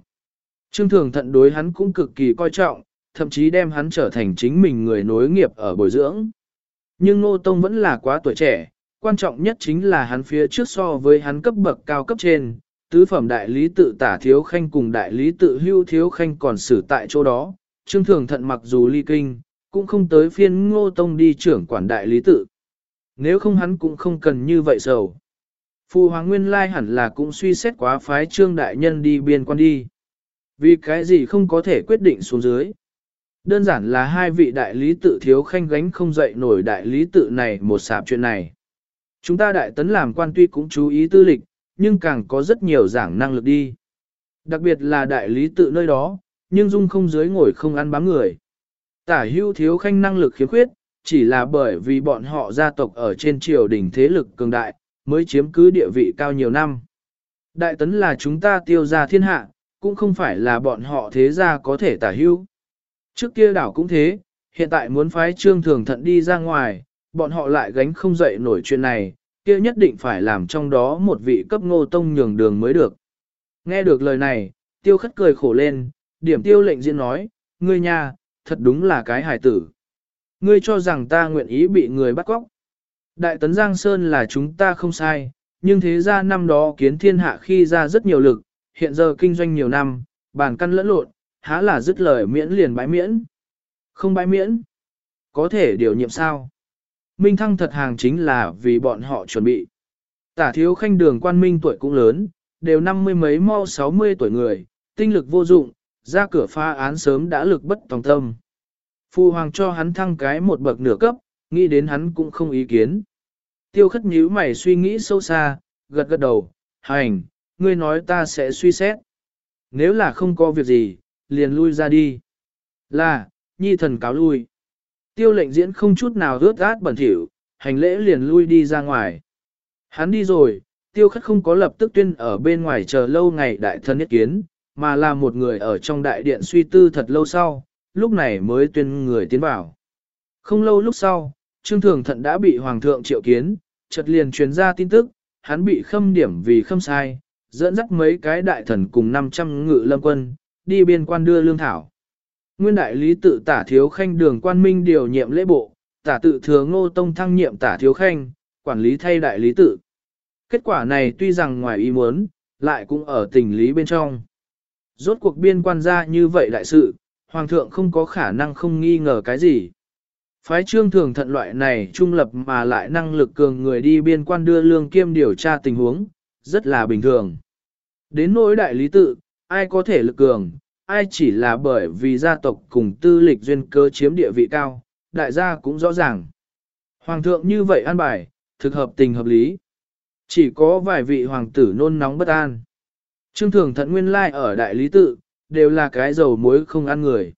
Trương thường thận đối hắn cũng cực kỳ coi trọng, thậm chí đem hắn trở thành chính mình người nối nghiệp ở bồi dưỡng. Nhưng Ngô Tông vẫn là quá tuổi trẻ, quan trọng nhất chính là hắn phía trước so với hắn cấp bậc cao cấp trên, tứ phẩm đại lý tự tả thiếu khanh cùng đại lý tự hưu thiếu khanh còn xử tại chỗ đó, trương thường thận mặc dù ly kinh, cũng không tới phiên ngô tông đi trưởng quản đại lý tự. Nếu không hắn cũng không cần như vậy sầu. Phu Hoàng Nguyên Lai hẳn là cũng suy xét quá phái trương đại nhân đi biên quan đi. Vì cái gì không có thể quyết định xuống dưới. Đơn giản là hai vị đại lý tự thiếu khanh gánh không dậy nổi đại lý tự này một sạp chuyện này. Chúng ta đại tấn làm quan tuy cũng chú ý tư lịch, nhưng càng có rất nhiều giảng năng lực đi. Đặc biệt là đại lý tự nơi đó, nhưng dung không dưới ngồi không ăn bám người. Tả hưu thiếu khanh năng lực khiếm khuyết, chỉ là bởi vì bọn họ gia tộc ở trên triều đình thế lực cường đại, mới chiếm cứ địa vị cao nhiều năm. Đại tấn là chúng ta tiêu ra thiên hạ, cũng không phải là bọn họ thế gia có thể tả hưu. Trước kia đảo cũng thế, hiện tại muốn phái trương thường thận đi ra ngoài, bọn họ lại gánh không dậy nổi chuyện này, kia nhất định phải làm trong đó một vị cấp ngô tông nhường đường mới được. Nghe được lời này, tiêu khất cười khổ lên, điểm tiêu lệnh diễn nói, ngươi nha, thật đúng là cái hài tử. Ngươi cho rằng ta nguyện ý bị người bắt cóc. Đại tấn Giang Sơn là chúng ta không sai, nhưng thế ra năm đó kiến thiên hạ khi ra rất nhiều lực, hiện giờ kinh doanh nhiều năm, bản căn lẫn lộn, há là dứt lời miễn liền bãi miễn. Không bãi miễn. Có thể điều nhiệm sao? Minh thăng thật hàng chính là vì bọn họ chuẩn bị. Tả thiếu khanh đường quan minh tuổi cũng lớn, đều năm mươi mấy mau sáu mươi tuổi người, tinh lực vô dụng, ra cửa pha án sớm đã lực bất tòng tâm. Phu hoàng cho hắn thăng cái một bậc nửa cấp, nghĩ đến hắn cũng không ý kiến. Tiêu khất nhíu mày suy nghĩ sâu xa, gật gật đầu, hành, ngươi nói ta sẽ suy xét. Nếu là không có việc gì, liền lui ra đi. Là, nhi thần cáo lui. Tiêu lệnh diễn không chút nào rớt át bẩn thỉu, hành lễ liền lui đi ra ngoài. Hắn đi rồi, tiêu khất không có lập tức tuyên ở bên ngoài chờ lâu ngày đại thân nhất kiến, mà là một người ở trong đại điện suy tư thật lâu sau, lúc này mới tuyên người tiến vào. Không lâu lúc sau, Trương Thường Thận đã bị Hoàng thượng triệu kiến, chợt liền truyền ra tin tức, hắn bị khâm điểm vì khâm sai, dẫn dắt mấy cái đại thần cùng 500 ngự lâm quân, đi biên quan đưa lương thảo. Nguyên đại lý tự tả thiếu khanh đường quan minh điều nhiệm lễ bộ, tả tự thừa ngô tông thăng nhiệm tả thiếu khanh, quản lý thay đại lý tự. Kết quả này tuy rằng ngoài ý muốn, lại cũng ở tình lý bên trong. Rốt cuộc biên quan ra như vậy đại sự, hoàng thượng không có khả năng không nghi ngờ cái gì. Phái trương thường thận loại này trung lập mà lại năng lực cường người đi biên quan đưa lương kiêm điều tra tình huống, rất là bình thường. Đến nỗi đại lý tự, ai có thể lực cường, ai chỉ là bởi vì gia tộc cùng tư lịch duyên cơ chiếm địa vị cao, đại gia cũng rõ ràng. Hoàng thượng như vậy an bài, thực hợp tình hợp lý. Chỉ có vài vị hoàng tử nôn nóng bất an. Trương thường thận nguyên lai ở đại lý tự, đều là cái dầu muối không ăn người.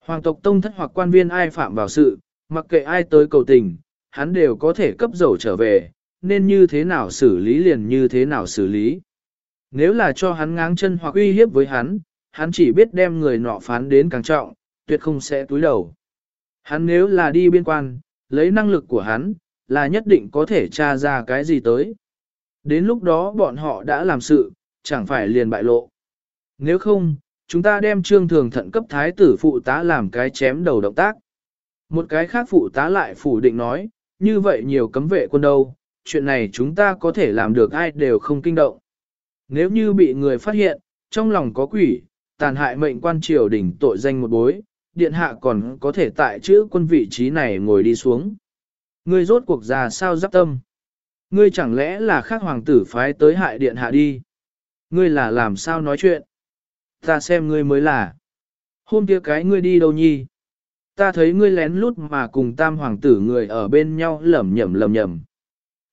Hoàng tộc tông thất hoặc quan viên ai phạm vào sự, mặc kệ ai tới cầu tình, hắn đều có thể cấp dầu trở về, nên như thế nào xử lý liền như thế nào xử lý. Nếu là cho hắn ngáng chân hoặc uy hiếp với hắn, hắn chỉ biết đem người nọ phán đến càng trọng, tuyệt không sẽ túi đầu. Hắn nếu là đi biên quan, lấy năng lực của hắn, là nhất định có thể tra ra cái gì tới. Đến lúc đó bọn họ đã làm sự, chẳng phải liền bại lộ. Nếu không, chúng ta đem trương thường thận cấp thái tử phụ tá làm cái chém đầu động tác. Một cái khác phụ tá lại phủ định nói, như vậy nhiều cấm vệ quân đâu, chuyện này chúng ta có thể làm được ai đều không kinh động. Nếu như bị người phát hiện, trong lòng có quỷ, tàn hại mệnh quan triều đỉnh tội danh một bối, điện hạ còn có thể tại chữ quân vị trí này ngồi đi xuống. Ngươi rốt cuộc già sao giáp tâm? Ngươi chẳng lẽ là khác hoàng tử phái tới hại điện hạ đi? Ngươi là làm sao nói chuyện? Ta xem ngươi mới là. Hôm kia cái ngươi đi đâu nhi? Ta thấy ngươi lén lút mà cùng tam hoàng tử người ở bên nhau lẩm nhẩm lẩm nhẩm.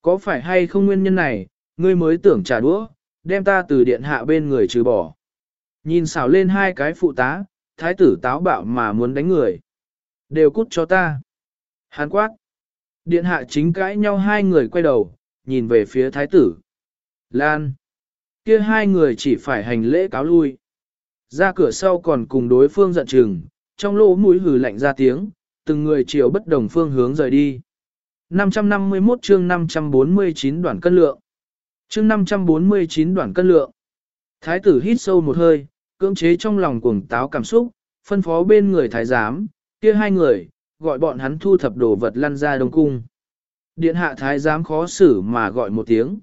Có phải hay không nguyên nhân này, ngươi mới tưởng trả đũa, đem ta từ điện hạ bên người trừ bỏ. Nhìn xảo lên hai cái phụ tá, thái tử táo bạo mà muốn đánh người. Đều cút cho ta. Hán quát. Điện hạ chính cãi nhau hai người quay đầu, nhìn về phía thái tử. Lan. kia hai người chỉ phải hành lễ cáo lui. Ra cửa sau còn cùng đối phương giận chừng, trong lỗ mũi hừ lạnh ra tiếng, từng người chiều bất đồng phương hướng rời đi. 551 chương 549 đoạn cân lượng. Chương 549 đoạn cân lượng. Thái tử hít sâu một hơi, cưỡng chế trong lòng cuồng táo cảm xúc, phân phó bên người thái giám, kia hai người, gọi bọn hắn thu thập đồ vật lăn ra đông cung. Điện hạ thái giám khó xử mà gọi một tiếng.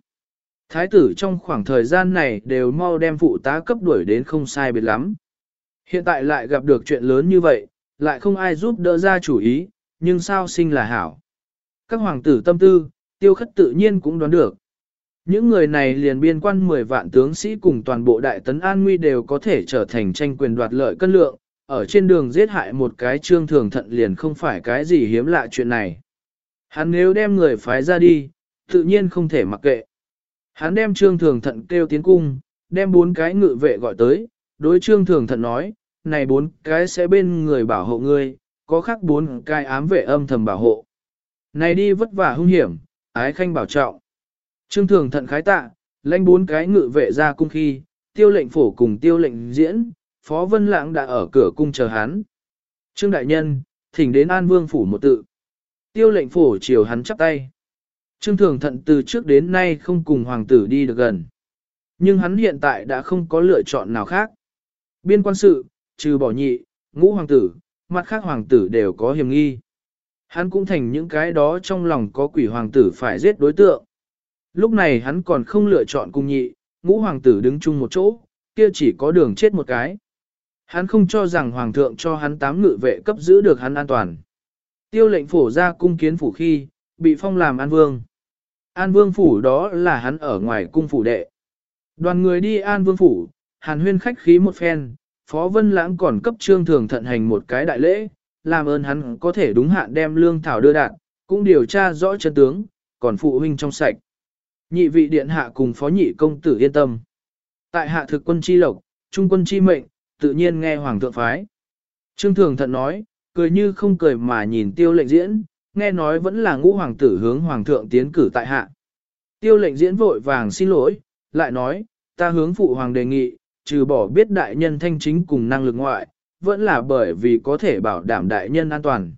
Thái tử trong khoảng thời gian này đều mau đem phụ tá cấp đuổi đến không sai biệt lắm. Hiện tại lại gặp được chuyện lớn như vậy, lại không ai giúp đỡ ra chủ ý, nhưng sao sinh là hảo. Các hoàng tử tâm tư, tiêu khất tự nhiên cũng đoán được. Những người này liền biên quan 10 vạn tướng sĩ cùng toàn bộ đại tấn an nguy đều có thể trở thành tranh quyền đoạt lợi cân lượng, ở trên đường giết hại một cái trương thường thận liền không phải cái gì hiếm lạ chuyện này. Hắn nếu đem người phái ra đi, tự nhiên không thể mặc kệ. Hắn đem trương thường thận kêu tiến cung, đem bốn cái ngự vệ gọi tới, đối trương thường thận nói, này bốn cái sẽ bên người bảo hộ ngươi, có khác bốn cái ám vệ âm thầm bảo hộ. Này đi vất vả hung hiểm, ái khanh bảo trọng. Trương thường thận khái tạ, lãnh bốn cái ngự vệ ra cung khi, tiêu lệnh phổ cùng tiêu lệnh diễn, Phó Vân Lãng đã ở cửa cung chờ hắn. Trương Đại Nhân, thỉnh đến An Vương Phủ một tự. Tiêu lệnh phổ chiều hắn chắp tay. Trương Thường Thận từ trước đến nay không cùng hoàng tử đi được gần. Nhưng hắn hiện tại đã không có lựa chọn nào khác. Biên quan sự, trừ bỏ nhị, ngũ hoàng tử, mặt khác hoàng tử đều có hiểm nghi. Hắn cũng thành những cái đó trong lòng có quỷ hoàng tử phải giết đối tượng. Lúc này hắn còn không lựa chọn cùng nhị, ngũ hoàng tử đứng chung một chỗ, kia chỉ có đường chết một cái. Hắn không cho rằng hoàng thượng cho hắn tám ngự vệ cấp giữ được hắn an toàn. Tiêu lệnh phổ ra cung kiến phủ khi, bị phong làm an vương. An vương phủ đó là hắn ở ngoài cung phủ đệ. Đoàn người đi an vương phủ, hàn huyên khách khí một phen, phó vân lãng còn cấp trương thường thận hành một cái đại lễ, làm ơn hắn có thể đúng hạn đem lương thảo đưa đạt, cũng điều tra rõ chân tướng, còn phụ huynh trong sạch. Nhị vị điện hạ cùng phó nhị công tử yên tâm. Tại hạ thực quân chi lộc, trung quân chi mệnh, tự nhiên nghe hoàng thượng phái. Trương thường thận nói, cười như không cười mà nhìn tiêu lệnh diễn, nghe nói vẫn là ngũ hoàng tử hướng hoàng thượng tiến cử tại hạ. Tiêu lệnh diễn vội vàng xin lỗi, lại nói, ta hướng phụ hoàng đề nghị, trừ bỏ biết đại nhân thanh chính cùng năng lực ngoại, vẫn là bởi vì có thể bảo đảm đại nhân an toàn.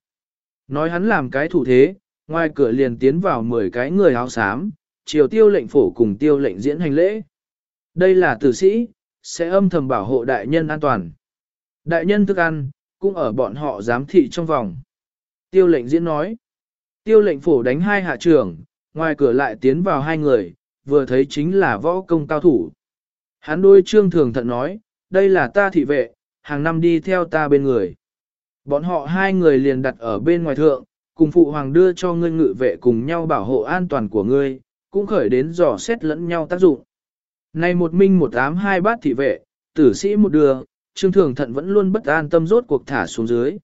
Nói hắn làm cái thủ thế, ngoài cửa liền tiến vào 10 cái người áo xám, chiều tiêu lệnh phổ cùng tiêu lệnh diễn hành lễ. Đây là tử sĩ, sẽ âm thầm bảo hộ đại nhân an toàn. Đại nhân thức ăn, cũng ở bọn họ giám thị trong vòng. Tiêu lệnh diễn nói. Tiêu lệnh phổ đánh hai hạ trưởng, ngoài cửa lại tiến vào hai người, vừa thấy chính là võ công cao thủ. Hắn đôi trương thường thận nói, đây là ta thị vệ, hàng năm đi theo ta bên người. Bọn họ hai người liền đặt ở bên ngoài thượng, cùng phụ hoàng đưa cho ngươi ngự vệ cùng nhau bảo hộ an toàn của ngươi, cũng khởi đến dò xét lẫn nhau tác dụng. Này một minh một ám hai bát thị vệ, tử sĩ một đường, trương thường thận vẫn luôn bất an tâm rốt cuộc thả xuống dưới.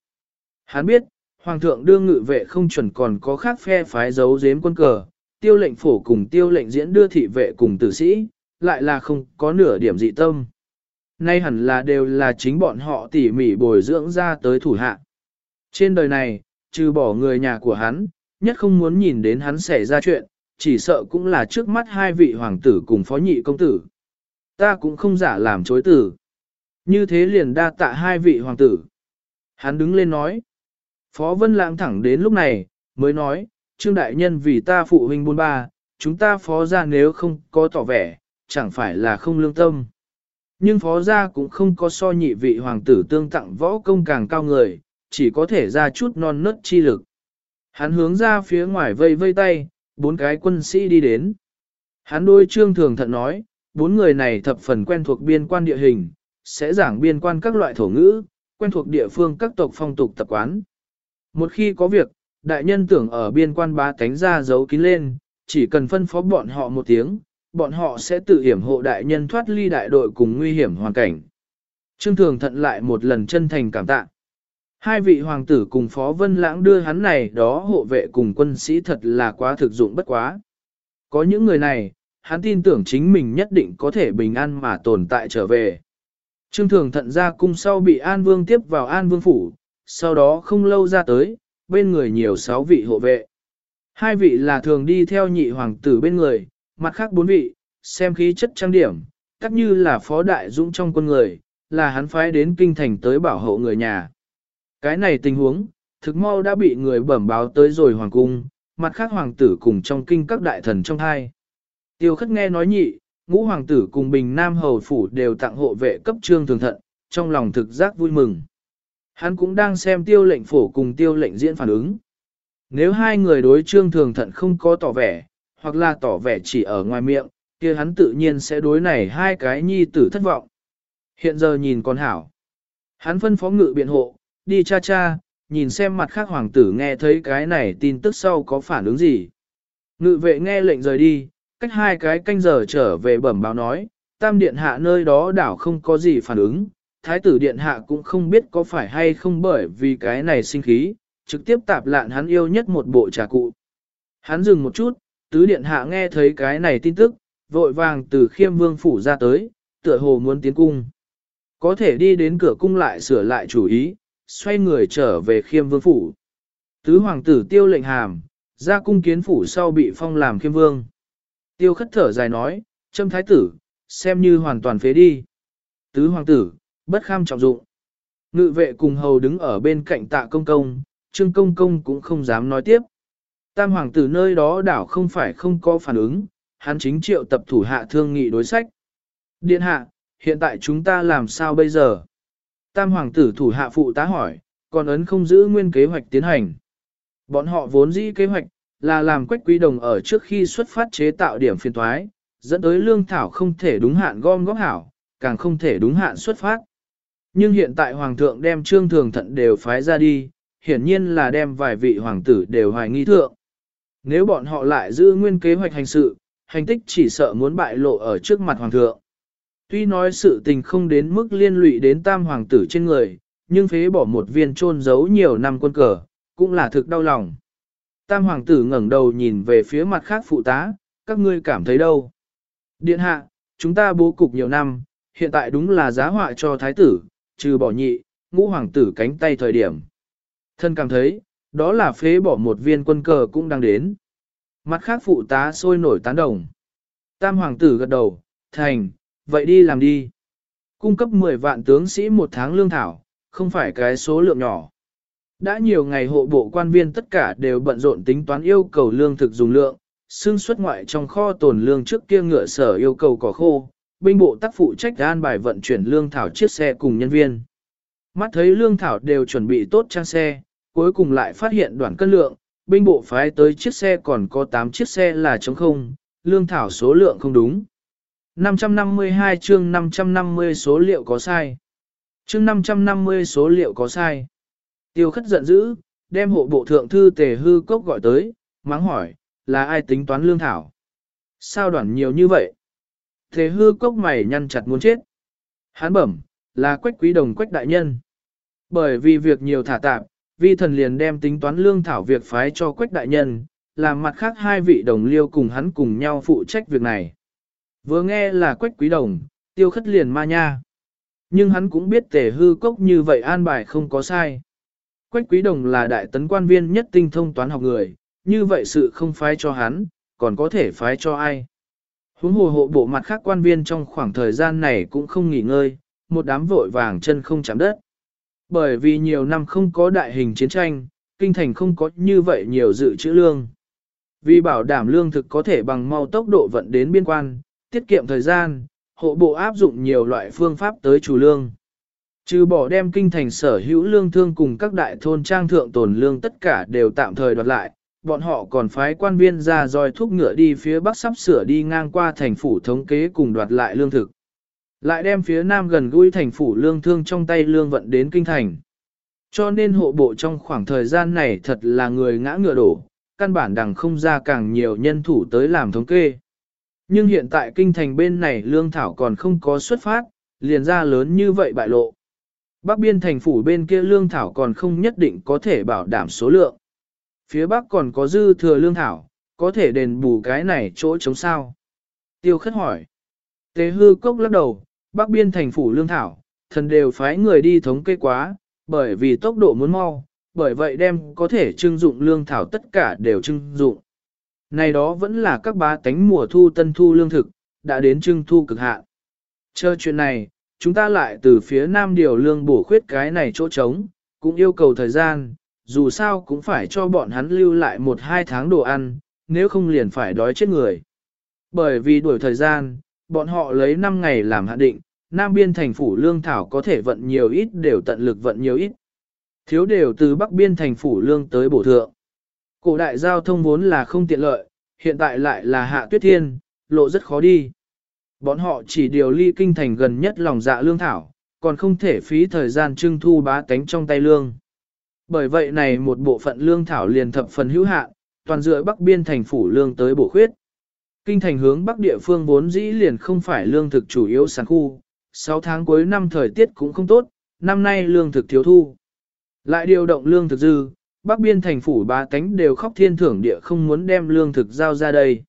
Hắn biết, hoàng thượng đưa ngự vệ không chuẩn còn có khác phe phái giấu giếm quân cờ, tiêu lệnh phổ cùng tiêu lệnh diễn đưa thị vệ cùng tử sĩ, lại là không có nửa điểm dị tâm. Nay hẳn là đều là chính bọn họ tỉ mỉ bồi dưỡng ra tới thủ hạ. Trên đời này, trừ bỏ người nhà của hắn, nhất không muốn nhìn đến hắn xảy ra chuyện, chỉ sợ cũng là trước mắt hai vị hoàng tử cùng phó nhị công tử. Ta cũng không giả làm chối tử. Như thế liền đa tạ hai vị hoàng tử. Hắn đứng lên nói. Phó Vân Lãng thẳng đến lúc này, mới nói, Trương Đại Nhân vì ta phụ huynh buôn ba, chúng ta phó ra nếu không có tỏ vẻ, chẳng phải là không lương tâm. Nhưng phó gia cũng không có so nhị vị hoàng tử tương tặng võ công càng cao người, chỉ có thể ra chút non nớt chi lực. Hắn hướng ra phía ngoài vây vây tay, bốn cái quân sĩ đi đến. Hắn đôi trương thường thận nói, bốn người này thập phần quen thuộc biên quan địa hình, sẽ giảng biên quan các loại thổ ngữ, quen thuộc địa phương các tộc phong tục tập quán. Một khi có việc, đại nhân tưởng ở biên quan ba tánh ra giấu kín lên, chỉ cần phân phó bọn họ một tiếng, bọn họ sẽ tự hiểm hộ đại nhân thoát ly đại đội cùng nguy hiểm hoàn cảnh. Trương Thường thận lại một lần chân thành cảm tạ. Hai vị hoàng tử cùng Phó Vân Lãng đưa hắn này đó hộ vệ cùng quân sĩ thật là quá thực dụng bất quá. Có những người này, hắn tin tưởng chính mình nhất định có thể bình an mà tồn tại trở về. Trương Thường thận ra cung sau bị An Vương tiếp vào An Vương Phủ, sau đó không lâu ra tới, bên người nhiều sáu vị hộ vệ. Hai vị là thường đi theo nhị hoàng tử bên người, mặt khác bốn vị, xem khí chất trang điểm, các như là phó đại dũng trong quân người, là hắn phái đến kinh thành tới bảo hộ người nhà. Cái này tình huống, thực mau đã bị người bẩm báo tới rồi hoàng cung, mặt khác hoàng tử cùng trong kinh các đại thần trong hai. Tiêu khất nghe nói nhị, ngũ hoàng tử cùng bình nam hầu phủ đều tặng hộ vệ cấp trương thường thận, trong lòng thực giác vui mừng. Hắn cũng đang xem tiêu lệnh phổ cùng tiêu lệnh diễn phản ứng. Nếu hai người đối trương thường thận không có tỏ vẻ, hoặc là tỏ vẻ chỉ ở ngoài miệng, kia hắn tự nhiên sẽ đối này hai cái nhi tử thất vọng. Hiện giờ nhìn con hảo. Hắn phân phó ngự biện hộ, đi cha cha, nhìn xem mặt khác hoàng tử nghe thấy cái này tin tức sau có phản ứng gì. Ngự vệ nghe lệnh rời đi, cách hai cái canh giờ trở về bẩm báo nói, tam điện hạ nơi đó đảo không có gì phản ứng, thái tử điện hạ cũng không biết có phải hay không bởi vì cái này sinh khí, trực tiếp tạp lạn hắn yêu nhất một bộ trà cụ. Hắn dừng một chút, tứ điện hạ nghe thấy cái này tin tức, vội vàng từ khiêm vương phủ ra tới, tựa hồ muốn tiến cung. Có thể đi đến cửa cung lại sửa lại chủ ý, xoay người trở về khiêm vương phủ. Tứ hoàng tử tiêu lệnh hàm, ra cung kiến phủ sau bị phong làm khiêm vương. Tiêu khất thở dài nói, châm thái tử, xem như hoàn toàn phế đi. Tứ hoàng tử, bất kham trọng dụng. Ngự vệ cùng hầu đứng ở bên cạnh tạ công công, trương công công cũng không dám nói tiếp. Tam hoàng tử nơi đó đảo không phải không có phản ứng, hắn chính triệu tập thủ hạ thương nghị đối sách. Điện hạ, hiện tại chúng ta làm sao bây giờ? Tam hoàng tử thủ hạ phụ tá hỏi, còn ấn không giữ nguyên kế hoạch tiến hành. Bọn họ vốn dĩ kế hoạch, là làm quách quý đồng ở trước khi xuất phát chế tạo điểm phiền thoái, dẫn tới lương thảo không thể đúng hạn gom góp hảo, càng không thể đúng hạn xuất phát. Nhưng hiện tại hoàng thượng đem trương thường thận đều phái ra đi, hiển nhiên là đem vài vị hoàng tử đều hoài nghi thượng. Nếu bọn họ lại giữ nguyên kế hoạch hành sự, hành tích chỉ sợ muốn bại lộ ở trước mặt hoàng thượng. Tuy nói sự tình không đến mức liên lụy đến tam hoàng tử trên người, nhưng phế bỏ một viên trôn giấu nhiều năm quân cờ, cũng là thực đau lòng. Tam hoàng tử ngẩng đầu nhìn về phía mặt khác phụ tá, các ngươi cảm thấy đâu? Điện hạ, chúng ta bố cục nhiều năm, hiện tại đúng là giá họa cho thái tử, trừ bỏ nhị, ngũ hoàng tử cánh tay thời điểm. Thân cảm thấy, đó là phế bỏ một viên quân cờ cũng đang đến. Mặt khác phụ tá sôi nổi tán đồng. Tam hoàng tử gật đầu, thành, vậy đi làm đi. Cung cấp 10 vạn tướng sĩ một tháng lương thảo, không phải cái số lượng nhỏ. Đã nhiều ngày hộ bộ quan viên tất cả đều bận rộn tính toán yêu cầu lương thực dùng lượng, xương xuất ngoại trong kho tồn lương trước kia ngựa sở yêu cầu cỏ khô, binh bộ tác phụ trách an bài vận chuyển lương thảo chiếc xe cùng nhân viên. Mắt thấy lương thảo đều chuẩn bị tốt trang xe, cuối cùng lại phát hiện đoạn cân lượng, binh bộ phái tới chiếc xe còn có 8 chiếc xe là trống không, lương thảo số lượng không đúng. 552 chương 550 số liệu có sai. Chương 550 số liệu có sai. Tiêu khất giận dữ, đem hộ bộ thượng thư tề hư cốc gọi tới, mắng hỏi, là ai tính toán lương thảo? Sao đoạn nhiều như vậy? Thế hư cốc mày nhăn chặt muốn chết. Hán bẩm, là quách quý đồng quách đại nhân. Bởi vì việc nhiều thả tạp, vi thần liền đem tính toán lương thảo việc phái cho quách đại nhân, làm mặt khác hai vị đồng liêu cùng hắn cùng nhau phụ trách việc này. Vừa nghe là quách quý đồng, tiêu khất liền ma nha. Nhưng hắn cũng biết tề hư cốc như vậy an bài không có sai. Quách quý đồng là đại tấn quan viên nhất tinh thông toán học người, như vậy sự không phái cho hắn, còn có thể phái cho ai. Huống hồ hộ bộ mặt khác quan viên trong khoảng thời gian này cũng không nghỉ ngơi, một đám vội vàng chân không chạm đất. Bởi vì nhiều năm không có đại hình chiến tranh, kinh thành không có như vậy nhiều dự trữ lương. Vì bảo đảm lương thực có thể bằng mau tốc độ vận đến biên quan, tiết kiệm thời gian, hộ bộ áp dụng nhiều loại phương pháp tới chủ lương. Trừ bỏ đem kinh thành sở hữu lương thương cùng các đại thôn trang thượng tồn lương tất cả đều tạm thời đoạt lại, bọn họ còn phái quan viên ra dòi thuốc ngựa đi phía bắc sắp sửa đi ngang qua thành phủ thống kế cùng đoạt lại lương thực. Lại đem phía nam gần gũi thành phủ lương thương trong tay lương vận đến kinh thành. Cho nên hộ bộ trong khoảng thời gian này thật là người ngã ngựa đổ, căn bản đằng không ra càng nhiều nhân thủ tới làm thống kê. Nhưng hiện tại kinh thành bên này lương thảo còn không có xuất phát, liền ra lớn như vậy bại lộ. Bắc biên thành phủ bên kia lương thảo còn không nhất định có thể bảo đảm số lượng. Phía Bắc còn có dư thừa lương thảo, có thể đền bù cái này chỗ chống sao. Tiêu khất hỏi. Tế hư cốc lắc đầu, Bắc biên thành phủ lương thảo, thần đều phái người đi thống kê quá, bởi vì tốc độ muốn mau, bởi vậy đem có thể trưng dụng lương thảo tất cả đều trưng dụng. Này đó vẫn là các bá tánh mùa thu tân thu lương thực, đã đến trưng thu cực hạn. Chờ chuyện này, chúng ta lại từ phía nam điều lương bổ khuyết cái này chỗ trống, cũng yêu cầu thời gian, dù sao cũng phải cho bọn hắn lưu lại một hai tháng đồ ăn, nếu không liền phải đói chết người. Bởi vì đuổi thời gian, bọn họ lấy 5 ngày làm hạn định, Nam biên thành phủ lương thảo có thể vận nhiều ít đều tận lực vận nhiều ít. Thiếu đều từ Bắc biên thành phủ lương tới bổ thượng. Cổ đại giao thông vốn là không tiện lợi, hiện tại lại là hạ tuyết thiên, lộ rất khó đi. Bọn họ chỉ điều ly kinh thành gần nhất lòng dạ lương thảo, còn không thể phí thời gian trưng thu bá tánh trong tay lương. Bởi vậy này một bộ phận lương thảo liền thập phần hữu hạn, toàn dựa bắc biên thành phủ lương tới bổ khuyết. Kinh thành hướng bắc địa phương vốn dĩ liền không phải lương thực chủ yếu sản khu, 6 tháng cuối năm thời tiết cũng không tốt, năm nay lương thực thiếu thu. Lại điều động lương thực dư, bắc biên thành phủ ba tánh đều khóc thiên thưởng địa không muốn đem lương thực giao ra đây.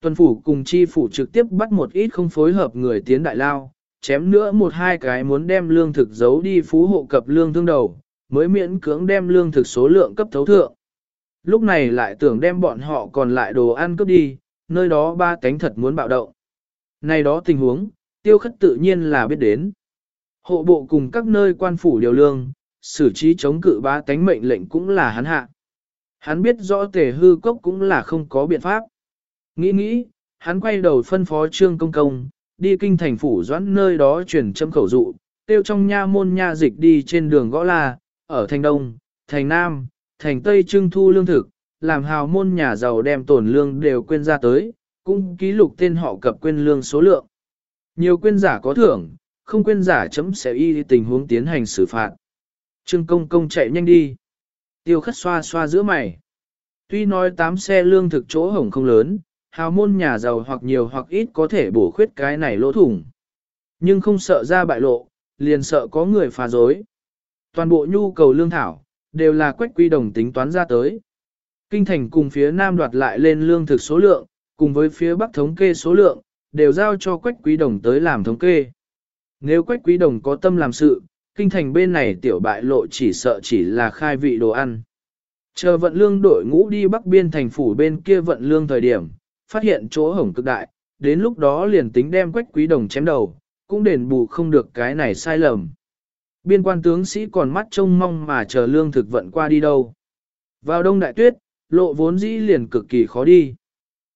Tuần phủ cùng chi phủ trực tiếp bắt một ít không phối hợp người tiến đại lao, chém nữa một hai cái muốn đem lương thực giấu đi phú hộ cập lương thương đầu, mới miễn cưỡng đem lương thực số lượng cấp thấu thượng. Lúc này lại tưởng đem bọn họ còn lại đồ ăn cướp đi, nơi đó ba cánh thật muốn bạo động. Này đó tình huống, tiêu khất tự nhiên là biết đến. Hộ bộ cùng các nơi quan phủ điều lương, xử trí chống cự ba cánh mệnh lệnh cũng là hắn hạ. Hắn biết rõ tề hư cốc cũng là không có biện pháp. Nghĩ nghĩ, hắn quay đầu phân phó trương công công, đi kinh thành phủ doãn nơi đó chuyển châm khẩu dụ, tiêu trong nha môn nha dịch đi trên đường gõ la, ở thành đông, thành nam, thành Tây Trưng thu lương thực, làm hào môn nhà giàu đem tổn lương đều quên ra tới, cũng ký lục tên họ cập quên lương số lượng. Nhiều quên giả có thưởng, không quên giả chấm sẽ y tình huống tiến hành xử phạt. Trương công công chạy nhanh đi. Tiêu khất xoa xoa giữa mày. Tuy nói tám xe lương thực chỗ hổng không lớn, hào môn nhà giàu hoặc nhiều hoặc ít có thể bổ khuyết cái này lỗ thủng. Nhưng không sợ ra bại lộ, liền sợ có người phá dối. Toàn bộ nhu cầu lương thảo, đều là quách quy đồng tính toán ra tới. Kinh thành cùng phía nam đoạt lại lên lương thực số lượng, cùng với phía bắc thống kê số lượng, đều giao cho quách quý đồng tới làm thống kê. Nếu quách quý đồng có tâm làm sự, kinh thành bên này tiểu bại lộ chỉ sợ chỉ là khai vị đồ ăn. Chờ vận lương đội ngũ đi bắc biên thành phủ bên kia vận lương thời điểm, phát hiện chỗ hổng cực đại, đến lúc đó liền tính đem quách quý đồng chém đầu, cũng đền bù không được cái này sai lầm. Biên quan tướng sĩ còn mắt trông mong mà chờ lương thực vận qua đi đâu. Vào đông đại tuyết, lộ vốn dĩ liền cực kỳ khó đi.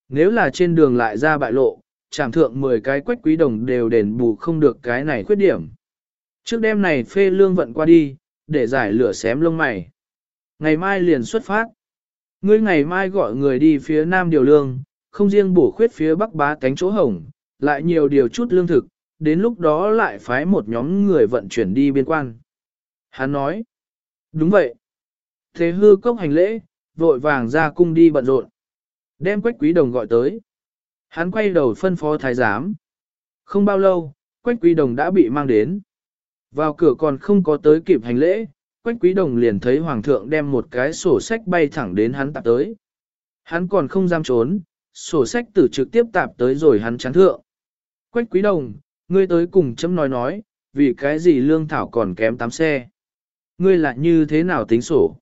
Nếu là trên đường lại ra bại lộ, trảm thượng 10 cái quách quý đồng đều đền bù không được cái này khuyết điểm. Trước đêm này phê lương vận qua đi, để giải lửa xém lông mày. Ngày mai liền xuất phát. Ngươi ngày mai gọi người đi phía nam điều lương, không riêng bổ khuyết phía bắc bá cánh chỗ hồng, lại nhiều điều chút lương thực, đến lúc đó lại phái một nhóm người vận chuyển đi biên quan. Hắn nói, đúng vậy. Thế hư cốc hành lễ, vội vàng ra cung đi bận rộn. Đem quách quý đồng gọi tới. Hắn quay đầu phân phó thái giám. Không bao lâu, quách quý đồng đã bị mang đến. Vào cửa còn không có tới kịp hành lễ, quách quý đồng liền thấy hoàng thượng đem một cái sổ sách bay thẳng đến hắn tạp tới. Hắn còn không dám trốn, sổ sách tử trực tiếp tạp tới rồi hắn chán thượng. Quách quý đồng, ngươi tới cùng chấm nói nói, vì cái gì lương thảo còn kém tám xe. Ngươi lại như thế nào tính sổ?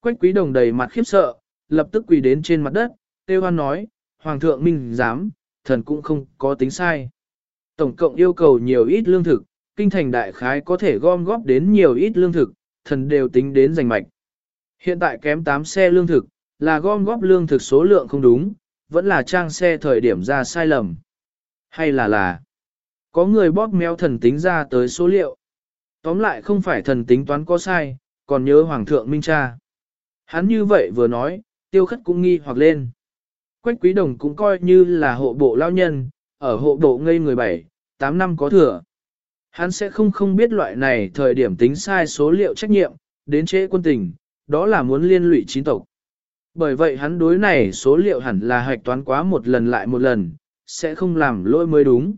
Quách quý đồng đầy mặt khiếp sợ, lập tức quỳ đến trên mặt đất, Têu Hoan nói, Hoàng thượng minh dám, thần cũng không có tính sai. Tổng cộng yêu cầu nhiều ít lương thực, kinh thành đại khái có thể gom góp đến nhiều ít lương thực, thần đều tính đến giành mạch. Hiện tại kém 8 xe lương thực, là gom góp lương thực số lượng không đúng, vẫn là trang xe thời điểm ra sai lầm. Hay là là, có người bóp méo thần tính ra tới số liệu. Tóm lại không phải thần tính toán có sai, còn nhớ Hoàng thượng Minh Cha. Hắn như vậy vừa nói, tiêu khất cũng nghi hoặc lên. Quách quý đồng cũng coi như là hộ bộ lao nhân, ở hộ bộ ngây người 7, 8 năm có thừa. Hắn sẽ không không biết loại này thời điểm tính sai số liệu trách nhiệm, đến trễ quân tình, đó là muốn liên lụy chính tộc. Bởi vậy hắn đối này số liệu hẳn là hạch toán quá một lần lại một lần, sẽ không làm lỗi mới đúng.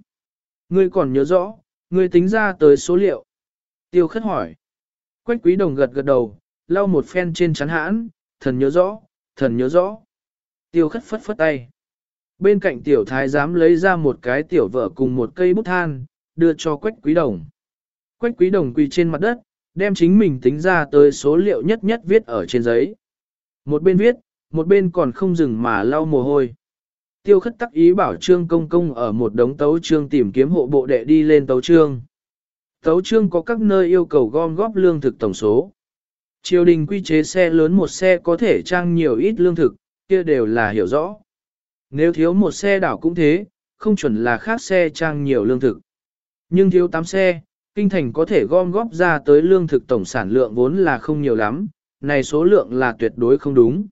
Ngươi còn nhớ rõ, ngươi tính ra tới số liệu. Tiêu khất hỏi. Quách quý đồng gật gật đầu, lau một phen trên chắn hãn, thần nhớ rõ, thần nhớ rõ. Tiêu khất phất phất tay. Bên cạnh tiểu thái giám lấy ra một cái tiểu vợ cùng một cây bút than, đưa cho quách quý đồng. Quách quý đồng quỳ trên mặt đất, đem chính mình tính ra tới số liệu nhất nhất viết ở trên giấy. Một bên viết, một bên còn không dừng mà lau mồ hôi. Tiêu khất tắc ý bảo trương công công ở một đống tấu trương tìm kiếm hộ bộ đệ đi lên tấu trương. Tấu trương có các nơi yêu cầu gom góp lương thực tổng số. Triều đình quy chế xe lớn một xe có thể trang nhiều ít lương thực, kia đều là hiểu rõ. Nếu thiếu một xe đảo cũng thế, không chuẩn là khác xe trang nhiều lương thực. Nhưng thiếu 8 xe, kinh thành có thể gom góp ra tới lương thực tổng sản lượng vốn là không nhiều lắm, này số lượng là tuyệt đối không đúng.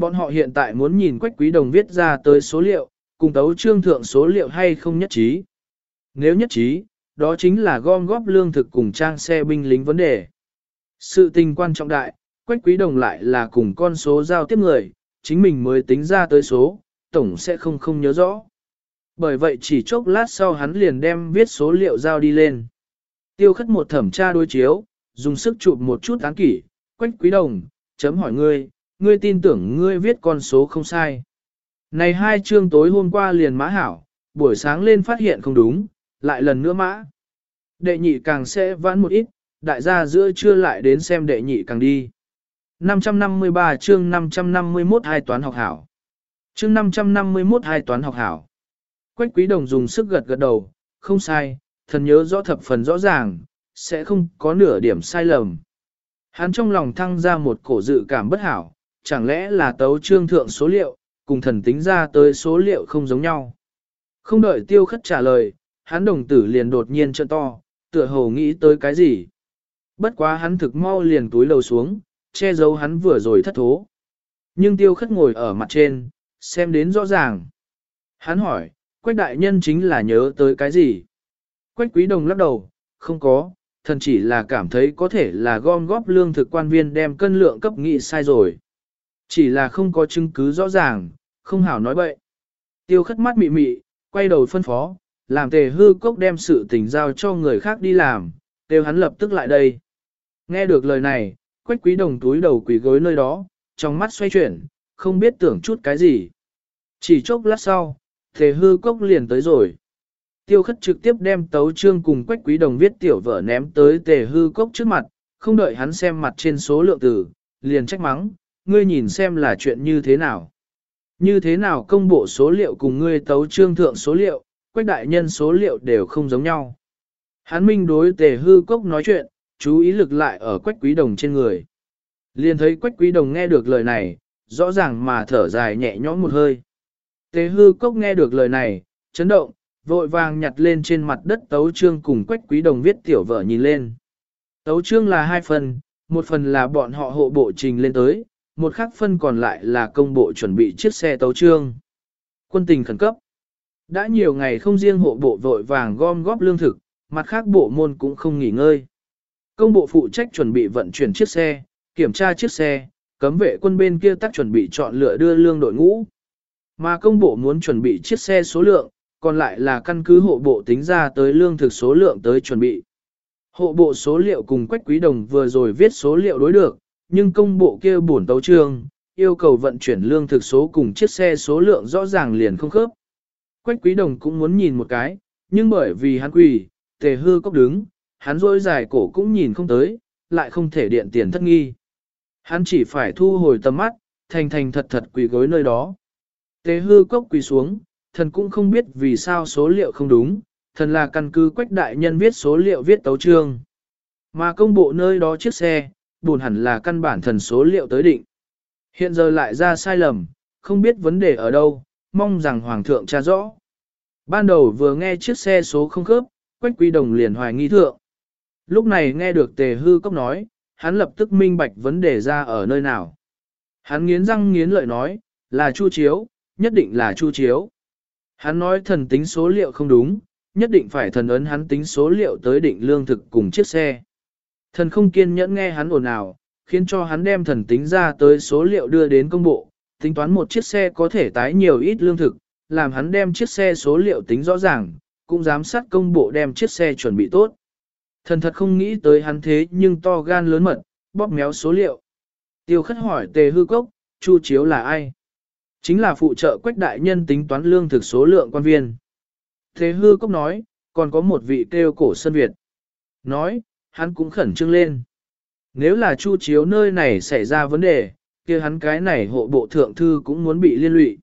Bọn họ hiện tại muốn nhìn quách quý đồng viết ra tới số liệu, cùng tấu trương thượng số liệu hay không nhất trí. Nếu nhất trí, đó chính là gom góp lương thực cùng trang xe binh lính vấn đề. Sự tình quan trọng đại, quách quý đồng lại là cùng con số giao tiếp người, chính mình mới tính ra tới số, tổng sẽ không không nhớ rõ. Bởi vậy chỉ chốc lát sau hắn liền đem viết số liệu giao đi lên. Tiêu khất một thẩm tra đối chiếu, dùng sức chụp một chút án kỷ, quách quý đồng, chấm hỏi ngươi, ngươi tin tưởng ngươi viết con số không sai. Này hai chương tối hôm qua liền mã hảo, buổi sáng lên phát hiện không đúng, lại lần nữa mã. Đệ nhị càng sẽ vãn một ít, đại gia giữa trưa lại đến xem đệ nhị càng đi. 553 chương 551 hai toán học hảo. Chương 551 hai toán học hảo. Quách quý đồng dùng sức gật gật đầu, không sai, thần nhớ rõ thập phần rõ ràng, sẽ không có nửa điểm sai lầm. Hắn trong lòng thăng ra một cổ dự cảm bất hảo, chẳng lẽ là tấu trương thượng số liệu, cùng thần tính ra tới số liệu không giống nhau. Không đợi tiêu khất trả lời, hắn đồng tử liền đột nhiên trợn to, tựa hồ nghĩ tới cái gì. Bất quá hắn thực mau liền túi lầu xuống, che giấu hắn vừa rồi thất thố. Nhưng tiêu khất ngồi ở mặt trên, xem đến rõ ràng. Hắn hỏi, Quách đại nhân chính là nhớ tới cái gì? Quách quý đồng lắc đầu, không có, thần chỉ là cảm thấy có thể là gom góp lương thực quan viên đem cân lượng cấp nghị sai rồi. Chỉ là không có chứng cứ rõ ràng, không hảo nói bậy. Tiêu khất mắt mị mị, quay đầu phân phó, làm tề hư cốc đem sự tình giao cho người khác đi làm, đều hắn lập tức lại đây. Nghe được lời này, quách quý đồng túi đầu quỷ gối nơi đó, trong mắt xoay chuyển, không biết tưởng chút cái gì. Chỉ chốc lát sau, tề hư cốc liền tới rồi. Tiêu khất trực tiếp đem tấu trương cùng quách quý đồng viết tiểu vở ném tới tề hư cốc trước mặt, không đợi hắn xem mặt trên số lượng từ, liền trách mắng, ngươi nhìn xem là chuyện như thế nào. Như thế nào công bộ số liệu cùng ngươi tấu trương thượng số liệu, quách đại nhân số liệu đều không giống nhau. Hán minh đối tề hư cốc nói chuyện, chú ý lực lại ở quách quý đồng trên người. Liền thấy quách quý đồng nghe được lời này, rõ ràng mà thở dài nhẹ nhõm một hơi. Tề hư cốc nghe được lời này, chấn động, vội vàng nhặt lên trên mặt đất tấu trương cùng quách quý đồng viết tiểu vợ nhìn lên. Tấu trương là hai phần, một phần là bọn họ hộ bộ trình lên tới, một khác phân còn lại là công bộ chuẩn bị chiếc xe tấu trương. Quân tình khẩn cấp. Đã nhiều ngày không riêng hộ bộ vội vàng gom góp lương thực, mặt khác bộ môn cũng không nghỉ ngơi. Công bộ phụ trách chuẩn bị vận chuyển chiếc xe, kiểm tra chiếc xe, cấm vệ quân bên kia tác chuẩn bị chọn lựa đưa lương đội ngũ. Mà công bộ muốn chuẩn bị chiếc xe số lượng, còn lại là căn cứ hộ bộ tính ra tới lương thực số lượng tới chuẩn bị. Hộ bộ số liệu cùng Quách Quý Đồng vừa rồi viết số liệu đối được, nhưng công bộ kia buồn tấu trương, yêu cầu vận chuyển lương thực số cùng chiếc xe số lượng rõ ràng liền không khớp. Quách Quý Đồng cũng muốn nhìn một cái, nhưng bởi vì hắn quỳ, tề hư cốc đứng, hắn rôi dài cổ cũng nhìn không tới, lại không thể điện tiền thất nghi. Hắn chỉ phải thu hồi tầm mắt, thành thành thật thật quỳ gối nơi đó. Tề hư cốc quỳ xuống, thần cũng không biết vì sao số liệu không đúng, thần là căn cứ quách đại nhân viết số liệu viết tấu trương. Mà công bộ nơi đó chiếc xe, buồn hẳn là căn bản thần số liệu tới định. Hiện giờ lại ra sai lầm, không biết vấn đề ở đâu, mong rằng Hoàng thượng tra rõ. Ban đầu vừa nghe chiếc xe số không khớp, Quách Quý Đồng liền hoài nghi thượng. Lúc này nghe được Tề Hư Cốc nói, hắn lập tức minh bạch vấn đề ra ở nơi nào. Hắn nghiến răng nghiến lợi nói, là Chu Chiếu, nhất định là Chu Chiếu. Hắn nói thần tính số liệu không đúng, nhất định phải thần ấn hắn tính số liệu tới định lương thực cùng chiếc xe. Thần không kiên nhẫn nghe hắn ồn ào, khiến cho hắn đem thần tính ra tới số liệu đưa đến công bộ, tính toán một chiếc xe có thể tái nhiều ít lương thực, làm hắn đem chiếc xe số liệu tính rõ ràng, cũng giám sát công bộ đem chiếc xe chuẩn bị tốt. Thần thật không nghĩ tới hắn thế nhưng to gan lớn mật, bóp méo số liệu. Tiêu khất hỏi tề hư cốc, Chu Chiếu là ai? Chính là phụ trợ quách đại nhân tính toán lương thực số lượng quan viên. Tề hư cốc nói, còn có một vị kêu cổ sân Việt. Nói, hắn cũng khẩn trương lên. Nếu là Chu Chiếu nơi này xảy ra vấn đề, kia hắn cái này hộ bộ thượng thư cũng muốn bị liên lụy.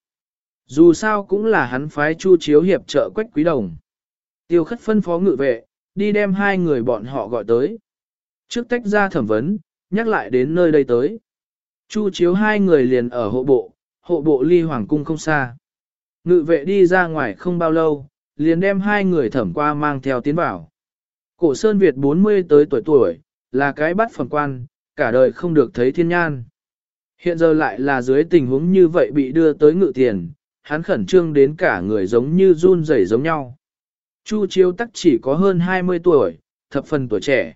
Dù sao cũng là hắn phái Chu Chiếu hiệp trợ quách quý đồng. Tiêu khất phân phó ngự vệ, đi đem hai người bọn họ gọi tới. Trước tách ra thẩm vấn, nhắc lại đến nơi đây tới. Chu chiếu hai người liền ở hộ bộ, hộ bộ ly hoàng cung không xa. Ngự vệ đi ra ngoài không bao lâu, liền đem hai người thẩm qua mang theo tiến vào. Cổ Sơn Việt 40 tới tuổi tuổi, là cái bắt phẩm quan, cả đời không được thấy thiên nhan. Hiện giờ lại là dưới tình huống như vậy bị đưa tới ngự tiền, hắn khẩn trương đến cả người giống như run rẩy giống nhau. Chu Chiếu tắc chỉ có hơn 20 tuổi, thập phần tuổi trẻ.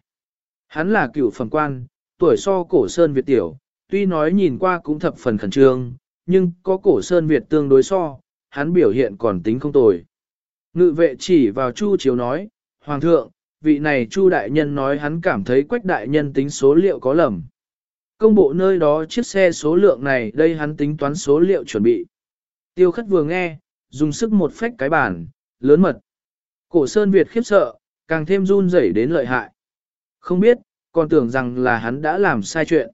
Hắn là cựu phẩm quan, tuổi so cổ Sơn Việt tiểu, tuy nói nhìn qua cũng thập phần khẩn trương, nhưng có cổ Sơn Việt tương đối so, hắn biểu hiện còn tính không tồi. Ngự vệ chỉ vào Chu Chiếu nói, Hoàng thượng, vị này Chu đại nhân nói hắn cảm thấy quách đại nhân tính số liệu có lầm. Công bộ nơi đó chiếc xe số lượng này đây hắn tính toán số liệu chuẩn bị. Tiêu khất vừa nghe, dùng sức một phách cái bản, lớn mật. Cổ Sơn Việt khiếp sợ, càng thêm run rẩy đến lợi hại. Không biết, còn tưởng rằng là hắn đã làm sai chuyện.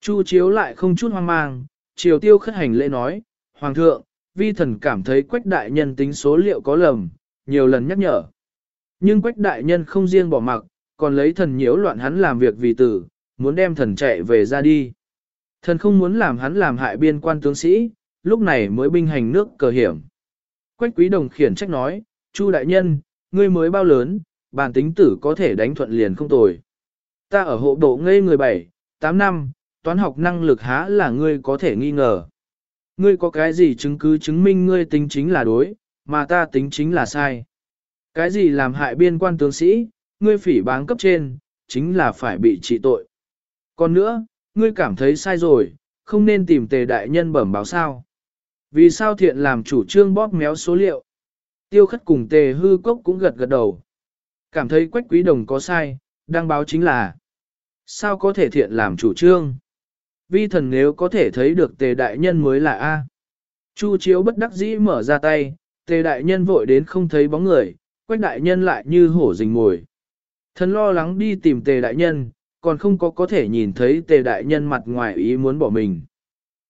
Chu chiếu lại không chút hoang mang, triều tiêu khất hành lễ nói, Hoàng thượng, vi thần cảm thấy quách đại nhân tính số liệu có lầm, nhiều lần nhắc nhở. Nhưng quách đại nhân không riêng bỏ mặc, còn lấy thần nhiễu loạn hắn làm việc vì tử, muốn đem thần chạy về ra đi. Thần không muốn làm hắn làm hại biên quan tướng sĩ, lúc này mới binh hành nước cờ hiểm. Quách quý đồng khiển trách nói, Chu đại nhân, ngươi mới bao lớn, bản tính tử có thể đánh thuận liền không tồi. Ta ở hộ bộ ngây người bảy, tám năm, toán học năng lực há là ngươi có thể nghi ngờ. Ngươi có cái gì chứng cứ chứng minh ngươi tính chính là đối, mà ta tính chính là sai. Cái gì làm hại biên quan tướng sĩ, ngươi phỉ báng cấp trên, chính là phải bị trị tội. Còn nữa, ngươi cảm thấy sai rồi, không nên tìm tề đại nhân bẩm báo sao. Vì sao thiện làm chủ trương bóp méo số liệu? Tiêu khất cùng tề hư cốc cũng gật gật đầu. Cảm thấy quách quý đồng có sai, đang báo chính là. Sao có thể thiện làm chủ trương? Vi thần nếu có thể thấy được tề đại nhân mới là A. Chu chiếu bất đắc dĩ mở ra tay, tề đại nhân vội đến không thấy bóng người, quách đại nhân lại như hổ rình mồi. Thần lo lắng đi tìm tề đại nhân, còn không có có thể nhìn thấy tề đại nhân mặt ngoài ý muốn bỏ mình.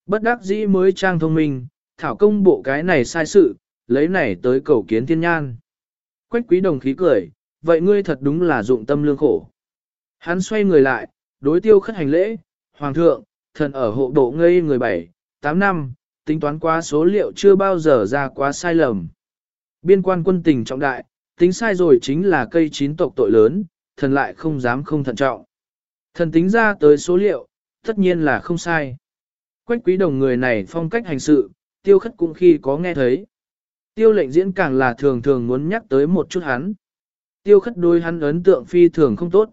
Bất đắc dĩ mới trang thông minh, thảo công bộ cái này sai sự, lấy này tới cầu kiến thiên nhan. Quách quý đồng khí cười, vậy ngươi thật đúng là dụng tâm lương khổ. Hắn xoay người lại, đối tiêu khất hành lễ, hoàng thượng, thần ở hộ độ ngây người bảy, tám năm, tính toán quá số liệu chưa bao giờ ra quá sai lầm. Biên quan quân tình trọng đại, tính sai rồi chính là cây chín tộc tội lớn, thần lại không dám không thận trọng. Thần tính ra tới số liệu, tất nhiên là không sai. Quách quý đồng người này phong cách hành sự, tiêu khất cũng khi có nghe thấy. Tiêu lệnh diễn càng là thường thường muốn nhắc tới một chút hắn. Tiêu khất đôi hắn ấn tượng phi thường không tốt.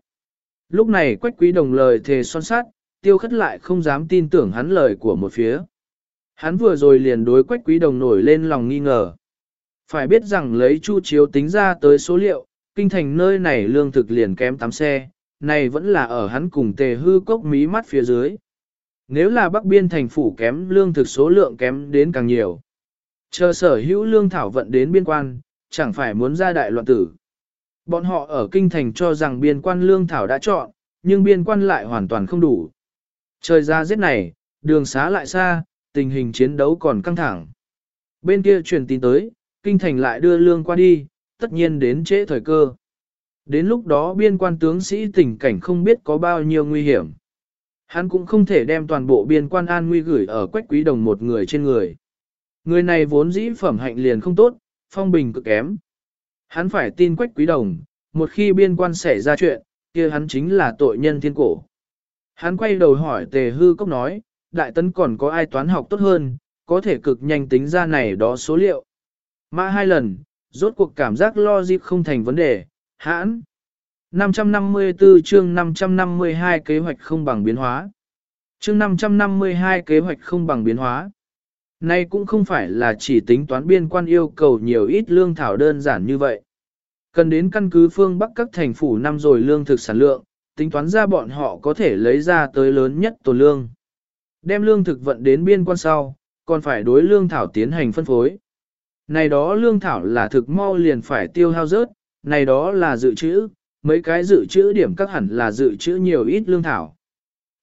Lúc này quách quý đồng lời thề son sát, tiêu khất lại không dám tin tưởng hắn lời của một phía. Hắn vừa rồi liền đối quách quý đồng nổi lên lòng nghi ngờ. Phải biết rằng lấy chu chiếu tính ra tới số liệu, kinh thành nơi này lương thực liền kém 8 xe, này vẫn là ở hắn cùng tề hư cốc mí mắt phía dưới. Nếu là bắc biên thành phủ kém lương thực số lượng kém đến càng nhiều. Chờ sở hữu lương thảo vận đến biên quan, chẳng phải muốn ra đại loạn tử. Bọn họ ở kinh thành cho rằng biên quan lương thảo đã chọn, nhưng biên quan lại hoàn toàn không đủ. Trời ra giết này, đường xá lại xa, tình hình chiến đấu còn căng thẳng. Bên kia truyền tin tới, kinh thành lại đưa lương qua đi, tất nhiên đến trễ thời cơ. Đến lúc đó biên quan tướng sĩ tình cảnh không biết có bao nhiêu nguy hiểm. Hắn cũng không thể đem toàn bộ biên quan an nguy gửi ở quách quý đồng một người trên người. Người này vốn dĩ phẩm hạnh liền không tốt, phong bình cực kém. Hắn phải tin quách quý đồng, một khi biên quan xảy ra chuyện, kia hắn chính là tội nhân thiên cổ. Hắn quay đầu hỏi tề hư cốc nói, đại tấn còn có ai toán học tốt hơn, có thể cực nhanh tính ra này đó số liệu. Mã hai lần, rốt cuộc cảm giác lo dịp không thành vấn đề, hãn. 554 chương 552 kế hoạch không bằng biến hóa. Chương 552 kế hoạch không bằng biến hóa. Nay cũng không phải là chỉ tính toán biên quan yêu cầu nhiều ít lương thảo đơn giản như vậy. Cần đến căn cứ phương Bắc các thành phủ năm rồi lương thực sản lượng, tính toán ra bọn họ có thể lấy ra tới lớn nhất tổ lương. Đem lương thực vận đến biên quan sau, còn phải đối lương thảo tiến hành phân phối. Này đó lương thảo là thực mau liền phải tiêu hao rớt, này đó là dự trữ, mấy cái dự trữ điểm các hẳn là dự trữ nhiều ít lương thảo.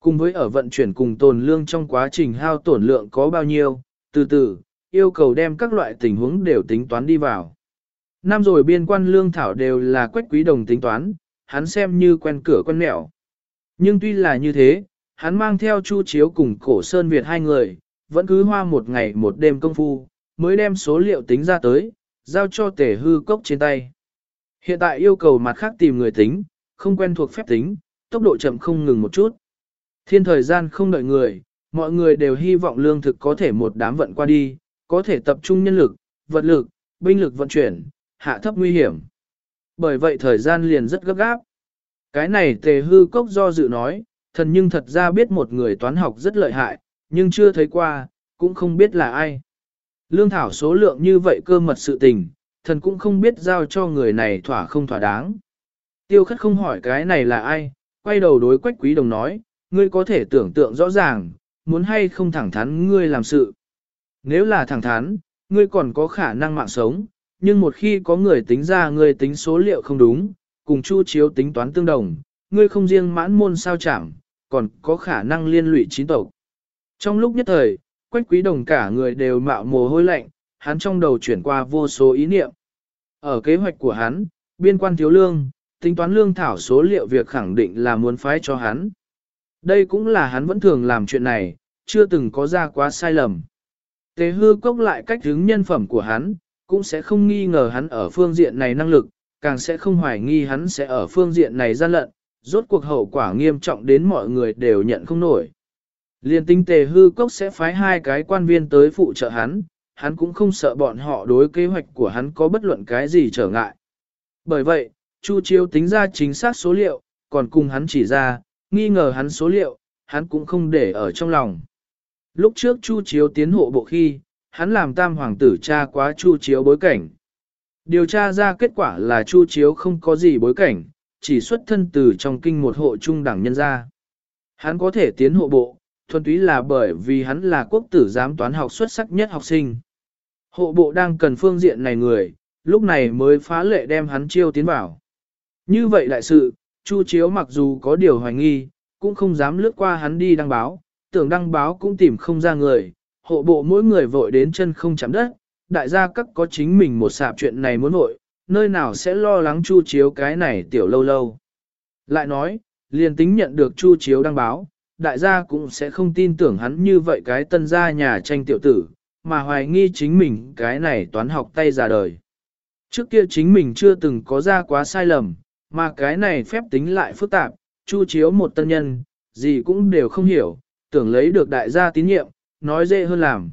Cùng với ở vận chuyển cùng tồn lương trong quá trình hao tổn lượng có bao nhiêu, từ từ, yêu cầu đem các loại tình huống đều tính toán đi vào. Năm rồi biên quan lương thảo đều là quách quý đồng tính toán, hắn xem như quen cửa quen mẹo. Nhưng tuy là như thế, hắn mang theo Chu Chiếu cùng cổ Sơn Việt hai người, vẫn cứ hoa một ngày một đêm công phu, mới đem số liệu tính ra tới, giao cho tể hư cốc trên tay. Hiện tại yêu cầu mặt khác tìm người tính, không quen thuộc phép tính, tốc độ chậm không ngừng một chút. Thiên thời gian không đợi người, mọi người đều hy vọng lương thực có thể một đám vận qua đi, có thể tập trung nhân lực, vật lực, binh lực vận chuyển, hạ thấp nguy hiểm. Bởi vậy thời gian liền rất gấp gáp. Cái này tề hư cốc do dự nói, thần nhưng thật ra biết một người toán học rất lợi hại, nhưng chưa thấy qua, cũng không biết là ai. Lương thảo số lượng như vậy cơ mật sự tình, thần cũng không biết giao cho người này thỏa không thỏa đáng. Tiêu khất không hỏi cái này là ai, quay đầu đối quách quý đồng nói, ngươi có thể tưởng tượng rõ ràng, muốn hay không thẳng thắn ngươi làm sự. Nếu là thẳng thắn, ngươi còn có khả năng mạng sống, nhưng một khi có người tính ra ngươi tính số liệu không đúng, cùng chu chiếu tính toán tương đồng, ngươi không riêng mãn môn sao chẳng, còn có khả năng liên lụy chín tộc. Trong lúc nhất thời, quách quý đồng cả người đều mạo mồ hôi lạnh, hắn trong đầu chuyển qua vô số ý niệm. Ở kế hoạch của hắn, biên quan thiếu lương, tính toán lương thảo số liệu việc khẳng định là muốn phái cho hắn. Đây cũng là hắn vẫn thường làm chuyện này, chưa từng có ra quá sai lầm. Tế hư cốc lại cách hướng nhân phẩm của hắn, cũng sẽ không nghi ngờ hắn ở phương diện này năng lực, càng sẽ không hoài nghi hắn sẽ ở phương diện này gian lận, rốt cuộc hậu quả nghiêm trọng đến mọi người đều nhận không nổi. Liên tinh tề hư cốc sẽ phái hai cái quan viên tới phụ trợ hắn, hắn cũng không sợ bọn họ đối kế hoạch của hắn có bất luận cái gì trở ngại. Bởi vậy, Chu Chiếu tính ra chính xác số liệu, còn cùng hắn chỉ ra, nghi ngờ hắn số liệu, hắn cũng không để ở trong lòng. Lúc trước Chu Chiếu tiến hộ bộ khi, hắn làm tam hoàng tử tra quá Chu Chiếu bối cảnh. Điều tra ra kết quả là Chu Chiếu không có gì bối cảnh, chỉ xuất thân từ trong kinh một hộ trung đẳng nhân gia. Hắn có thể tiến hộ bộ, thuần túy là bởi vì hắn là quốc tử giám toán học xuất sắc nhất học sinh. Hộ bộ đang cần phương diện này người, lúc này mới phá lệ đem hắn chiêu tiến vào. Như vậy đại sự, Chu Chiếu mặc dù có điều hoài nghi, cũng không dám lướt qua hắn đi đăng báo, tưởng đăng báo cũng tìm không ra người, hộ bộ mỗi người vội đến chân không chạm đất, đại gia các có chính mình một sạp chuyện này muốn vội, nơi nào sẽ lo lắng Chu Chiếu cái này tiểu lâu lâu. Lại nói, liền tính nhận được Chu Chiếu đăng báo, đại gia cũng sẽ không tin tưởng hắn như vậy cái tân gia nhà tranh tiểu tử, mà hoài nghi chính mình cái này toán học tay ra đời. Trước kia chính mình chưa từng có ra quá sai lầm, mà cái này phép tính lại phức tạp, chu chiếu một tân nhân, gì cũng đều không hiểu, tưởng lấy được đại gia tín nhiệm, nói dễ hơn làm.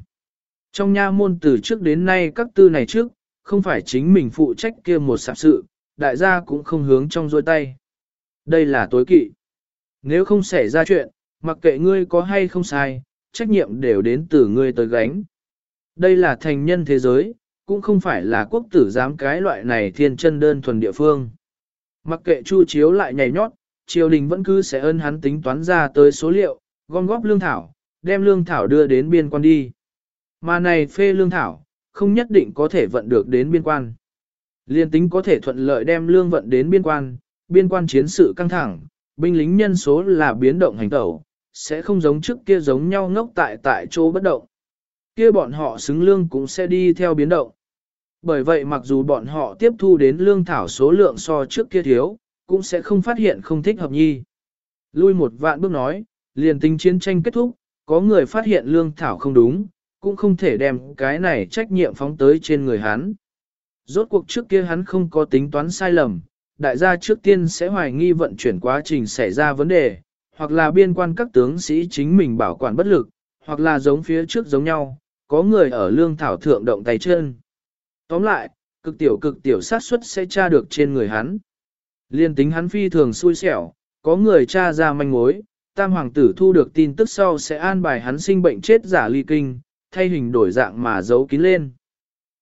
Trong nha môn từ trước đến nay các tư này trước, không phải chính mình phụ trách kia một sạp sự, đại gia cũng không hướng trong dôi tay. Đây là tối kỵ. Nếu không xảy ra chuyện, mặc kệ ngươi có hay không sai, trách nhiệm đều đến từ ngươi tới gánh. Đây là thành nhân thế giới, cũng không phải là quốc tử giám cái loại này thiên chân đơn thuần địa phương. Mặc kệ Chu Chiếu lại nhảy nhót, triều đình vẫn cứ sẽ ơn hắn tính toán ra tới số liệu, gom góp lương thảo, đem lương thảo đưa đến biên quan đi. Mà này phê lương thảo, không nhất định có thể vận được đến biên quan. Liên tính có thể thuận lợi đem lương vận đến biên quan, biên quan chiến sự căng thẳng, binh lính nhân số là biến động hành tẩu, sẽ không giống trước kia giống nhau ngốc tại tại chỗ bất động. Kia bọn họ xứng lương cũng sẽ đi theo biến động. Bởi vậy mặc dù bọn họ tiếp thu đến lương thảo số lượng so trước kia thiếu, cũng sẽ không phát hiện không thích hợp nhi. Lui một vạn bước nói, liền tính chiến tranh kết thúc, có người phát hiện lương thảo không đúng, cũng không thể đem cái này trách nhiệm phóng tới trên người hắn. Rốt cuộc trước kia hắn không có tính toán sai lầm, đại gia trước tiên sẽ hoài nghi vận chuyển quá trình xảy ra vấn đề, hoặc là biên quan các tướng sĩ chính mình bảo quản bất lực, hoặc là giống phía trước giống nhau, có người ở lương thảo thượng động tay chân. Tóm lại, cực tiểu cực tiểu sát suất sẽ tra được trên người hắn. Liên tính hắn phi thường xui xẻo, có người tra ra manh mối, tam hoàng tử thu được tin tức sau sẽ an bài hắn sinh bệnh chết giả ly kinh, thay hình đổi dạng mà giấu kín lên.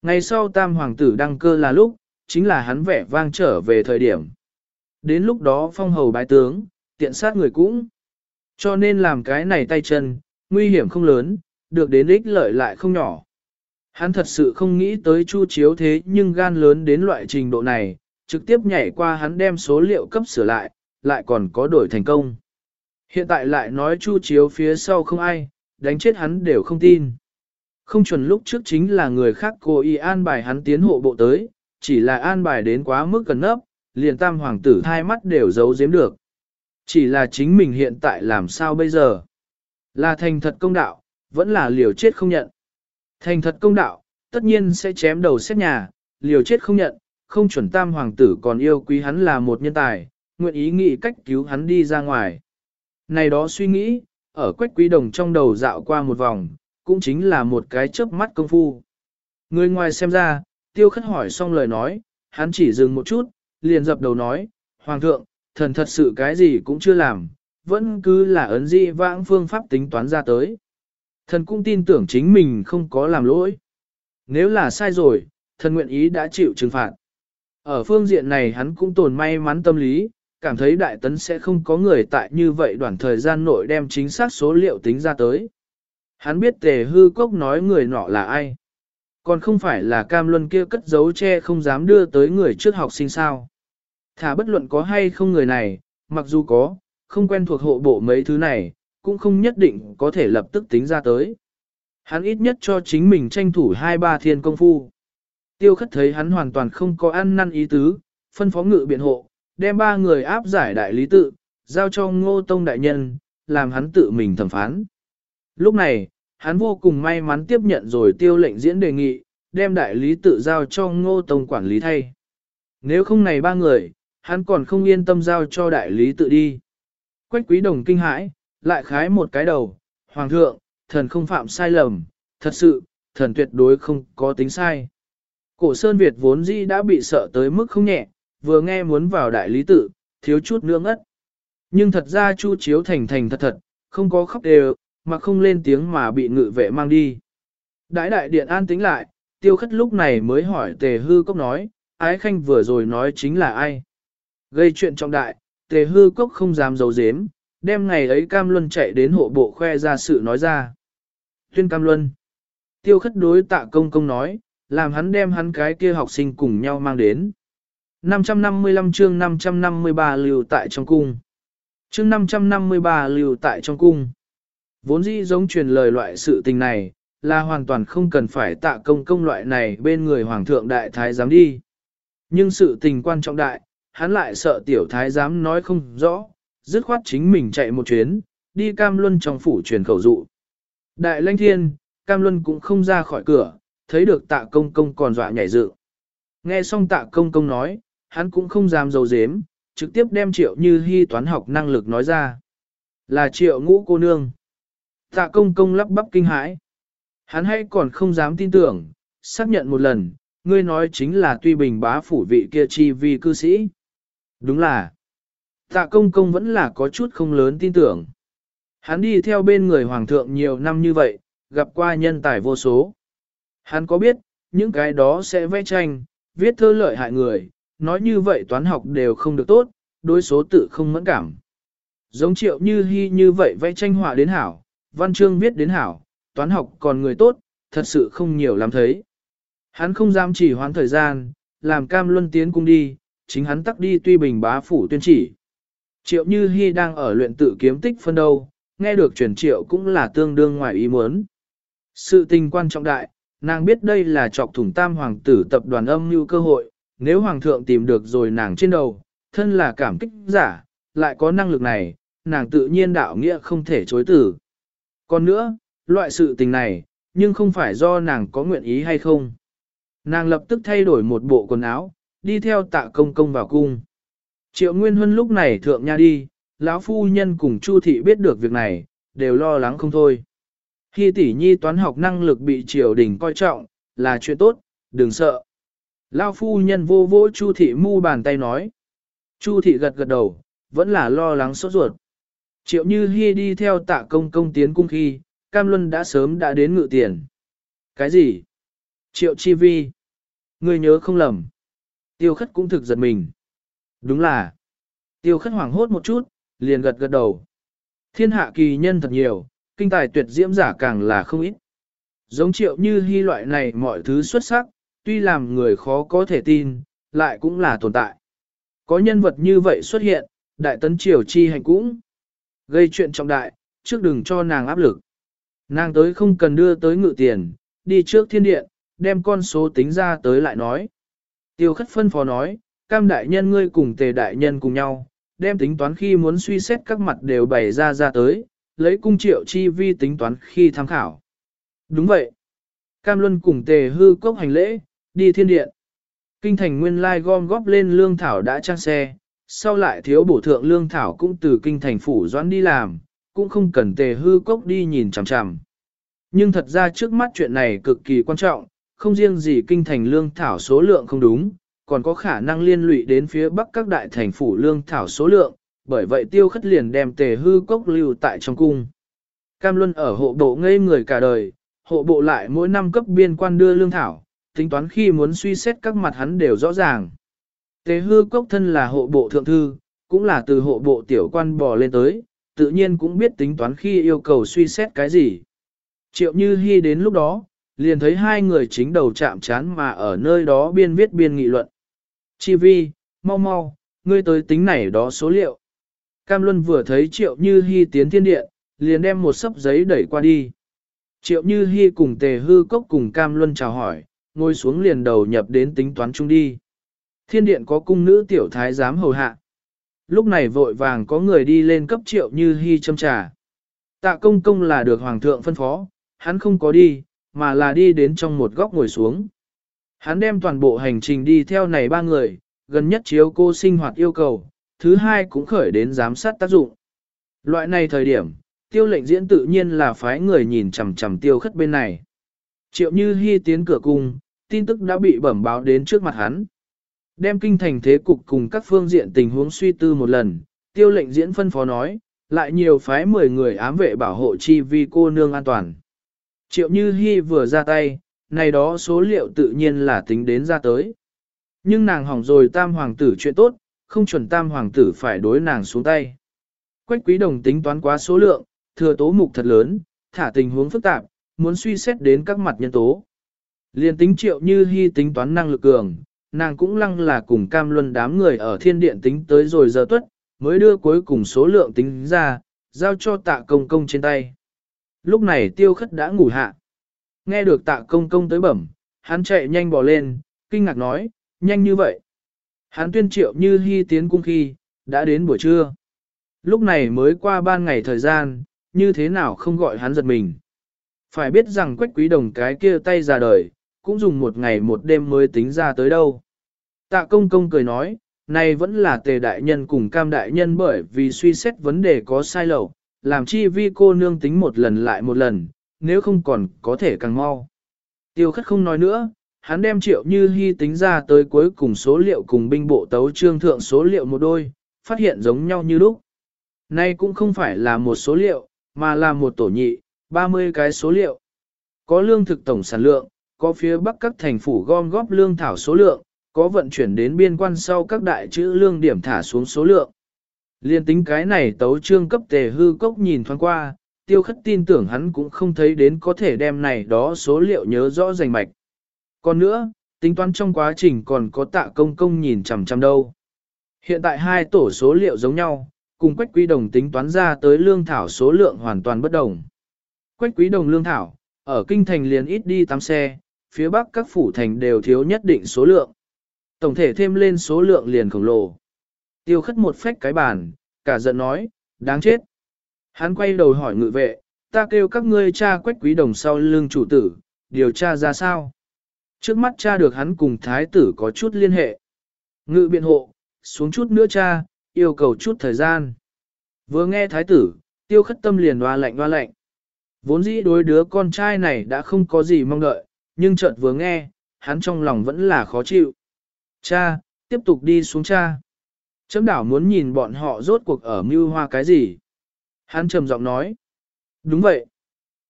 Ngày sau tam hoàng tử đăng cơ là lúc, chính là hắn vẻ vang trở về thời điểm. Đến lúc đó phong hầu bái tướng, tiện sát người cũng. Cho nên làm cái này tay chân, nguy hiểm không lớn, được đến ích lợi lại không nhỏ. Hắn thật sự không nghĩ tới Chu Chiếu thế nhưng gan lớn đến loại trình độ này, trực tiếp nhảy qua hắn đem số liệu cấp sửa lại, lại còn có đổi thành công. Hiện tại lại nói Chu Chiếu phía sau không ai, đánh chết hắn đều không tin. Không chuẩn lúc trước chính là người khác cố ý an bài hắn tiến hộ bộ tới, chỉ là an bài đến quá mức cần nấp, liền tam hoàng tử thai mắt đều giấu giếm được. Chỉ là chính mình hiện tại làm sao bây giờ? Là thành thật công đạo, vẫn là liều chết không nhận. Thành thật công đạo, tất nhiên sẽ chém đầu xét nhà, liều chết không nhận, không chuẩn tam hoàng tử còn yêu quý hắn là một nhân tài, nguyện ý nghĩ cách cứu hắn đi ra ngoài. Này đó suy nghĩ, ở quách quý đồng trong đầu dạo qua một vòng, cũng chính là một cái chớp mắt công phu. Người ngoài xem ra, tiêu khất hỏi xong lời nói, hắn chỉ dừng một chút, liền dập đầu nói, Hoàng thượng, thần thật sự cái gì cũng chưa làm, vẫn cứ là ấn dị vãng phương pháp tính toán ra tới. Thần cũng tin tưởng chính mình không có làm lỗi. Nếu là sai rồi, thần nguyện ý đã chịu trừng phạt. Ở phương diện này hắn cũng tồn may mắn tâm lý, cảm thấy đại tấn sẽ không có người tại như vậy đoạn thời gian nội đem chính xác số liệu tính ra tới. Hắn biết tề hư cốc nói người nọ là ai. Còn không phải là cam luân kia cất giấu che không dám đưa tới người trước học sinh sao. Thả bất luận có hay không người này, mặc dù có, không quen thuộc hộ bộ mấy thứ này, cũng không nhất định có thể lập tức tính ra tới. Hắn ít nhất cho chính mình tranh thủ hai ba thiên công phu. Tiêu khất thấy hắn hoàn toàn không có ăn năn ý tứ, phân phó ngự biện hộ, đem ba người áp giải đại lý tự, giao cho ngô tông đại nhân, làm hắn tự mình thẩm phán. Lúc này, hắn vô cùng may mắn tiếp nhận rồi tiêu lệnh diễn đề nghị, đem đại lý tự giao cho ngô tông quản lý thay. Nếu không này ba người, hắn còn không yên tâm giao cho đại lý tự đi. Quách quý đồng kinh hãi, lại khái một cái đầu, Hoàng thượng, thần không phạm sai lầm, thật sự, thần tuyệt đối không có tính sai. Cổ Sơn Việt vốn dĩ đã bị sợ tới mức không nhẹ, vừa nghe muốn vào đại lý tự, thiếu chút nữa ngất. Nhưng thật ra Chu Chiếu thành thành thật thật, không có khóc đều, mà không lên tiếng mà bị ngự vệ mang đi. Đại đại điện an tính lại, tiêu khất lúc này mới hỏi tề hư cốc nói, ái khanh vừa rồi nói chính là ai. Gây chuyện trọng đại, tề hư cốc không dám giấu giếm, đem ngày ấy cam luân chạy đến hộ bộ khoe ra sự nói ra. Tuyên cam luân. Tiêu khất đối tạ công công nói, làm hắn đem hắn cái kia học sinh cùng nhau mang đến. 555 chương 553 lưu tại trong cung. Chương 553 lưu tại trong cung. Vốn dĩ giống truyền lời loại sự tình này, là hoàn toàn không cần phải tạ công công loại này bên người hoàng thượng đại thái giám đi. Nhưng sự tình quan trọng đại, hắn lại sợ tiểu thái giám nói không rõ, dứt khoát chính mình chạy một chuyến, đi cam luân trong phủ truyền khẩu dụ. Đại lãnh thiên, cam luân cũng không ra khỏi cửa, thấy được tạ công công còn dọa nhảy dự. Nghe xong tạ công công nói, hắn cũng không dám dầu dếm, trực tiếp đem triệu như hy toán học năng lực nói ra. Là triệu ngũ cô nương. Tạ công công lắp bắp kinh hãi. Hắn hay còn không dám tin tưởng, xác nhận một lần, ngươi nói chính là tuy bình bá phủ vị kia chi vi cư sĩ. Đúng là, tạ công công vẫn là có chút không lớn tin tưởng. Hắn đi theo bên người hoàng thượng nhiều năm như vậy, gặp qua nhân tài vô số. Hắn có biết, những cái đó sẽ vẽ tranh, viết thơ lợi hại người, nói như vậy toán học đều không được tốt, đối số tự không mẫn cảm. Giống triệu như hy như vậy vẽ tranh họa đến hảo, văn chương viết đến hảo, toán học còn người tốt, thật sự không nhiều lắm thấy. Hắn không dám chỉ hoãn thời gian, làm cam luân tiến cung đi, chính hắn tắc đi tuy bình bá phủ tuyên chỉ. Triệu Như Hi đang ở luyện tự kiếm tích phân đâu, nghe được truyền triệu cũng là tương đương ngoài ý muốn. Sự tình quan trọng đại, nàng biết đây là trọc thủng tam hoàng tử tập đoàn âm như cơ hội, nếu hoàng thượng tìm được rồi nàng trên đầu, thân là cảm kích giả, lại có năng lực này, nàng tự nhiên đạo nghĩa không thể chối tử. Còn nữa, loại sự tình này, nhưng không phải do nàng có nguyện ý hay không. Nàng lập tức thay đổi một bộ quần áo, đi theo tạ công công vào cung. Triệu Nguyên Huân lúc này thượng nha đi, lão phu nhân cùng Chu thị biết được việc này, đều lo lắng không thôi. Khi tỷ nhi toán học năng lực bị triều đình coi trọng, là chuyện tốt, đừng sợ. Lão phu nhân vô vô Chu thị mu bàn tay nói. Chu thị gật gật đầu, vẫn là lo lắng sốt ruột. Triệu Như Hi đi theo tạ công công tiến cung khi, Cam Luân đã sớm đã đến ngự tiền. Cái gì? Triệu Chi Vi. Người nhớ không lầm. Tiêu khất cũng thực giật mình. Đúng là. Tiêu khất hoảng hốt một chút, liền gật gật đầu. Thiên hạ kỳ nhân thật nhiều, kinh tài tuyệt diễm giả càng là không ít. Giống triệu như hy loại này mọi thứ xuất sắc, tuy làm người khó có thể tin, lại cũng là tồn tại. Có nhân vật như vậy xuất hiện, đại tấn triều chi hành cũng gây chuyện trọng đại, trước đừng cho nàng áp lực. Nàng tới không cần đưa tới ngự tiền, đi trước thiên điện, đem con số tính ra tới lại nói. Tiêu khất phân phó nói, cam đại nhân ngươi cùng tề đại nhân cùng nhau, đem tính toán khi muốn suy xét các mặt đều bày ra ra tới, lấy cung triệu chi vi tính toán khi tham khảo. Đúng vậy. Cam Luân cùng tề hư cốc hành lễ, đi thiên điện. Kinh thành nguyên lai gom góp lên lương thảo đã trang xe, sau lại thiếu bổ thượng lương thảo cũng từ kinh thành phủ doãn đi làm, cũng không cần tề hư cốc đi nhìn chằm chằm. Nhưng thật ra trước mắt chuyện này cực kỳ quan trọng, không riêng gì kinh thành lương thảo số lượng không đúng, còn có khả năng liên lụy đến phía bắc các đại thành phủ lương thảo số lượng, bởi vậy tiêu khất liền đem tề hư cốc lưu tại trong cung. Cam Luân ở hộ bộ ngây người cả đời, hộ bộ lại mỗi năm cấp biên quan đưa lương thảo, tính toán khi muốn suy xét các mặt hắn đều rõ ràng. Tề hư cốc thân là hộ bộ thượng thư, cũng là từ hộ bộ tiểu quan bò lên tới, tự nhiên cũng biết tính toán khi yêu cầu suy xét cái gì. Triệu Như Hi đến lúc đó, liền thấy hai người chính đầu chạm chán mà ở nơi đó biên viết biên nghị luận. Chi vi, mau mau, ngươi tới tính này đó số liệu. Cam Luân vừa thấy Triệu Như Hi tiến thiên điện, liền đem một sấp giấy đẩy qua đi. Triệu Như Hi cùng Tề Hư Cốc cùng Cam Luân chào hỏi, ngồi xuống liền đầu nhập đến tính toán chung đi. Thiên điện có cung nữ tiểu thái giám hầu hạ. Lúc này vội vàng có người đi lên cấp Triệu Như Hi châm trà. Tạ công công là được hoàng thượng phân phó, hắn không có đi, mà là đi đến trong một góc ngồi xuống. Hắn đem toàn bộ hành trình đi theo này ba người, gần nhất chiếu cô sinh hoạt yêu cầu, thứ hai cũng khởi đến giám sát tác dụng. Loại này thời điểm, tiêu lệnh diễn tự nhiên là phái người nhìn chằm chằm tiêu khất bên này. Triệu như hy tiến cửa cung, tin tức đã bị bẩm báo đến trước mặt hắn. Đem kinh thành thế cục cùng các phương diện tình huống suy tư một lần, tiêu lệnh diễn phân phó nói, lại nhiều phái 10 người ám vệ bảo hộ chi vi cô nương an toàn. Triệu Như Hi vừa ra tay, này đó số liệu tự nhiên là tính đến ra tới. Nhưng nàng hỏng rồi tam hoàng tử chuyện tốt, không chuẩn tam hoàng tử phải đối nàng xuống tay. Quách quý đồng tính toán quá số lượng, thừa tố mục thật lớn, thả tình huống phức tạp, muốn suy xét đến các mặt nhân tố. Liên tính triệu như hy tính toán năng lực cường, nàng cũng lăng là cùng cam luân đám người ở thiên điện tính tới rồi giờ tuất, mới đưa cuối cùng số lượng tính ra, giao cho tạ công công trên tay. Lúc này tiêu khất đã ngủ hạ. Nghe được tạ công công tới bẩm, hắn chạy nhanh bỏ lên, kinh ngạc nói, nhanh như vậy. Hắn tuyên triệu như hy tiến cung khi, đã đến buổi trưa. Lúc này mới qua ban ngày thời gian, như thế nào không gọi hắn giật mình. Phải biết rằng quách quý đồng cái kia tay ra đời, cũng dùng một ngày một đêm mới tính ra tới đâu. Tạ công công cười nói, này vẫn là tề đại nhân cùng cam đại nhân bởi vì suy xét vấn đề có sai lầu, làm chi vi cô nương tính một lần lại một lần, nếu không còn có thể càng mau. Tiêu khất không nói nữa, hắn đem triệu như hy tính ra tới cuối cùng số liệu cùng binh bộ tấu trương thượng số liệu một đôi, phát hiện giống nhau như lúc. Nay cũng không phải là một số liệu, mà là một tổ nhị, 30 cái số liệu. Có lương thực tổng sản lượng, có phía bắc các thành phủ gom góp lương thảo số lượng, có vận chuyển đến biên quan sau các đại chữ lương điểm thả xuống số lượng. Liên tính cái này tấu trương cấp tề hư cốc nhìn thoáng qua, tiêu khất tin tưởng hắn cũng không thấy đến có thể đem này đó số liệu nhớ rõ rành mạch. Còn nữa, tính toán trong quá trình còn có tạ công công nhìn chằm chằm đâu. Hiện tại hai tổ số liệu giống nhau, cùng quách quý đồng tính toán ra tới lương thảo số lượng hoàn toàn bất đồng. Quách quý đồng lương thảo, ở kinh thành liền ít đi 8 xe, phía bắc các phủ thành đều thiếu nhất định số lượng. Tổng thể thêm lên số lượng liền khổng lồ. Tiêu khất một phách cái bàn, cả giận nói, đáng chết. Hắn quay đầu hỏi ngự vệ, ta kêu các ngươi cha quách quý đồng sau lưng chủ tử, điều tra ra sao? Trước mắt cha được hắn cùng thái tử có chút liên hệ. Ngự biện hộ, xuống chút nữa cha, yêu cầu chút thời gian. Vừa nghe thái tử, tiêu khất tâm liền hoa lạnh hoa lạnh. Vốn dĩ đối đứa con trai này đã không có gì mong đợi, nhưng chợt vừa nghe, hắn trong lòng vẫn là khó chịu. Cha, tiếp tục đi xuống cha. Chấm đảo muốn nhìn bọn họ rốt cuộc ở mưu hoa cái gì. Hắn trầm giọng nói. Đúng vậy.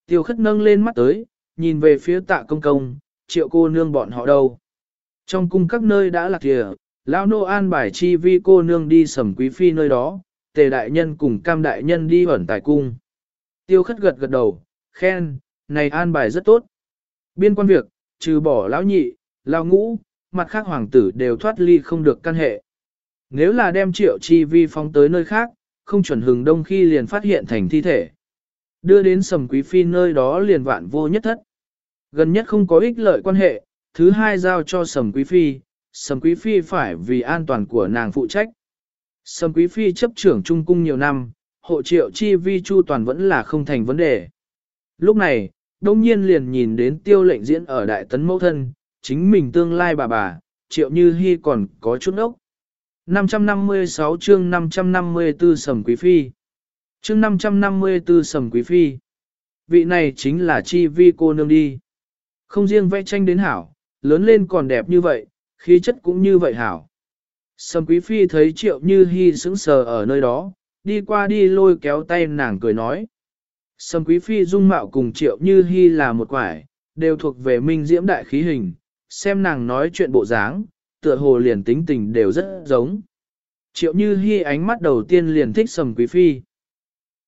Tiêu khất nâng lên mắt tới, nhìn về phía tạ công công, triệu cô nương bọn họ đâu. Trong cung các nơi đã lạc kìa, lão nô an bài chi vi cô nương đi sầm quý phi nơi đó, tề đại nhân cùng cam đại nhân đi ẩn tại cung. Tiêu khất gật gật đầu, khen, này an bài rất tốt. Biên quan việc, trừ bỏ lão nhị, lão ngũ, mặt khác hoàng tử đều thoát ly không được căn hệ. Nếu là đem triệu chi vi phóng tới nơi khác, không chuẩn hừng đông khi liền phát hiện thành thi thể. Đưa đến sầm quý phi nơi đó liền vạn vô nhất thất. Gần nhất không có ích lợi quan hệ, thứ hai giao cho sầm quý phi, sầm quý phi phải vì an toàn của nàng phụ trách. Sầm quý phi chấp trưởng trung cung nhiều năm, hộ triệu chi vi chu toàn vẫn là không thành vấn đề. Lúc này, đông nhiên liền nhìn đến tiêu lệnh diễn ở đại tấn mẫu thân, chính mình tương lai bà bà, triệu như hy còn có chút ốc. 556 chương 554 sầm quý phi. Chương 554 sầm quý phi. Vị này chính là chi vi cô nương đi. Không riêng vẽ tranh đến hảo, lớn lên còn đẹp như vậy, khí chất cũng như vậy hảo. Sầm quý phi thấy triệu như hy sững sờ ở nơi đó, đi qua đi lôi kéo tay nàng cười nói. Sầm quý phi dung mạo cùng triệu như hy là một quải, đều thuộc về minh diễm đại khí hình, xem nàng nói chuyện bộ dáng, tựa hồ liền tính tình đều rất giống. Triệu như hy ánh mắt đầu tiên liền thích sầm quý phi.